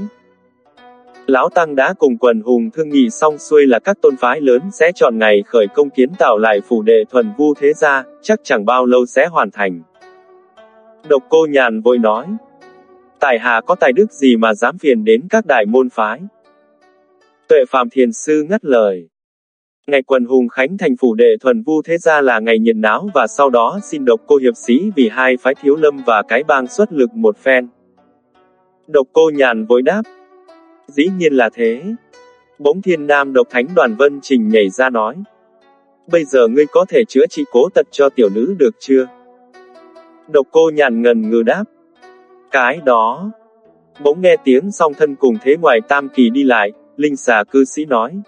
Lão Tăng đã cùng quần hùng thương nghị xong xuôi là các tôn phái lớn sẽ chọn ngày khởi công kiến tạo lại phủ đệ thuần vu thế gia, chắc chẳng bao lâu sẽ hoàn thành. Độc cô nhàn vội nói. Tài hạ có tài đức gì mà dám phiền đến các đại môn phái. Tuệ Phạm Thiền Sư ngắt lời. Ngày quần hùng khánh thành phủ đệ thuần vu thế gia là ngày nhiệt náo và sau đó xin độc cô hiệp sĩ vì hai phái thiếu lâm và cái bang xuất lực một phen. Độc cô nhàn vội đáp, Dĩ nhiên là thế. Bỗng thiên nam độc thánh đoàn vân trình nhảy ra nói. Bây giờ ngươi có thể chữa trị cố tật cho tiểu nữ được chưa? Độc cô nhàn ngần ngừ đáp. Cái đó. Bỗng nghe tiếng song thân cùng thế ngoài tam kỳ đi lại, linh xà cư sĩ nói.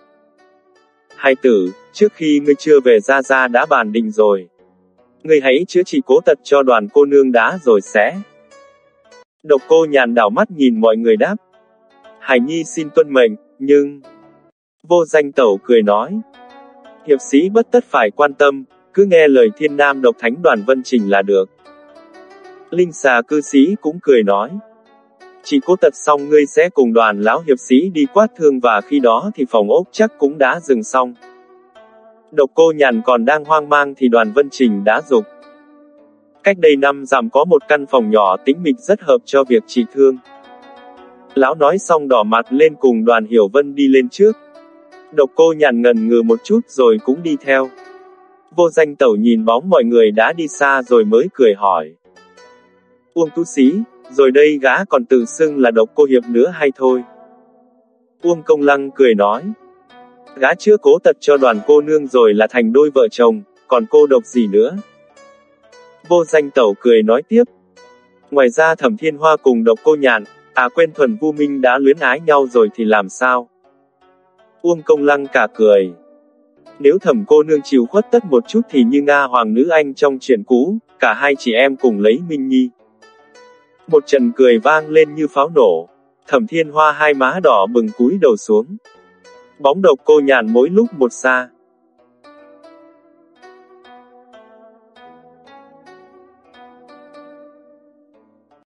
Hai tử, trước khi ngươi chưa về ra ra đã bàn định rồi. Ngươi hãy chữa trị cố tật cho đoàn cô nương đã rồi sẽ. Độc cô nhàn đảo mắt nhìn mọi người đáp. Hải Nhi xin tuân mệnh, nhưng... Vô danh tẩu cười nói. Hiệp sĩ bất tất phải quan tâm, cứ nghe lời thiên nam độc thánh đoàn vân trình là được. Linh xà cư sĩ cũng cười nói. Chỉ cố tật xong ngươi sẽ cùng đoàn lão hiệp sĩ đi quát thương và khi đó thì phòng ốc chắc cũng đã dừng xong. Độc cô nhàn còn đang hoang mang thì đoàn vân trình đã dục. Cách đây năm giảm có một căn phòng nhỏ tĩnh mịch rất hợp cho việc trị thương. Lão nói xong đỏ mặt lên cùng đoàn hiểu vân đi lên trước. Độc cô nhàn ngần ngừ một chút rồi cũng đi theo. Vô danh tẩu nhìn bóng mọi người đã đi xa rồi mới cười hỏi. Uông tú sĩ, rồi đây gã còn tự xưng là độc cô hiệp nữa hay thôi? Uông công lăng cười nói. Gã chưa cố tật cho đoàn cô nương rồi là thành đôi vợ chồng, còn cô độc gì nữa? Vô danh tẩu cười nói tiếp. Ngoài ra thẩm thiên hoa cùng độc cô nhạn, à quên thuần vu minh đã luyến ái nhau rồi thì làm sao? Uông công lăng cả cười. Nếu thẩm cô nương chịu khuất tất một chút thì như Nga hoàng nữ anh trong chuyện cũ, cả hai chị em cùng lấy Minh Nhi. Một trận cười vang lên như pháo nổ. Thẩm thiên hoa hai má đỏ bừng cúi đầu xuống. Bóng độc cô nhàn mỗi lúc một xa.